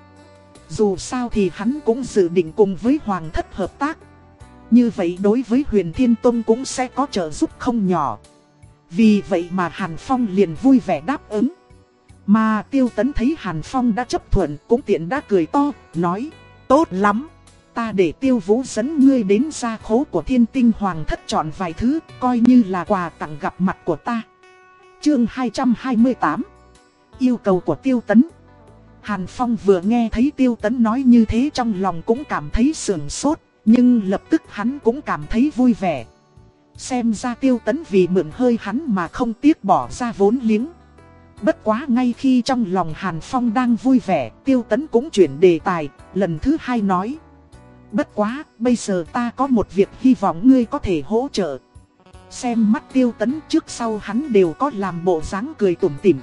Dù sao thì hắn cũng dự định cùng với Hoàng thất hợp tác. Như vậy đối với huyền Thiên Tông cũng sẽ có trợ giúp không nhỏ. Vì vậy mà Hàn Phong liền vui vẻ đáp ứng. Mà Tiêu Tấn thấy Hàn Phong đã chấp thuận cũng tiện đã cười to, nói, tốt lắm. Ta để Tiêu Vũ dẫn ngươi đến gia khố của thiên tinh hoàng thất chọn vài thứ, coi như là quà tặng gặp mặt của ta. Chương 228 Yêu cầu của Tiêu Tấn Hàn Phong vừa nghe thấy Tiêu Tấn nói như thế trong lòng cũng cảm thấy sườn sốt, nhưng lập tức hắn cũng cảm thấy vui vẻ. Xem ra Tiêu Tấn vì mượn hơi hắn mà không tiếc bỏ ra vốn liếng. Bất quá ngay khi trong lòng Hàn Phong đang vui vẻ, Tiêu Tấn cũng chuyển đề tài, lần thứ hai nói. Bất quá, bây giờ ta có một việc hy vọng ngươi có thể hỗ trợ. Xem mắt Tiêu Tấn trước sau hắn đều có làm bộ dáng cười tủm tỉm.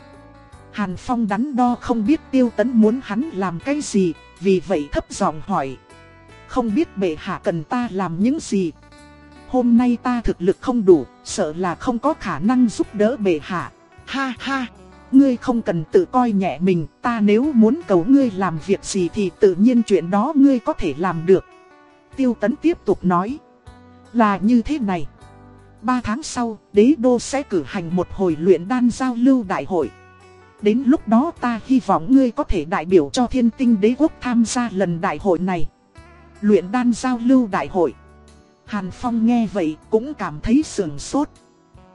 Hàn Phong đắn đo không biết Tiêu Tấn muốn hắn làm cái gì, vì vậy thấp giọng hỏi. Không biết bệ hạ cần ta làm những gì. Hôm nay ta thực lực không đủ, sợ là không có khả năng giúp đỡ bệ hạ. Ha ha! Ngươi không cần tự coi nhẹ mình, ta nếu muốn cầu ngươi làm việc gì thì tự nhiên chuyện đó ngươi có thể làm được. Tiêu Tấn tiếp tục nói. Là như thế này. Ba tháng sau, đế đô sẽ cử hành một hồi luyện đan giao lưu đại hội. Đến lúc đó ta hy vọng ngươi có thể đại biểu cho thiên tinh đế quốc tham gia lần đại hội này. Luyện đan giao lưu đại hội. Hàn Phong nghe vậy cũng cảm thấy sườn sốt.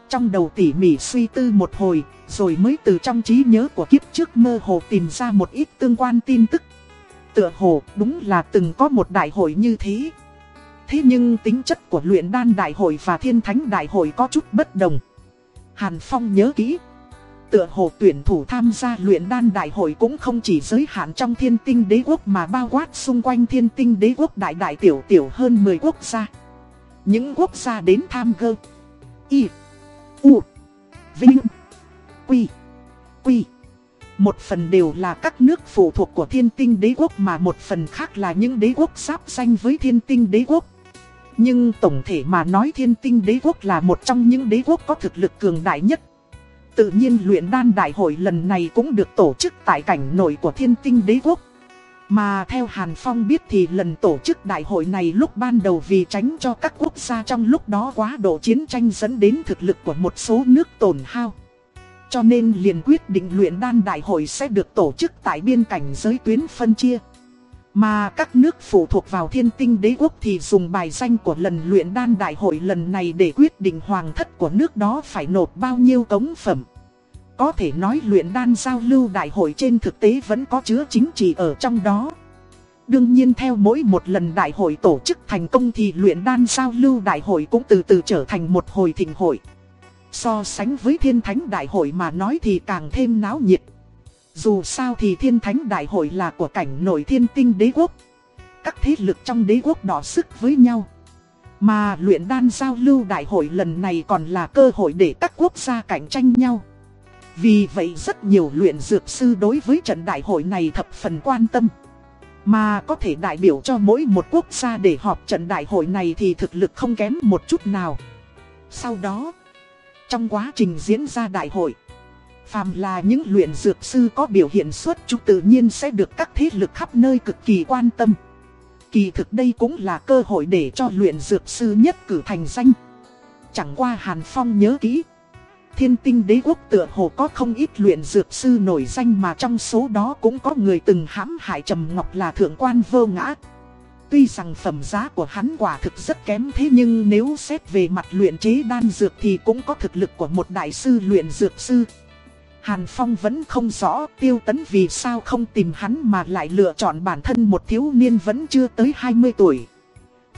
Trong đầu tỉ mỉ suy tư một hồi, rồi mới từ trong trí nhớ của kiếp trước mơ hồ tìm ra một ít tương quan tin tức. Tựa hồ đúng là từng có một đại hội như thế. Thế nhưng tính chất của luyện đan đại hội và thiên thánh đại hội có chút bất đồng. Hàn Phong nhớ kỹ. Tựa hồ tuyển thủ tham gia luyện đan đại hội cũng không chỉ giới hạn trong thiên tinh đế quốc mà bao quát xung quanh thiên tinh đế quốc đại đại tiểu tiểu hơn 10 quốc gia. Những quốc gia đến tham gơ. Y. U. Vinh. Quy. Quy. Một phần đều là các nước phụ thuộc của thiên tinh đế quốc mà một phần khác là những đế quốc sáp danh với thiên tinh đế quốc. Nhưng tổng thể mà nói thiên tinh đế quốc là một trong những đế quốc có thực lực cường đại nhất. Tự nhiên luyện đan đại hội lần này cũng được tổ chức tại cảnh nội của thiên tinh đế quốc. Mà theo Hàn Phong biết thì lần tổ chức đại hội này lúc ban đầu vì tránh cho các quốc gia trong lúc đó quá độ chiến tranh dẫn đến thực lực của một số nước tổn hao. Cho nên liền quyết định luyện đan đại hội sẽ được tổ chức tại biên cảnh giới tuyến phân chia. Mà các nước phụ thuộc vào thiên tinh đế quốc thì dùng bài danh của lần luyện đan đại hội lần này để quyết định hoàng thất của nước đó phải nộp bao nhiêu cống phẩm. Có thể nói luyện đan giao lưu đại hội trên thực tế vẫn có chứa chính trị ở trong đó. Đương nhiên theo mỗi một lần đại hội tổ chức thành công thì luyện đan giao lưu đại hội cũng từ từ trở thành một hồi thịnh hội. So sánh với thiên thánh đại hội mà nói thì càng thêm náo nhiệt. Dù sao thì thiên thánh đại hội là của cảnh nổi thiên tinh đế quốc. Các thế lực trong đế quốc đỏ sức với nhau. Mà luyện đan giao lưu đại hội lần này còn là cơ hội để các quốc gia cạnh tranh nhau. Vì vậy rất nhiều luyện dược sư đối với trận đại hội này thập phần quan tâm. Mà có thể đại biểu cho mỗi một quốc gia để họp trận đại hội này thì thực lực không kém một chút nào. Sau đó, trong quá trình diễn ra đại hội, phàm là những luyện dược sư có biểu hiện xuất chúng tự nhiên sẽ được các thế lực khắp nơi cực kỳ quan tâm. Kỳ thực đây cũng là cơ hội để cho luyện dược sư nhất cử thành danh. Chẳng qua Hàn Phong nhớ kỹ. Thiên tinh đế quốc tựa hồ có không ít luyện dược sư nổi danh mà trong số đó cũng có người từng hãm hại Trầm Ngọc là thượng quan vô ngã. Tuy rằng phẩm giá của hắn quả thực rất kém thế nhưng nếu xét về mặt luyện chế đan dược thì cũng có thực lực của một đại sư luyện dược sư. Hàn Phong vẫn không rõ tiêu tấn vì sao không tìm hắn mà lại lựa chọn bản thân một thiếu niên vẫn chưa tới 20 tuổi.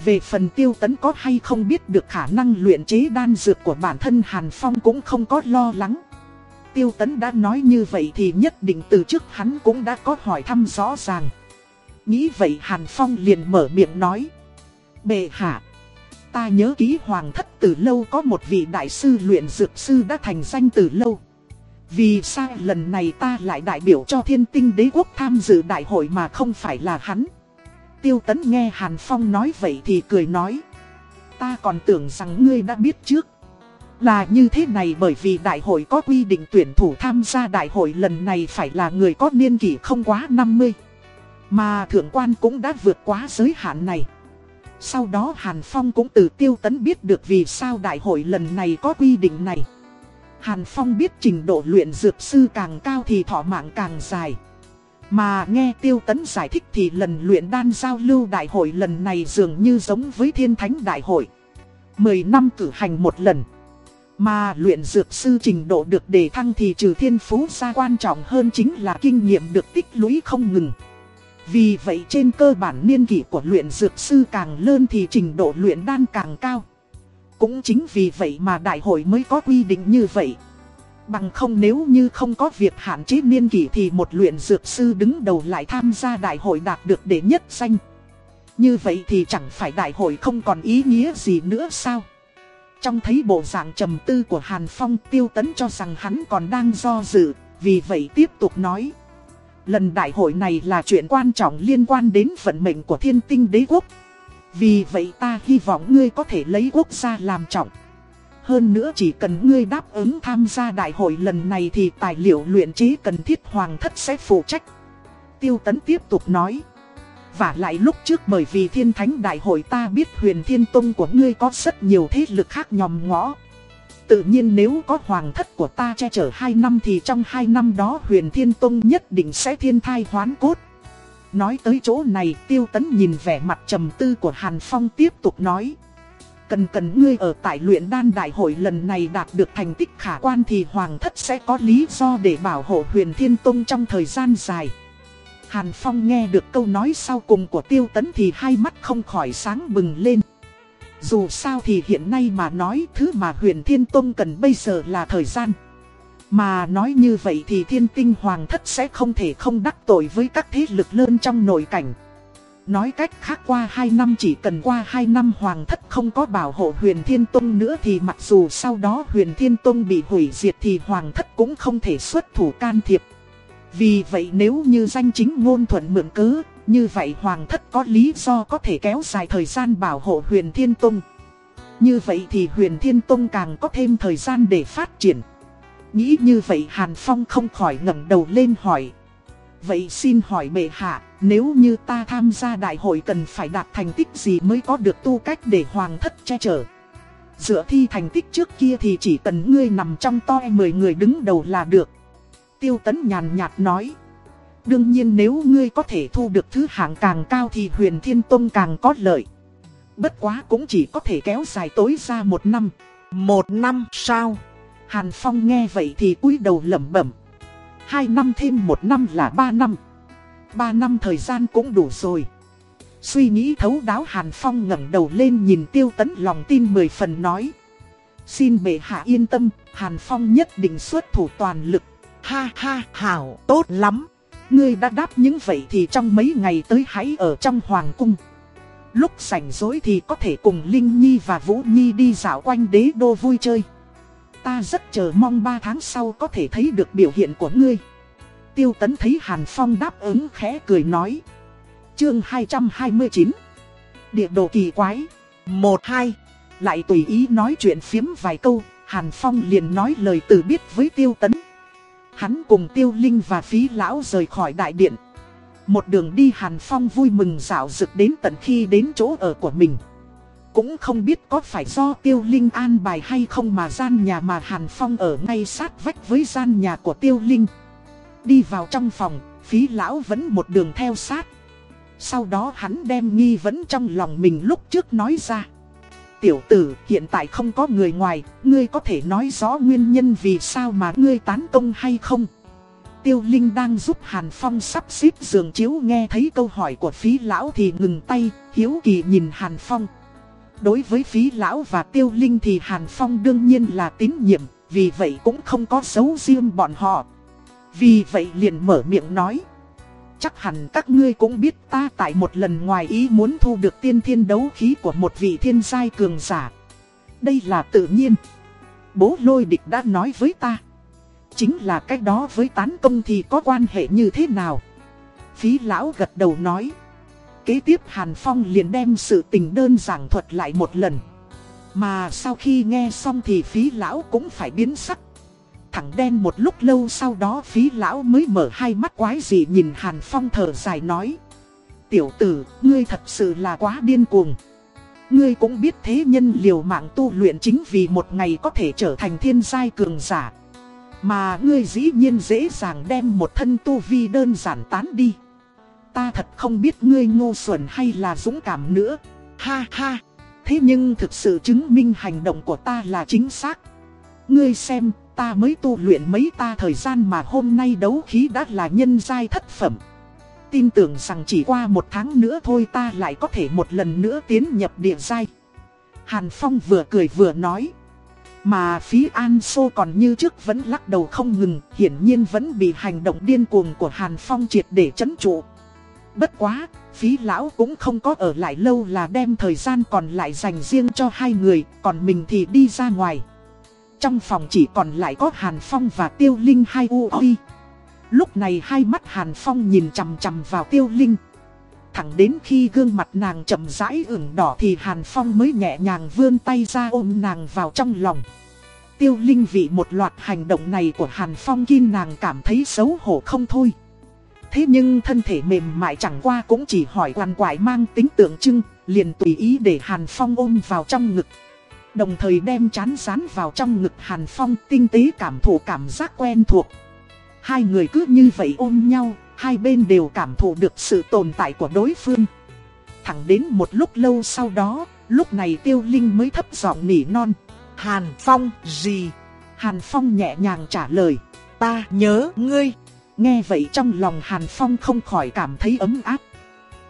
Về phần tiêu tấn có hay không biết được khả năng luyện chế đan dược của bản thân Hàn Phong cũng không có lo lắng. Tiêu tấn đã nói như vậy thì nhất định từ trước hắn cũng đã có hỏi thăm rõ ràng. Nghĩ vậy Hàn Phong liền mở miệng nói. Bệ hạ, ta nhớ ký hoàng thất từ lâu có một vị đại sư luyện dược sư đã thành danh từ lâu. Vì sao lần này ta lại đại biểu cho thiên tinh đế quốc tham dự đại hội mà không phải là hắn? Tiêu tấn nghe Hàn Phong nói vậy thì cười nói. Ta còn tưởng rằng ngươi đã biết trước. Là như thế này bởi vì đại hội có quy định tuyển thủ tham gia đại hội lần này phải là người có niên kỷ không quá 50. Mà thượng quan cũng đã vượt quá giới hạn này. Sau đó Hàn Phong cũng từ tiêu tấn biết được vì sao đại hội lần này có quy định này. Hàn Phong biết trình độ luyện dược sư càng cao thì thọ mạng càng dài. Mà nghe tiêu tấn giải thích thì lần luyện đan giao lưu đại hội lần này dường như giống với thiên thánh đại hội. 10 năm cử hành một lần. Mà luyện dược sư trình độ được đề thăng thì trừ thiên phú ra quan trọng hơn chính là kinh nghiệm được tích lũy không ngừng. Vì vậy trên cơ bản niên kỷ của luyện dược sư càng lớn thì trình độ luyện đan càng cao. Cũng chính vì vậy mà đại hội mới có quy định như vậy. Bằng không nếu như không có việc hạn chế niên kỷ thì một luyện dược sư đứng đầu lại tham gia đại hội đạt được đệ nhất danh. Như vậy thì chẳng phải đại hội không còn ý nghĩa gì nữa sao? Trong thấy bộ dạng trầm tư của Hàn Phong tiêu tấn cho rằng hắn còn đang do dự, vì vậy tiếp tục nói. Lần đại hội này là chuyện quan trọng liên quan đến vận mệnh của thiên tinh đế quốc. Vì vậy ta hy vọng ngươi có thể lấy quốc gia làm trọng. Hơn nữa chỉ cần ngươi đáp ứng tham gia đại hội lần này thì tài liệu luyện chế cần thiết hoàng thất sẽ phụ trách. Tiêu tấn tiếp tục nói. Và lại lúc trước bởi vì thiên thánh đại hội ta biết huyền thiên tông của ngươi có rất nhiều thế lực khác nhòm ngõ. Tự nhiên nếu có hoàng thất của ta che chở 2 năm thì trong 2 năm đó huyền thiên tông nhất định sẽ thiên thai hoán cốt. Nói tới chỗ này, tiêu tấn nhìn vẻ mặt trầm tư của Hàn Phong tiếp tục nói. Cần cần ngươi ở tại luyện đan đại hội lần này đạt được thành tích khả quan thì hoàng thất sẽ có lý do để bảo hộ huyền thiên tông trong thời gian dài. Hàn Phong nghe được câu nói sau cùng của tiêu tấn thì hai mắt không khỏi sáng bừng lên. Dù sao thì hiện nay mà nói thứ mà huyền thiên tông cần bây giờ là thời gian. Mà nói như vậy thì thiên tinh hoàng thất sẽ không thể không đắc tội với các thế lực lớn trong nội cảnh. Nói cách khác qua 2 năm chỉ cần qua 2 năm hoàng thất không có bảo hộ huyền thiên tông nữa thì mặc dù sau đó huyền thiên tông bị hủy diệt thì hoàng thất cũng không thể xuất thủ can thiệp. Vì vậy nếu như danh chính ngôn thuận mượn cớ, như vậy hoàng thất có lý do có thể kéo dài thời gian bảo hộ huyền thiên tông. Như vậy thì huyền thiên tông càng có thêm thời gian để phát triển. Nghĩ như vậy Hàn Phong không khỏi ngẩng đầu lên hỏi. Vậy xin hỏi bệ hạ, nếu như ta tham gia đại hội cần phải đạt thành tích gì mới có được tu cách để hoàng thất che chở? Dựa thi thành tích trước kia thì chỉ cần ngươi nằm trong toi 10 người đứng đầu là được. Tiêu tấn nhàn nhạt nói. Đương nhiên nếu ngươi có thể thu được thứ hạng càng cao thì huyền thiên tông càng có lợi. Bất quá cũng chỉ có thể kéo dài tối ra một năm. Một năm sao? Hàn Phong nghe vậy thì cúi đầu lẩm bẩm. Hai năm thêm một năm là ba năm. Ba năm thời gian cũng đủ rồi. Suy nghĩ thấu đáo Hàn Phong ngẩng đầu lên nhìn tiêu tấn lòng tin mười phần nói. Xin bệ hạ yên tâm, Hàn Phong nhất định xuất thủ toàn lực. Ha ha, hảo, tốt lắm. Ngươi đã đáp những vậy thì trong mấy ngày tới hãy ở trong Hoàng Cung. Lúc rảnh rỗi thì có thể cùng Linh Nhi và Vũ Nhi đi dạo quanh đế đô vui chơi. Ta rất chờ mong 3 tháng sau có thể thấy được biểu hiện của ngươi. Tiêu tấn thấy Hàn Phong đáp ứng khẽ cười nói. Chương 229 Địa đồ kỳ quái. 1-2 Lại tùy ý nói chuyện phiếm vài câu, Hàn Phong liền nói lời từ biết với Tiêu Tấn. Hắn cùng Tiêu Linh và Phí Lão rời khỏi đại điện. Một đường đi Hàn Phong vui mừng dạo rực đến tận khi đến chỗ ở của mình cũng không biết có phải do tiêu linh an bài hay không mà gian nhà mà Hàn Phong ở ngay sát vách với gian nhà của tiêu linh. Đi vào trong phòng, phí lão vẫn một đường theo sát. Sau đó hắn đem nghi vấn trong lòng mình lúc trước nói ra Tiểu tử hiện tại không có người ngoài Ngươi có thể nói rõ nguyên nhân vì sao mà ngươi tán công hay không Tiêu Linh đang giúp Hàn Phong sắp xếp giường chiếu nghe thấy câu hỏi của phí lão thì ngừng tay, hiếu kỳ nhìn Hàn Phong. Đối với phí lão và Tiêu Linh thì Hàn Phong đương nhiên là tín nhiệm, vì vậy cũng không có xấu riêng bọn họ. Vì vậy liền mở miệng nói. Chắc hẳn các ngươi cũng biết ta tại một lần ngoài ý muốn thu được tiên thiên đấu khí của một vị thiên giai cường giả. Đây là tự nhiên. Bố lôi địch đã nói với ta. Chính là cách đó với tán công thì có quan hệ như thế nào? Phí lão gật đầu nói. Kế tiếp Hàn Phong liền đem sự tình đơn giản thuật lại một lần. Mà sau khi nghe xong thì phí lão cũng phải biến sắc. Thẳng đen một lúc lâu sau đó phí lão mới mở hai mắt quái dị nhìn Hàn Phong thở dài nói. Tiểu tử, ngươi thật sự là quá điên cuồng. Ngươi cũng biết thế nhân liều mạng tu luyện chính vì một ngày có thể trở thành thiên giai cường giả. Mà ngươi dĩ nhiên dễ dàng đem một thân tu vi đơn giản tán đi. Ta thật không biết ngươi ngô xuẩn hay là dũng cảm nữa. Ha ha. Thế nhưng thực sự chứng minh hành động của ta là chính xác. Ngươi xem, ta mới tu luyện mấy ta thời gian mà hôm nay đấu khí đã là nhân giai thất phẩm. Tin tưởng rằng chỉ qua một tháng nữa thôi ta lại có thể một lần nữa tiến nhập địa giai. Hàn Phong vừa cười vừa nói. Mà phí An Sô còn như trước vẫn lắc đầu không ngừng, hiển nhiên vẫn bị hành động điên cuồng của Hàn Phong triệt để chấn trụ. Bất quá, phí lão cũng không có ở lại lâu là đem thời gian còn lại dành riêng cho hai người, còn mình thì đi ra ngoài. Trong phòng chỉ còn lại có Hàn Phong và Tiêu Linh hai u uy. Lúc này hai mắt Hàn Phong nhìn chằm chằm vào Tiêu Linh. Thẳng đến khi gương mặt nàng chậm rãi ửng đỏ thì Hàn Phong mới nhẹ nhàng vươn tay ra ôm nàng vào trong lòng. Tiêu Linh vì một loạt hành động này của Hàn Phong kim nàng cảm thấy xấu hổ không thôi. Thế nhưng thân thể mềm mại chẳng qua cũng chỉ hỏi quan quại mang tính tượng trưng, liền tùy ý để Hàn Phong ôm vào trong ngực. Đồng thời đem chán rán vào trong ngực Hàn Phong tinh tế cảm thụ cảm giác quen thuộc. Hai người cứ như vậy ôm nhau, hai bên đều cảm thụ được sự tồn tại của đối phương. Thẳng đến một lúc lâu sau đó, lúc này Tiêu Linh mới thấp giọng nỉ non. Hàn Phong gì? Hàn Phong nhẹ nhàng trả lời. Ta nhớ ngươi. Nghe vậy trong lòng Hàn Phong không khỏi cảm thấy ấm áp.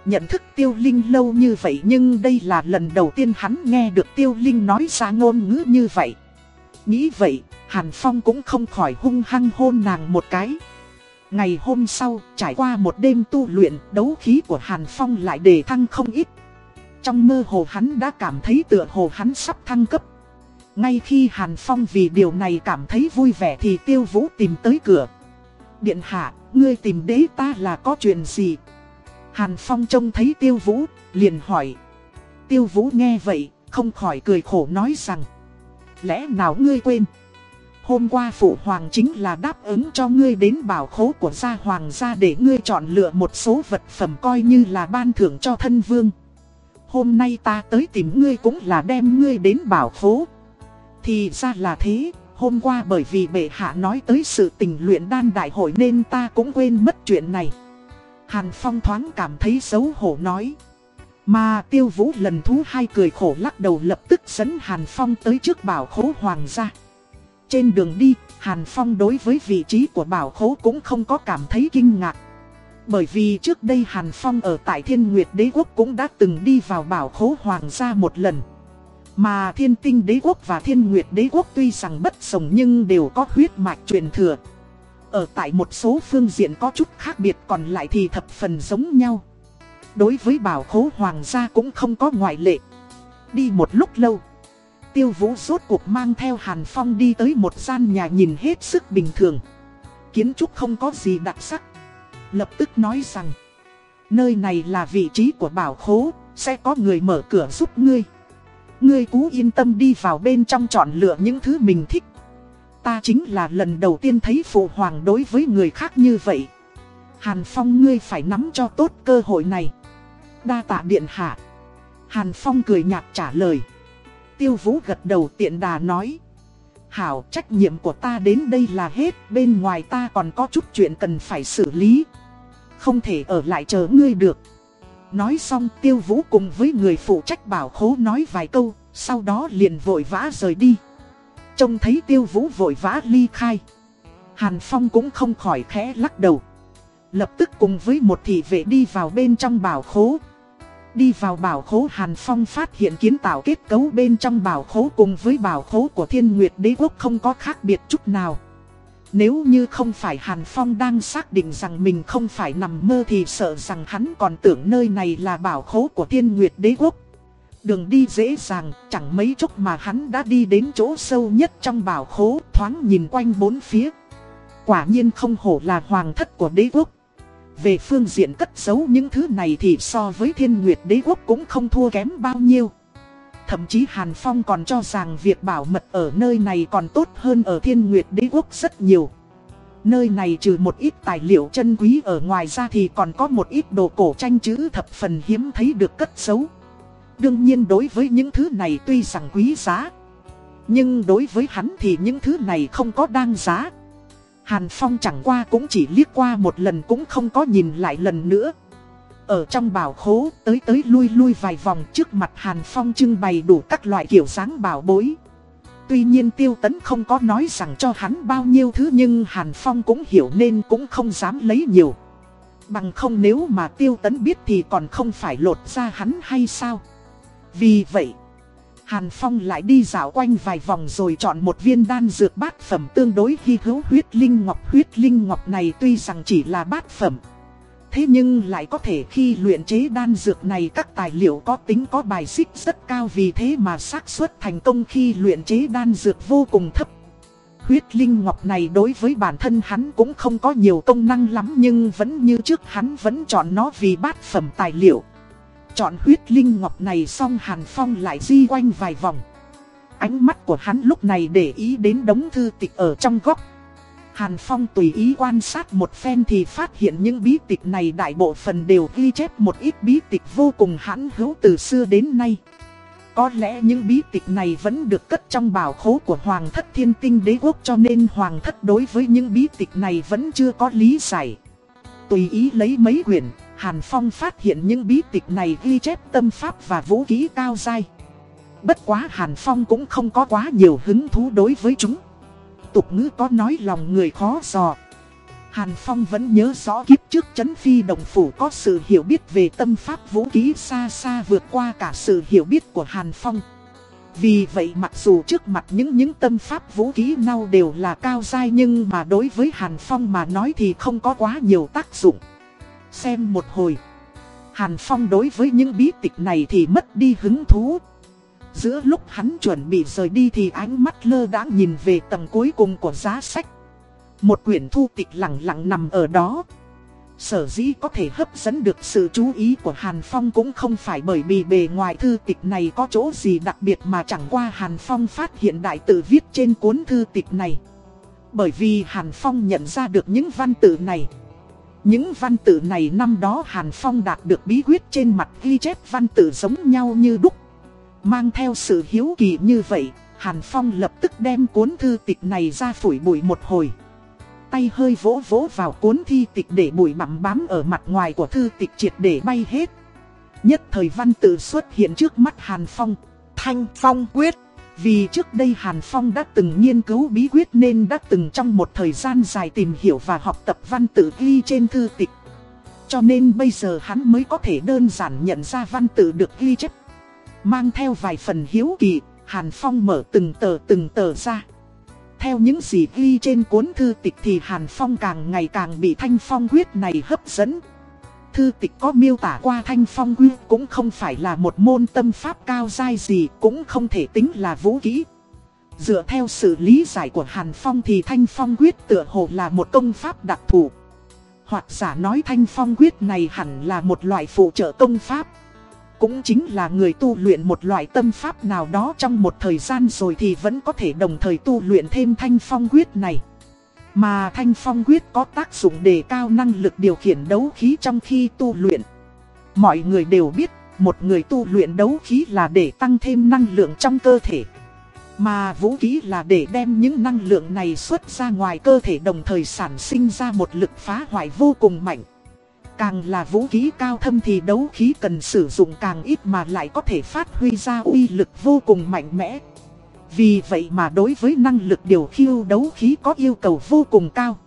Nhận thức Tiêu Linh lâu như vậy nhưng đây là lần đầu tiên hắn nghe được Tiêu Linh nói ra ngôn ngữ như vậy. Nghĩ vậy, Hàn Phong cũng không khỏi hung hăng hôn nàng một cái. Ngày hôm sau, trải qua một đêm tu luyện, đấu khí của Hàn Phong lại đề thăng không ít. Trong mơ hồ hắn đã cảm thấy tựa hồ hắn sắp thăng cấp. Ngay khi Hàn Phong vì điều này cảm thấy vui vẻ thì Tiêu Vũ tìm tới cửa. Điện hạ, ngươi tìm đế ta là có chuyện gì? Hàn Phong trông thấy Tiêu Vũ, liền hỏi. Tiêu Vũ nghe vậy, không khỏi cười khổ nói rằng. Lẽ nào ngươi quên? Hôm qua phụ hoàng chính là đáp ứng cho ngươi đến bảo khố của gia hoàng gia để ngươi chọn lựa một số vật phẩm coi như là ban thưởng cho thân vương. Hôm nay ta tới tìm ngươi cũng là đem ngươi đến bảo khố. Thì ra là thế, hôm qua bởi vì bệ hạ nói tới sự tình luyện đan đại hội nên ta cũng quên mất chuyện này. Hàn Phong thoáng cảm thấy xấu hổ nói. Mà tiêu vũ lần thú hai cười khổ lắc đầu lập tức dẫn Hàn Phong tới trước bảo khố hoàng gia. Trên đường đi, Hàn Phong đối với vị trí của bảo khố cũng không có cảm thấy kinh ngạc. Bởi vì trước đây Hàn Phong ở tại Thiên Nguyệt Đế Quốc cũng đã từng đi vào bảo khố hoàng gia một lần. Mà Thiên Tinh Đế Quốc và Thiên Nguyệt Đế Quốc tuy rằng bất sồng nhưng đều có huyết mạch truyền thừa. Ở tại một số phương diện có chút khác biệt còn lại thì thập phần giống nhau. Đối với bảo khố hoàng gia cũng không có ngoại lệ. Đi một lúc lâu. Tiêu vũ rốt cuộc mang theo Hàn Phong đi tới một gian nhà nhìn hết sức bình thường. Kiến trúc không có gì đặc sắc. Lập tức nói rằng. Nơi này là vị trí của bảo khố, sẽ có người mở cửa giúp ngươi. Ngươi cứ yên tâm đi vào bên trong chọn lựa những thứ mình thích. Ta chính là lần đầu tiên thấy phụ hoàng đối với người khác như vậy. Hàn Phong ngươi phải nắm cho tốt cơ hội này. Đa tạ điện hạ. Hàn Phong cười nhạt trả lời. Tiêu Vũ gật đầu tiện đà nói. Hảo trách nhiệm của ta đến đây là hết, bên ngoài ta còn có chút chuyện cần phải xử lý. Không thể ở lại chờ ngươi được. Nói xong tiêu vũ cùng với người phụ trách bảo khố nói vài câu, sau đó liền vội vã rời đi. Trông thấy tiêu vũ vội vã ly khai. Hàn Phong cũng không khỏi khẽ lắc đầu. Lập tức cùng với một thị vệ đi vào bên trong bảo khố. Đi vào bảo khố Hàn Phong phát hiện kiến tạo kết cấu bên trong bảo khố cùng với bảo khố của thiên nguyệt đế quốc không có khác biệt chút nào. Nếu như không phải Hàn Phong đang xác định rằng mình không phải nằm mơ thì sợ rằng hắn còn tưởng nơi này là bảo khố của thiên nguyệt đế quốc. Đường đi dễ dàng, chẳng mấy chốc mà hắn đã đi đến chỗ sâu nhất trong bảo khố, thoáng nhìn quanh bốn phía. Quả nhiên không hổ là hoàng thất của đế quốc. Về phương diện cất giấu những thứ này thì so với thiên nguyệt đế quốc cũng không thua kém bao nhiêu. Thậm chí Hàn Phong còn cho rằng việc bảo mật ở nơi này còn tốt hơn ở thiên nguyệt đế quốc rất nhiều. Nơi này trừ một ít tài liệu chân quý ở ngoài ra thì còn có một ít đồ cổ tranh chữ thập phần hiếm thấy được cất giấu. Đương nhiên đối với những thứ này tuy rằng quý giá, Nhưng đối với hắn thì những thứ này không có đáng giá Hàn Phong chẳng qua cũng chỉ liếc qua một lần cũng không có nhìn lại lần nữa ở trong bảo khố tới tới lui lui vài vòng trước mặt Hàn Phong trưng bày đủ các loại kiểu dáng bảo bối Tuy nhiên tiêu tấn không có nói rằng cho hắn bao nhiêu thứ nhưng Hàn Phong cũng hiểu nên cũng không dám lấy nhiều Bằng không nếu mà tiêu tấn biết thì còn không phải lột ra hắn hay sao vì vậy, Hàn Phong lại đi dạo quanh vài vòng rồi chọn một viên đan dược bát phẩm tương đối hy hữu huyết linh ngọc. Huyết linh ngọc này tuy rằng chỉ là bát phẩm. Thế nhưng lại có thể khi luyện chế đan dược này các tài liệu có tính có bài xích rất cao vì thế mà xác suất thành công khi luyện chế đan dược vô cùng thấp. Huyết linh ngọc này đối với bản thân hắn cũng không có nhiều công năng lắm nhưng vẫn như trước hắn vẫn chọn nó vì bát phẩm tài liệu. Chọn huyết linh ngọc này xong Hàn Phong lại di quanh vài vòng. Ánh mắt của hắn lúc này để ý đến đống thư tịch ở trong góc. Hàn Phong tùy ý quan sát một phen thì phát hiện những bí tịch này đại bộ phần đều ghi chép một ít bí tịch vô cùng hãn hữu từ xưa đến nay. Có lẽ những bí tịch này vẫn được cất trong bảo khố của Hoàng thất thiên tinh đế quốc cho nên Hoàng thất đối với những bí tịch này vẫn chưa có lý giải. Tùy ý lấy mấy quyển, Hàn Phong phát hiện những bí tịch này ghi chép tâm pháp và vũ khí cao dai. Bất quá Hàn Phong cũng không có quá nhiều hứng thú đối với chúng. Tục ngữ có nói lòng người khó dò. Hàn Phong vẫn nhớ rõ kiếp trước chấn phi đồng phủ có sự hiểu biết về tâm pháp vũ khí xa xa vượt qua cả sự hiểu biết của Hàn Phong. Vì vậy mặc dù trước mặt những những tâm pháp vũ khí nào đều là cao dai nhưng mà đối với Hàn Phong mà nói thì không có quá nhiều tác dụng. Xem một hồi. Hàn Phong đối với những bí tịch này thì mất đi hứng thú. Giữa lúc hắn chuẩn bị rời đi thì ánh mắt lơ đãng nhìn về tầng cuối cùng của giá sách. Một quyển thu tịch lặng lặng nằm ở đó. Sở dĩ có thể hấp dẫn được sự chú ý của Hàn Phong cũng không phải bởi vì bề ngoài thư tịch này có chỗ gì đặc biệt mà chẳng qua Hàn Phong phát hiện đại tự viết trên cuốn thư tịch này. Bởi vì Hàn Phong nhận ra được những văn tự này. Những văn tự này năm đó Hàn Phong đạt được bí quyết trên mặt ghi chép văn tự giống nhau như đúc. Mang theo sự hiếu kỳ như vậy, Hàn Phong lập tức đem cuốn thư tịch này ra phủi bụi một hồi. Tay hơi vỗ vỗ vào cuốn thi tịch để bụi bặm bám ở mặt ngoài của thư tịch triệt để bay hết. Nhất thời văn tự xuất hiện trước mắt Hàn Phong. Thanh Phong quyết. Vì trước đây Hàn Phong đã từng nghiên cứu bí quyết nên đã từng trong một thời gian dài tìm hiểu và học tập văn tự ghi trên thư tịch. Cho nên bây giờ hắn mới có thể đơn giản nhận ra văn tự được ghi chép. Mang theo vài phần hiếu kỳ, Hàn Phong mở từng tờ từng tờ ra. Theo những gì ghi trên cuốn thư tịch thì Hàn Phong càng ngày càng bị thanh phong quyết này hấp dẫn. Thư tịch có miêu tả qua thanh phong Quyết cũng không phải là một môn tâm pháp cao dai gì cũng không thể tính là vũ kỹ. Dựa theo sự lý giải của Hàn Phong thì thanh phong quyết tựa hồ là một công pháp đặc thù. Hoặc giả nói thanh phong quyết này hẳn là một loại phụ trợ công pháp. Cũng chính là người tu luyện một loại tâm pháp nào đó trong một thời gian rồi thì vẫn có thể đồng thời tu luyện thêm thanh phong quyết này. Mà thanh phong quyết có tác dụng đề cao năng lực điều khiển đấu khí trong khi tu luyện. Mọi người đều biết, một người tu luyện đấu khí là để tăng thêm năng lượng trong cơ thể. Mà vũ khí là để đem những năng lượng này xuất ra ngoài cơ thể đồng thời sản sinh ra một lực phá hoại vô cùng mạnh. Càng là vũ khí cao thâm thì đấu khí cần sử dụng càng ít mà lại có thể phát huy ra uy lực vô cùng mạnh mẽ. Vì vậy mà đối với năng lực điều khiêu đấu khí có yêu cầu vô cùng cao.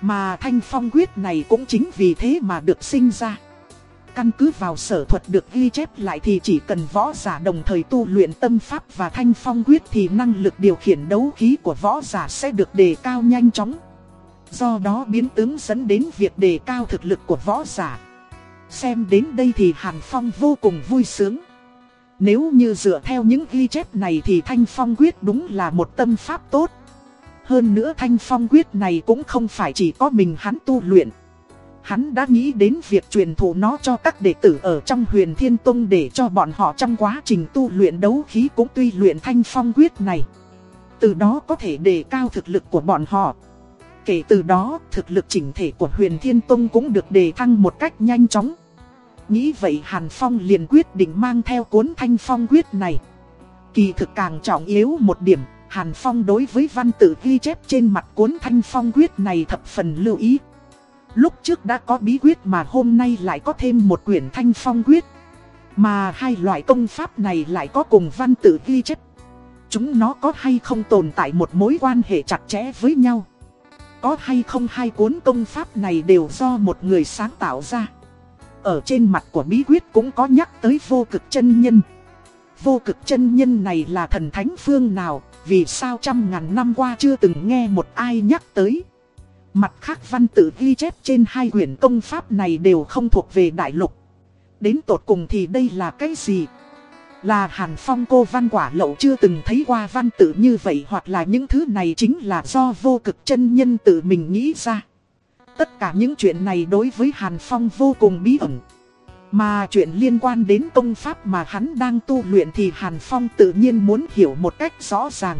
Mà thanh phong quyết này cũng chính vì thế mà được sinh ra. Căn cứ vào sở thuật được ghi chép lại thì chỉ cần võ giả đồng thời tu luyện tâm pháp và thanh phong quyết thì năng lực điều khiển đấu khí của võ giả sẽ được đề cao nhanh chóng. Do đó biến tướng dẫn đến việc đề cao thực lực của võ giả. Xem đến đây thì Hàn Phong vô cùng vui sướng. Nếu như dựa theo những ghi chép này thì Thanh Phong quyết đúng là một tâm pháp tốt. Hơn nữa Thanh Phong quyết này cũng không phải chỉ có mình hắn tu luyện. Hắn đã nghĩ đến việc truyền thụ nó cho các đệ tử ở trong huyền Thiên Tông để cho bọn họ trong quá trình tu luyện đấu khí cũng tuy luyện Thanh Phong quyết này. Từ đó có thể đề cao thực lực của bọn họ. Kể từ đó, thực lực chỉnh thể của huyền Thiên Tông cũng được đề thăng một cách nhanh chóng. Nghĩ vậy Hàn Phong liền quyết định mang theo cuốn Thanh Phong quyết này. Kỳ thực càng trọng yếu một điểm, Hàn Phong đối với văn tự ghi chép trên mặt cuốn Thanh Phong quyết này thập phần lưu ý. Lúc trước đã có bí quyết mà hôm nay lại có thêm một quyển Thanh Phong quyết. Mà hai loại công pháp này lại có cùng văn tự ghi chép. Chúng nó có hay không tồn tại một mối quan hệ chặt chẽ với nhau. Có hay không hai cuốn công pháp này đều do một người sáng tạo ra. Ở trên mặt của bí quyết cũng có nhắc tới vô cực chân nhân. Vô cực chân nhân này là thần thánh phương nào, vì sao trăm ngàn năm qua chưa từng nghe một ai nhắc tới. Mặt khác văn tự ghi chép trên hai quyển công pháp này đều không thuộc về đại lục. Đến tột cùng thì đây là cái gì? Là Hàn Phong cô văn quả lậu chưa từng thấy qua văn tự như vậy hoặc là những thứ này chính là do vô cực chân nhân tự mình nghĩ ra. Tất cả những chuyện này đối với Hàn Phong vô cùng bí ẩn. Mà chuyện liên quan đến công pháp mà hắn đang tu luyện thì Hàn Phong tự nhiên muốn hiểu một cách rõ ràng.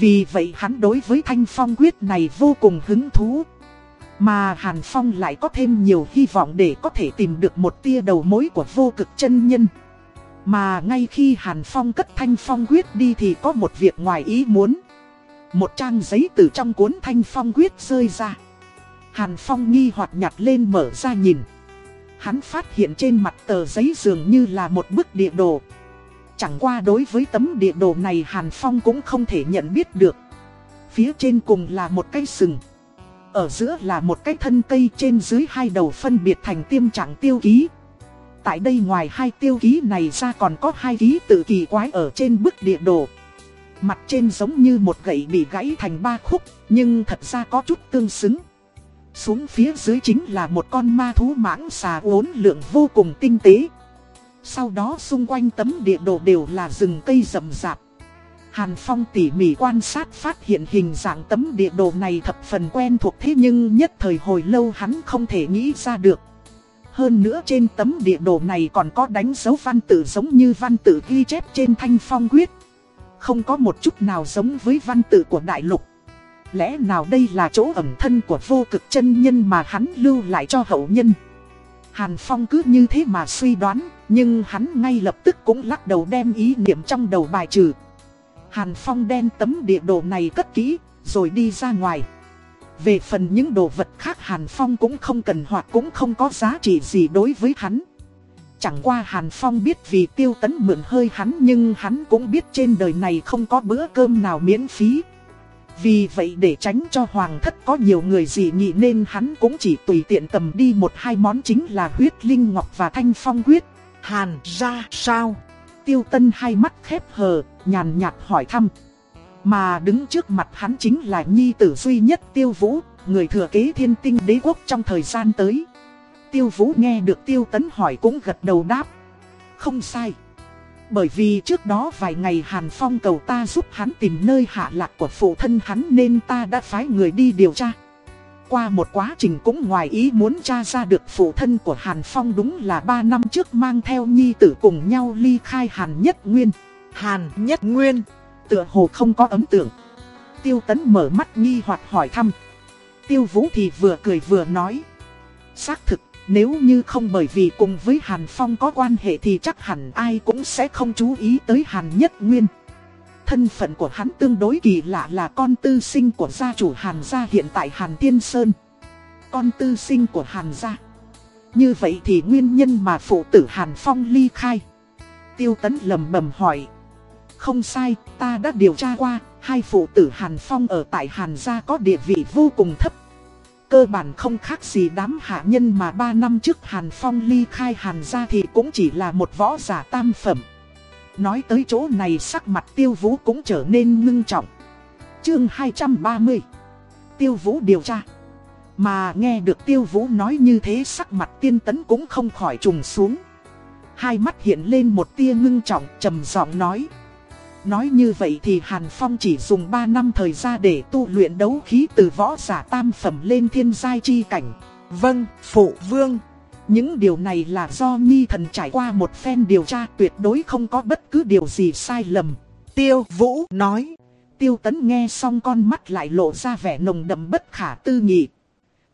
Vì vậy hắn đối với thanh phong quyết này vô cùng hứng thú. Mà Hàn Phong lại có thêm nhiều hy vọng để có thể tìm được một tia đầu mối của vô cực chân nhân. Mà ngay khi Hàn Phong cất thanh phong quyết đi thì có một việc ngoài ý muốn. Một trang giấy từ trong cuốn thanh phong quyết rơi ra. Hàn Phong nghi hoặc nhặt lên mở ra nhìn. Hắn phát hiện trên mặt tờ giấy dường như là một bức địa đồ. Chẳng qua đối với tấm địa đồ này Hàn Phong cũng không thể nhận biết được. Phía trên cùng là một cây sừng. Ở giữa là một cái thân cây trên dưới hai đầu phân biệt thành tiêm trạng tiêu ký. Tại đây ngoài hai tiêu ký này ra còn có hai ký tự kỳ quái ở trên bức địa đồ. Mặt trên giống như một gậy bị gãy thành ba khúc, nhưng thật ra có chút tương xứng. Xuống phía dưới chính là một con ma thú mãng xà uốn lượng vô cùng tinh tế. Sau đó xung quanh tấm địa đồ đều là rừng cây rậm rạp. Hàn Phong tỉ mỉ quan sát phát hiện hình dạng tấm địa đồ này thập phần quen thuộc thế nhưng nhất thời hồi lâu hắn không thể nghĩ ra được. Hơn nữa trên tấm địa đồ này còn có đánh dấu văn tự giống như văn tự ghi chép trên thanh phong quyết. Không có một chút nào giống với văn tự của đại lục. Lẽ nào đây là chỗ ẩm thân của vô cực chân nhân mà hắn lưu lại cho hậu nhân? Hàn Phong cứ như thế mà suy đoán, nhưng hắn ngay lập tức cũng lắc đầu đem ý niệm trong đầu bài trừ. Hàn Phong đen tấm địa đồ này cất kỹ, rồi đi ra ngoài. Về phần những đồ vật khác Hàn Phong cũng không cần hoặc cũng không có giá trị gì đối với hắn. Chẳng qua Hàn Phong biết vì tiêu tấn mượn hơi hắn nhưng hắn cũng biết trên đời này không có bữa cơm nào miễn phí. Vì vậy để tránh cho hoàng thất có nhiều người dị nghị nên hắn cũng chỉ tùy tiện cầm đi một hai món chính là huyết linh ngọc và thanh phong huyết. Hàn ra sao? Tiêu tân hai mắt khép hờ, nhàn nhạt hỏi thăm. Mà đứng trước mặt hắn chính là nhi tử duy nhất tiêu vũ, người thừa kế thiên tinh đế quốc trong thời gian tới. Tiêu vũ nghe được tiêu tấn hỏi cũng gật đầu đáp. Không sai. Bởi vì trước đó vài ngày Hàn Phong cầu ta giúp hắn tìm nơi hạ lạc của phụ thân hắn nên ta đã phái người đi điều tra. Qua một quá trình cũng ngoài ý muốn tra ra được phụ thân của Hàn Phong đúng là 3 năm trước mang theo nhi tử cùng nhau ly khai Hàn Nhất Nguyên. Hàn Nhất Nguyên, tựa hồ không có ấn tượng. Tiêu Tấn mở mắt nghi hoặc hỏi thăm. Tiêu Vũ thì vừa cười vừa nói. Xác thực, nếu như không bởi vì cùng với Hàn Phong có quan hệ thì chắc hẳn ai cũng sẽ không chú ý tới Hàn Nhất Nguyên. Thân phận của hắn tương đối kỳ lạ là con tư sinh của gia chủ Hàn gia hiện tại Hàn Tiên Sơn. Con tư sinh của Hàn gia. Như vậy thì nguyên nhân mà phụ tử Hàn Phong ly khai. Tiêu tấn lầm bầm hỏi. Không sai, ta đã điều tra qua, hai phụ tử Hàn Phong ở tại Hàn gia có địa vị vô cùng thấp. Cơ bản không khác gì đám hạ nhân mà 3 năm trước Hàn Phong ly khai Hàn gia thì cũng chỉ là một võ giả tam phẩm. Nói tới chỗ này sắc mặt tiêu vũ cũng trở nên ngưng trọng. Chương 230 Tiêu vũ điều tra Mà nghe được tiêu vũ nói như thế sắc mặt tiên tấn cũng không khỏi trùng xuống. Hai mắt hiện lên một tia ngưng trọng trầm giọng nói. Nói như vậy thì Hàn Phong chỉ dùng 3 năm thời gian để tu luyện đấu khí từ võ giả tam phẩm lên thiên giai chi cảnh. Vâng, phụ vương. Những điều này là do Nhi thần trải qua một phen điều tra tuyệt đối không có bất cứ điều gì sai lầm. Tiêu Vũ nói. Tiêu Tấn nghe xong con mắt lại lộ ra vẻ nồng đậm bất khả tư nghị.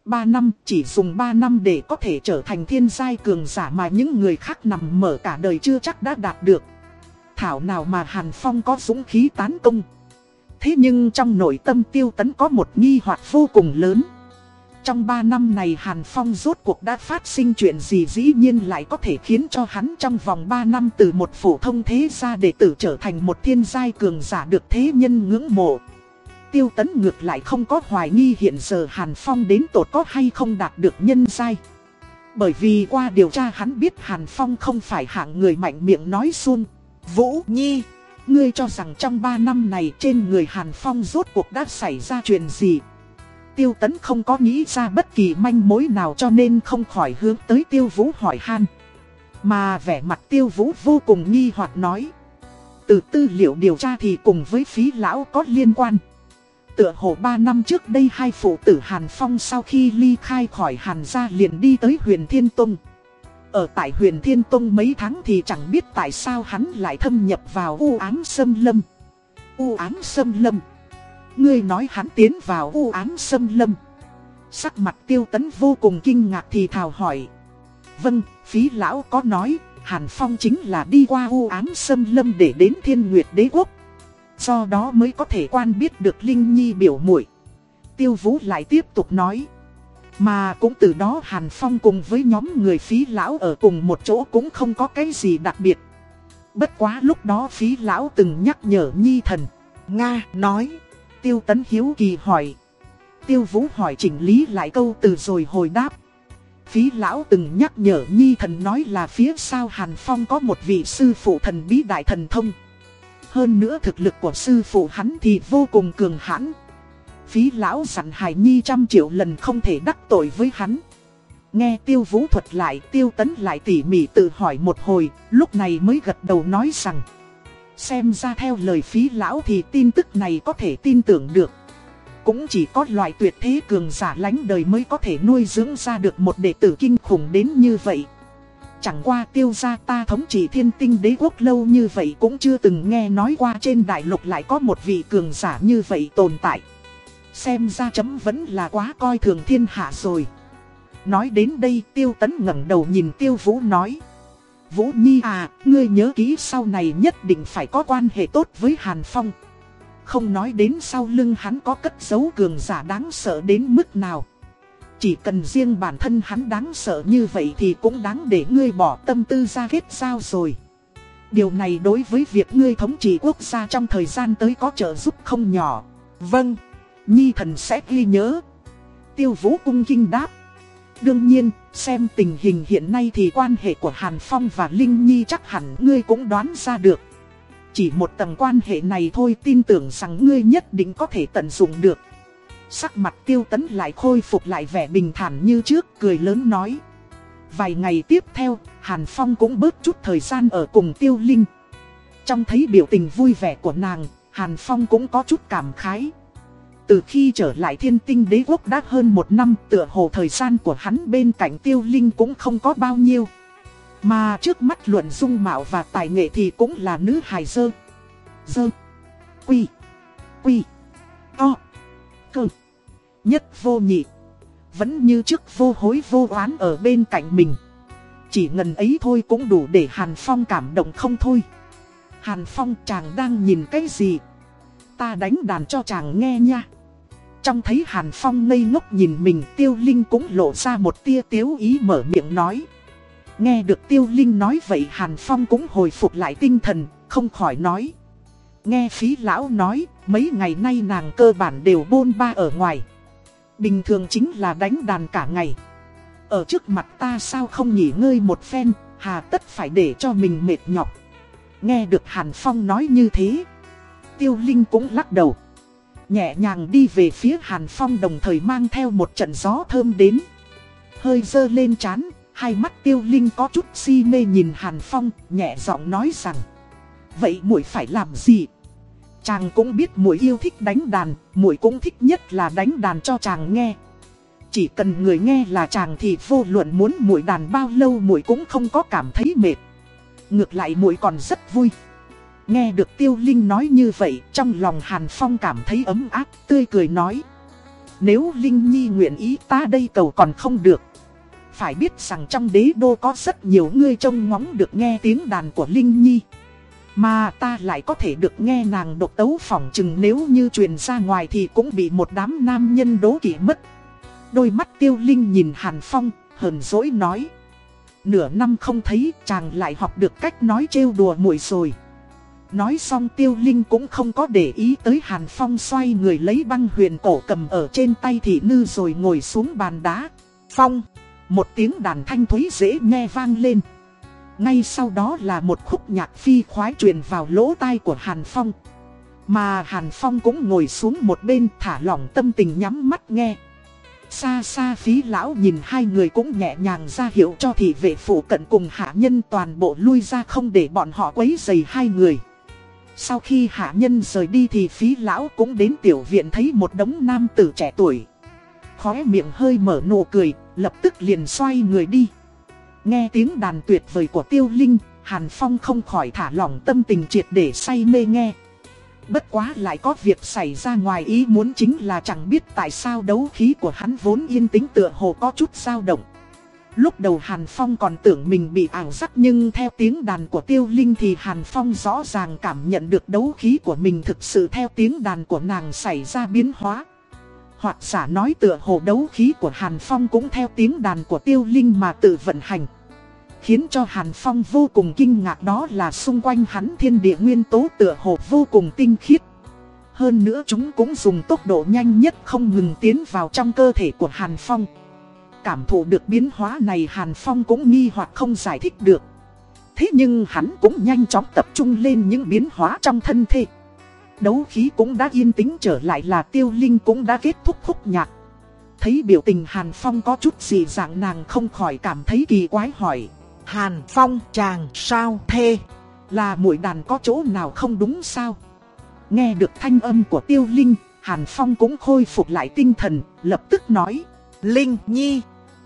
Ba năm chỉ dùng ba năm để có thể trở thành thiên giai cường giả mà những người khác nằm mở cả đời chưa chắc đã đạt được. Thảo nào mà Hàn Phong có dũng khí tán công. Thế nhưng trong nội tâm tiêu tấn có một nghi hoặc vô cùng lớn. Trong 3 năm này Hàn Phong rốt cuộc đã phát sinh chuyện gì dĩ nhiên lại có thể khiến cho hắn trong vòng 3 năm từ một phổ thông thế gia đệ tử trở thành một thiên giai cường giả được thế nhân ngưỡng mộ. Tiêu tấn ngược lại không có hoài nghi hiện giờ Hàn Phong đến tột có hay không đạt được nhân giai. Bởi vì qua điều tra hắn biết Hàn Phong không phải hạng người mạnh miệng nói xuông. Vũ Nhi, ngươi cho rằng trong 3 năm này trên người Hàn Phong rốt cuộc đã xảy ra chuyện gì? Tiêu Tấn không có nghĩ ra bất kỳ manh mối nào cho nên không khỏi hướng tới Tiêu Vũ hỏi han. Mà vẻ mặt Tiêu Vũ vô cùng nghi hoặc nói. Từ tư liệu điều tra thì cùng với phí lão có liên quan. Tựa hồ 3 năm trước đây hai phụ tử Hàn Phong sau khi ly khai khỏi Hàn gia liền đi tới huyền Thiên Tông. Ở tại huyền Thiên Tông mấy tháng thì chẳng biết tại sao hắn lại thâm nhập vào u ám sâm lâm. U ám sâm lâm. Ngươi nói hắn tiến vào u ám sâm lâm. Sắc mặt tiêu tấn vô cùng kinh ngạc thì thào hỏi. Vâng, phí lão có nói, Hàn Phong chính là đi qua u ám sâm lâm để đến thiên nguyệt đế quốc. Do đó mới có thể quan biết được Linh Nhi biểu muội. Tiêu Vũ lại tiếp tục nói. Mà cũng từ đó Hàn Phong cùng với nhóm người phí lão ở cùng một chỗ cũng không có cái gì đặc biệt. Bất quá lúc đó phí lão từng nhắc nhở Nhi thần. Nga nói. Tiêu Tấn Hiếu Kỳ hỏi. Tiêu Vũ hỏi chỉnh lý lại câu từ rồi hồi đáp. Phí lão từng nhắc nhở Nhi thần nói là phía sau Hàn Phong có một vị sư phụ thần bí đại thần thông. Hơn nữa thực lực của sư phụ hắn thì vô cùng cường hãn. Phí lão dặn Hải Nhi trăm triệu lần không thể đắc tội với hắn. Nghe tiêu vũ thuật lại tiêu tấn lại tỉ mỉ tự hỏi một hồi, lúc này mới gật đầu nói rằng. Xem ra theo lời phí lão thì tin tức này có thể tin tưởng được. Cũng chỉ có loại tuyệt thế cường giả lánh đời mới có thể nuôi dưỡng ra được một đệ tử kinh khủng đến như vậy. Chẳng qua tiêu gia ta thống trị thiên tinh đế quốc lâu như vậy cũng chưa từng nghe nói qua trên đại lục lại có một vị cường giả như vậy tồn tại. Xem ra chấm vẫn là quá coi thường thiên hạ rồi. Nói đến đây tiêu tấn ngẩng đầu nhìn tiêu vũ nói. Vũ Nhi à, ngươi nhớ kỹ sau này nhất định phải có quan hệ tốt với Hàn Phong. Không nói đến sau lưng hắn có cất giấu cường giả đáng sợ đến mức nào. Chỉ cần riêng bản thân hắn đáng sợ như vậy thì cũng đáng để ngươi bỏ tâm tư ra kết giao rồi. Điều này đối với việc ngươi thống trị quốc gia trong thời gian tới có trợ giúp không nhỏ. Vâng, Nhi thần sẽ ghi nhớ. Tiêu vũ cung kinh đáp. Đương nhiên, xem tình hình hiện nay thì quan hệ của Hàn Phong và Linh Nhi chắc hẳn ngươi cũng đoán ra được. Chỉ một tầng quan hệ này thôi tin tưởng rằng ngươi nhất định có thể tận dụng được. Sắc mặt tiêu tấn lại khôi phục lại vẻ bình thản như trước, cười lớn nói. Vài ngày tiếp theo, Hàn Phong cũng bớt chút thời gian ở cùng tiêu linh. Trong thấy biểu tình vui vẻ của nàng, Hàn Phong cũng có chút cảm khái. Từ khi trở lại thiên tinh đế quốc đã hơn một năm, tựa hồ thời gian của hắn bên cạnh tiêu linh cũng không có bao nhiêu. Mà trước mắt luận dung mạo và tài nghệ thì cũng là nữ hài dơ. Dơ. Quy. Quy. To. Cơ. Nhất vô nhị. Vẫn như trước vô hối vô oán ở bên cạnh mình. Chỉ ngần ấy thôi cũng đủ để Hàn Phong cảm động không thôi. Hàn Phong chàng đang nhìn cái gì? Ta đánh đàn cho chàng nghe nha. Trong thấy Hàn Phong ngây ngốc nhìn mình Tiêu Linh cũng lộ ra một tia tiếu ý mở miệng nói. Nghe được Tiêu Linh nói vậy Hàn Phong cũng hồi phục lại tinh thần, không khỏi nói. Nghe phí lão nói, mấy ngày nay nàng cơ bản đều bôn ba ở ngoài. Bình thường chính là đánh đàn cả ngày. Ở trước mặt ta sao không nghỉ ngơi một phen, hà tất phải để cho mình mệt nhọc. Nghe được Hàn Phong nói như thế. Tiêu Linh cũng lắc đầu. Nhẹ nhàng đi về phía Hàn Phong đồng thời mang theo một trận gió thơm đến. Hơi dơ lên chán, hai mắt Tiêu Linh có chút si mê nhìn Hàn Phong, nhẹ giọng nói rằng. Vậy muội phải làm gì? Chàng cũng biết muội yêu thích đánh đàn, muội cũng thích nhất là đánh đàn cho chàng nghe. Chỉ cần người nghe là chàng thì vô luận muốn muội đàn bao lâu muội cũng không có cảm thấy mệt. Ngược lại muội còn rất vui. Nghe được Tiêu Linh nói như vậy, trong lòng Hàn Phong cảm thấy ấm áp, tươi cười nói. Nếu Linh Nhi nguyện ý ta đây cầu còn không được. Phải biết rằng trong đế đô có rất nhiều người trông ngóng được nghe tiếng đàn của Linh Nhi. Mà ta lại có thể được nghe nàng độc tấu phỏng chừng nếu như truyền ra ngoài thì cũng bị một đám nam nhân đố kỵ mất. Đôi mắt tiêu linh nhìn Hàn Phong, hờn dỗi nói. Nửa năm không thấy chàng lại học được cách nói trêu đùa muội rồi. Nói xong tiêu linh cũng không có để ý tới Hàn Phong xoay người lấy băng huyền cổ cầm ở trên tay thị nư rồi ngồi xuống bàn đá. Phong, một tiếng đàn thanh thúy dễ nghe vang lên. Ngay sau đó là một khúc nhạc phi khoái truyền vào lỗ tai của Hàn Phong. Mà Hàn Phong cũng ngồi xuống một bên thả lỏng tâm tình nhắm mắt nghe. Xa xa phí lão nhìn hai người cũng nhẹ nhàng ra hiệu cho thị vệ phủ cận cùng hạ nhân toàn bộ lui ra không để bọn họ quấy rầy hai người. Sau khi hạ nhân rời đi thì phí lão cũng đến tiểu viện thấy một đống nam tử trẻ tuổi. Khóe miệng hơi mở nụ cười, lập tức liền xoay người đi. Nghe tiếng đàn tuyệt vời của tiêu linh, Hàn Phong không khỏi thả lỏng tâm tình triệt để say mê nghe. Bất quá lại có việc xảy ra ngoài ý muốn chính là chẳng biết tại sao đấu khí của hắn vốn yên tĩnh tựa hồ có chút dao động. Lúc đầu Hàn Phong còn tưởng mình bị ảo giác nhưng theo tiếng đàn của Tiêu Linh thì Hàn Phong rõ ràng cảm nhận được đấu khí của mình thực sự theo tiếng đàn của nàng xảy ra biến hóa. Hoặc giả nói tựa hồ đấu khí của Hàn Phong cũng theo tiếng đàn của Tiêu Linh mà tự vận hành. Khiến cho Hàn Phong vô cùng kinh ngạc đó là xung quanh hắn thiên địa nguyên tố tựa hồ vô cùng tinh khiết. Hơn nữa chúng cũng dùng tốc độ nhanh nhất không ngừng tiến vào trong cơ thể của Hàn Phong. Cảm thụ được biến hóa này Hàn Phong cũng nghi hoặc không giải thích được. Thế nhưng hắn cũng nhanh chóng tập trung lên những biến hóa trong thân thể. Đấu khí cũng đã yên tĩnh trở lại là tiêu linh cũng đã kết thúc khúc nhạc. Thấy biểu tình Hàn Phong có chút gì dạng nàng không khỏi cảm thấy kỳ quái hỏi. Hàn Phong, chàng sao thê Là mũi đàn có chỗ nào không đúng sao Nghe được thanh âm của tiêu linh, Hàn Phong cũng khôi phục lại tinh thần, Lập tức nói, Linh Nhi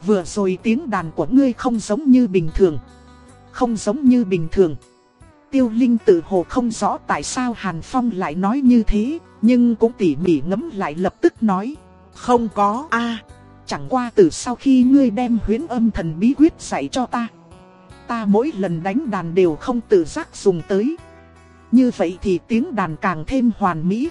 Vừa rồi tiếng đàn của ngươi không giống như bình thường Không giống như bình thường Tiêu Linh tự hồ không rõ tại sao Hàn Phong lại nói như thế, Nhưng cũng tỉ mỉ ngấm lại lập tức nói, Không có a, Chẳng qua từ sau khi ngươi đem huyến âm thần bí quyết dạy cho ta ta mỗi lần đánh đàn đều không tự giác dùng tới. Như vậy thì tiếng đàn càng thêm hoàn mỹ.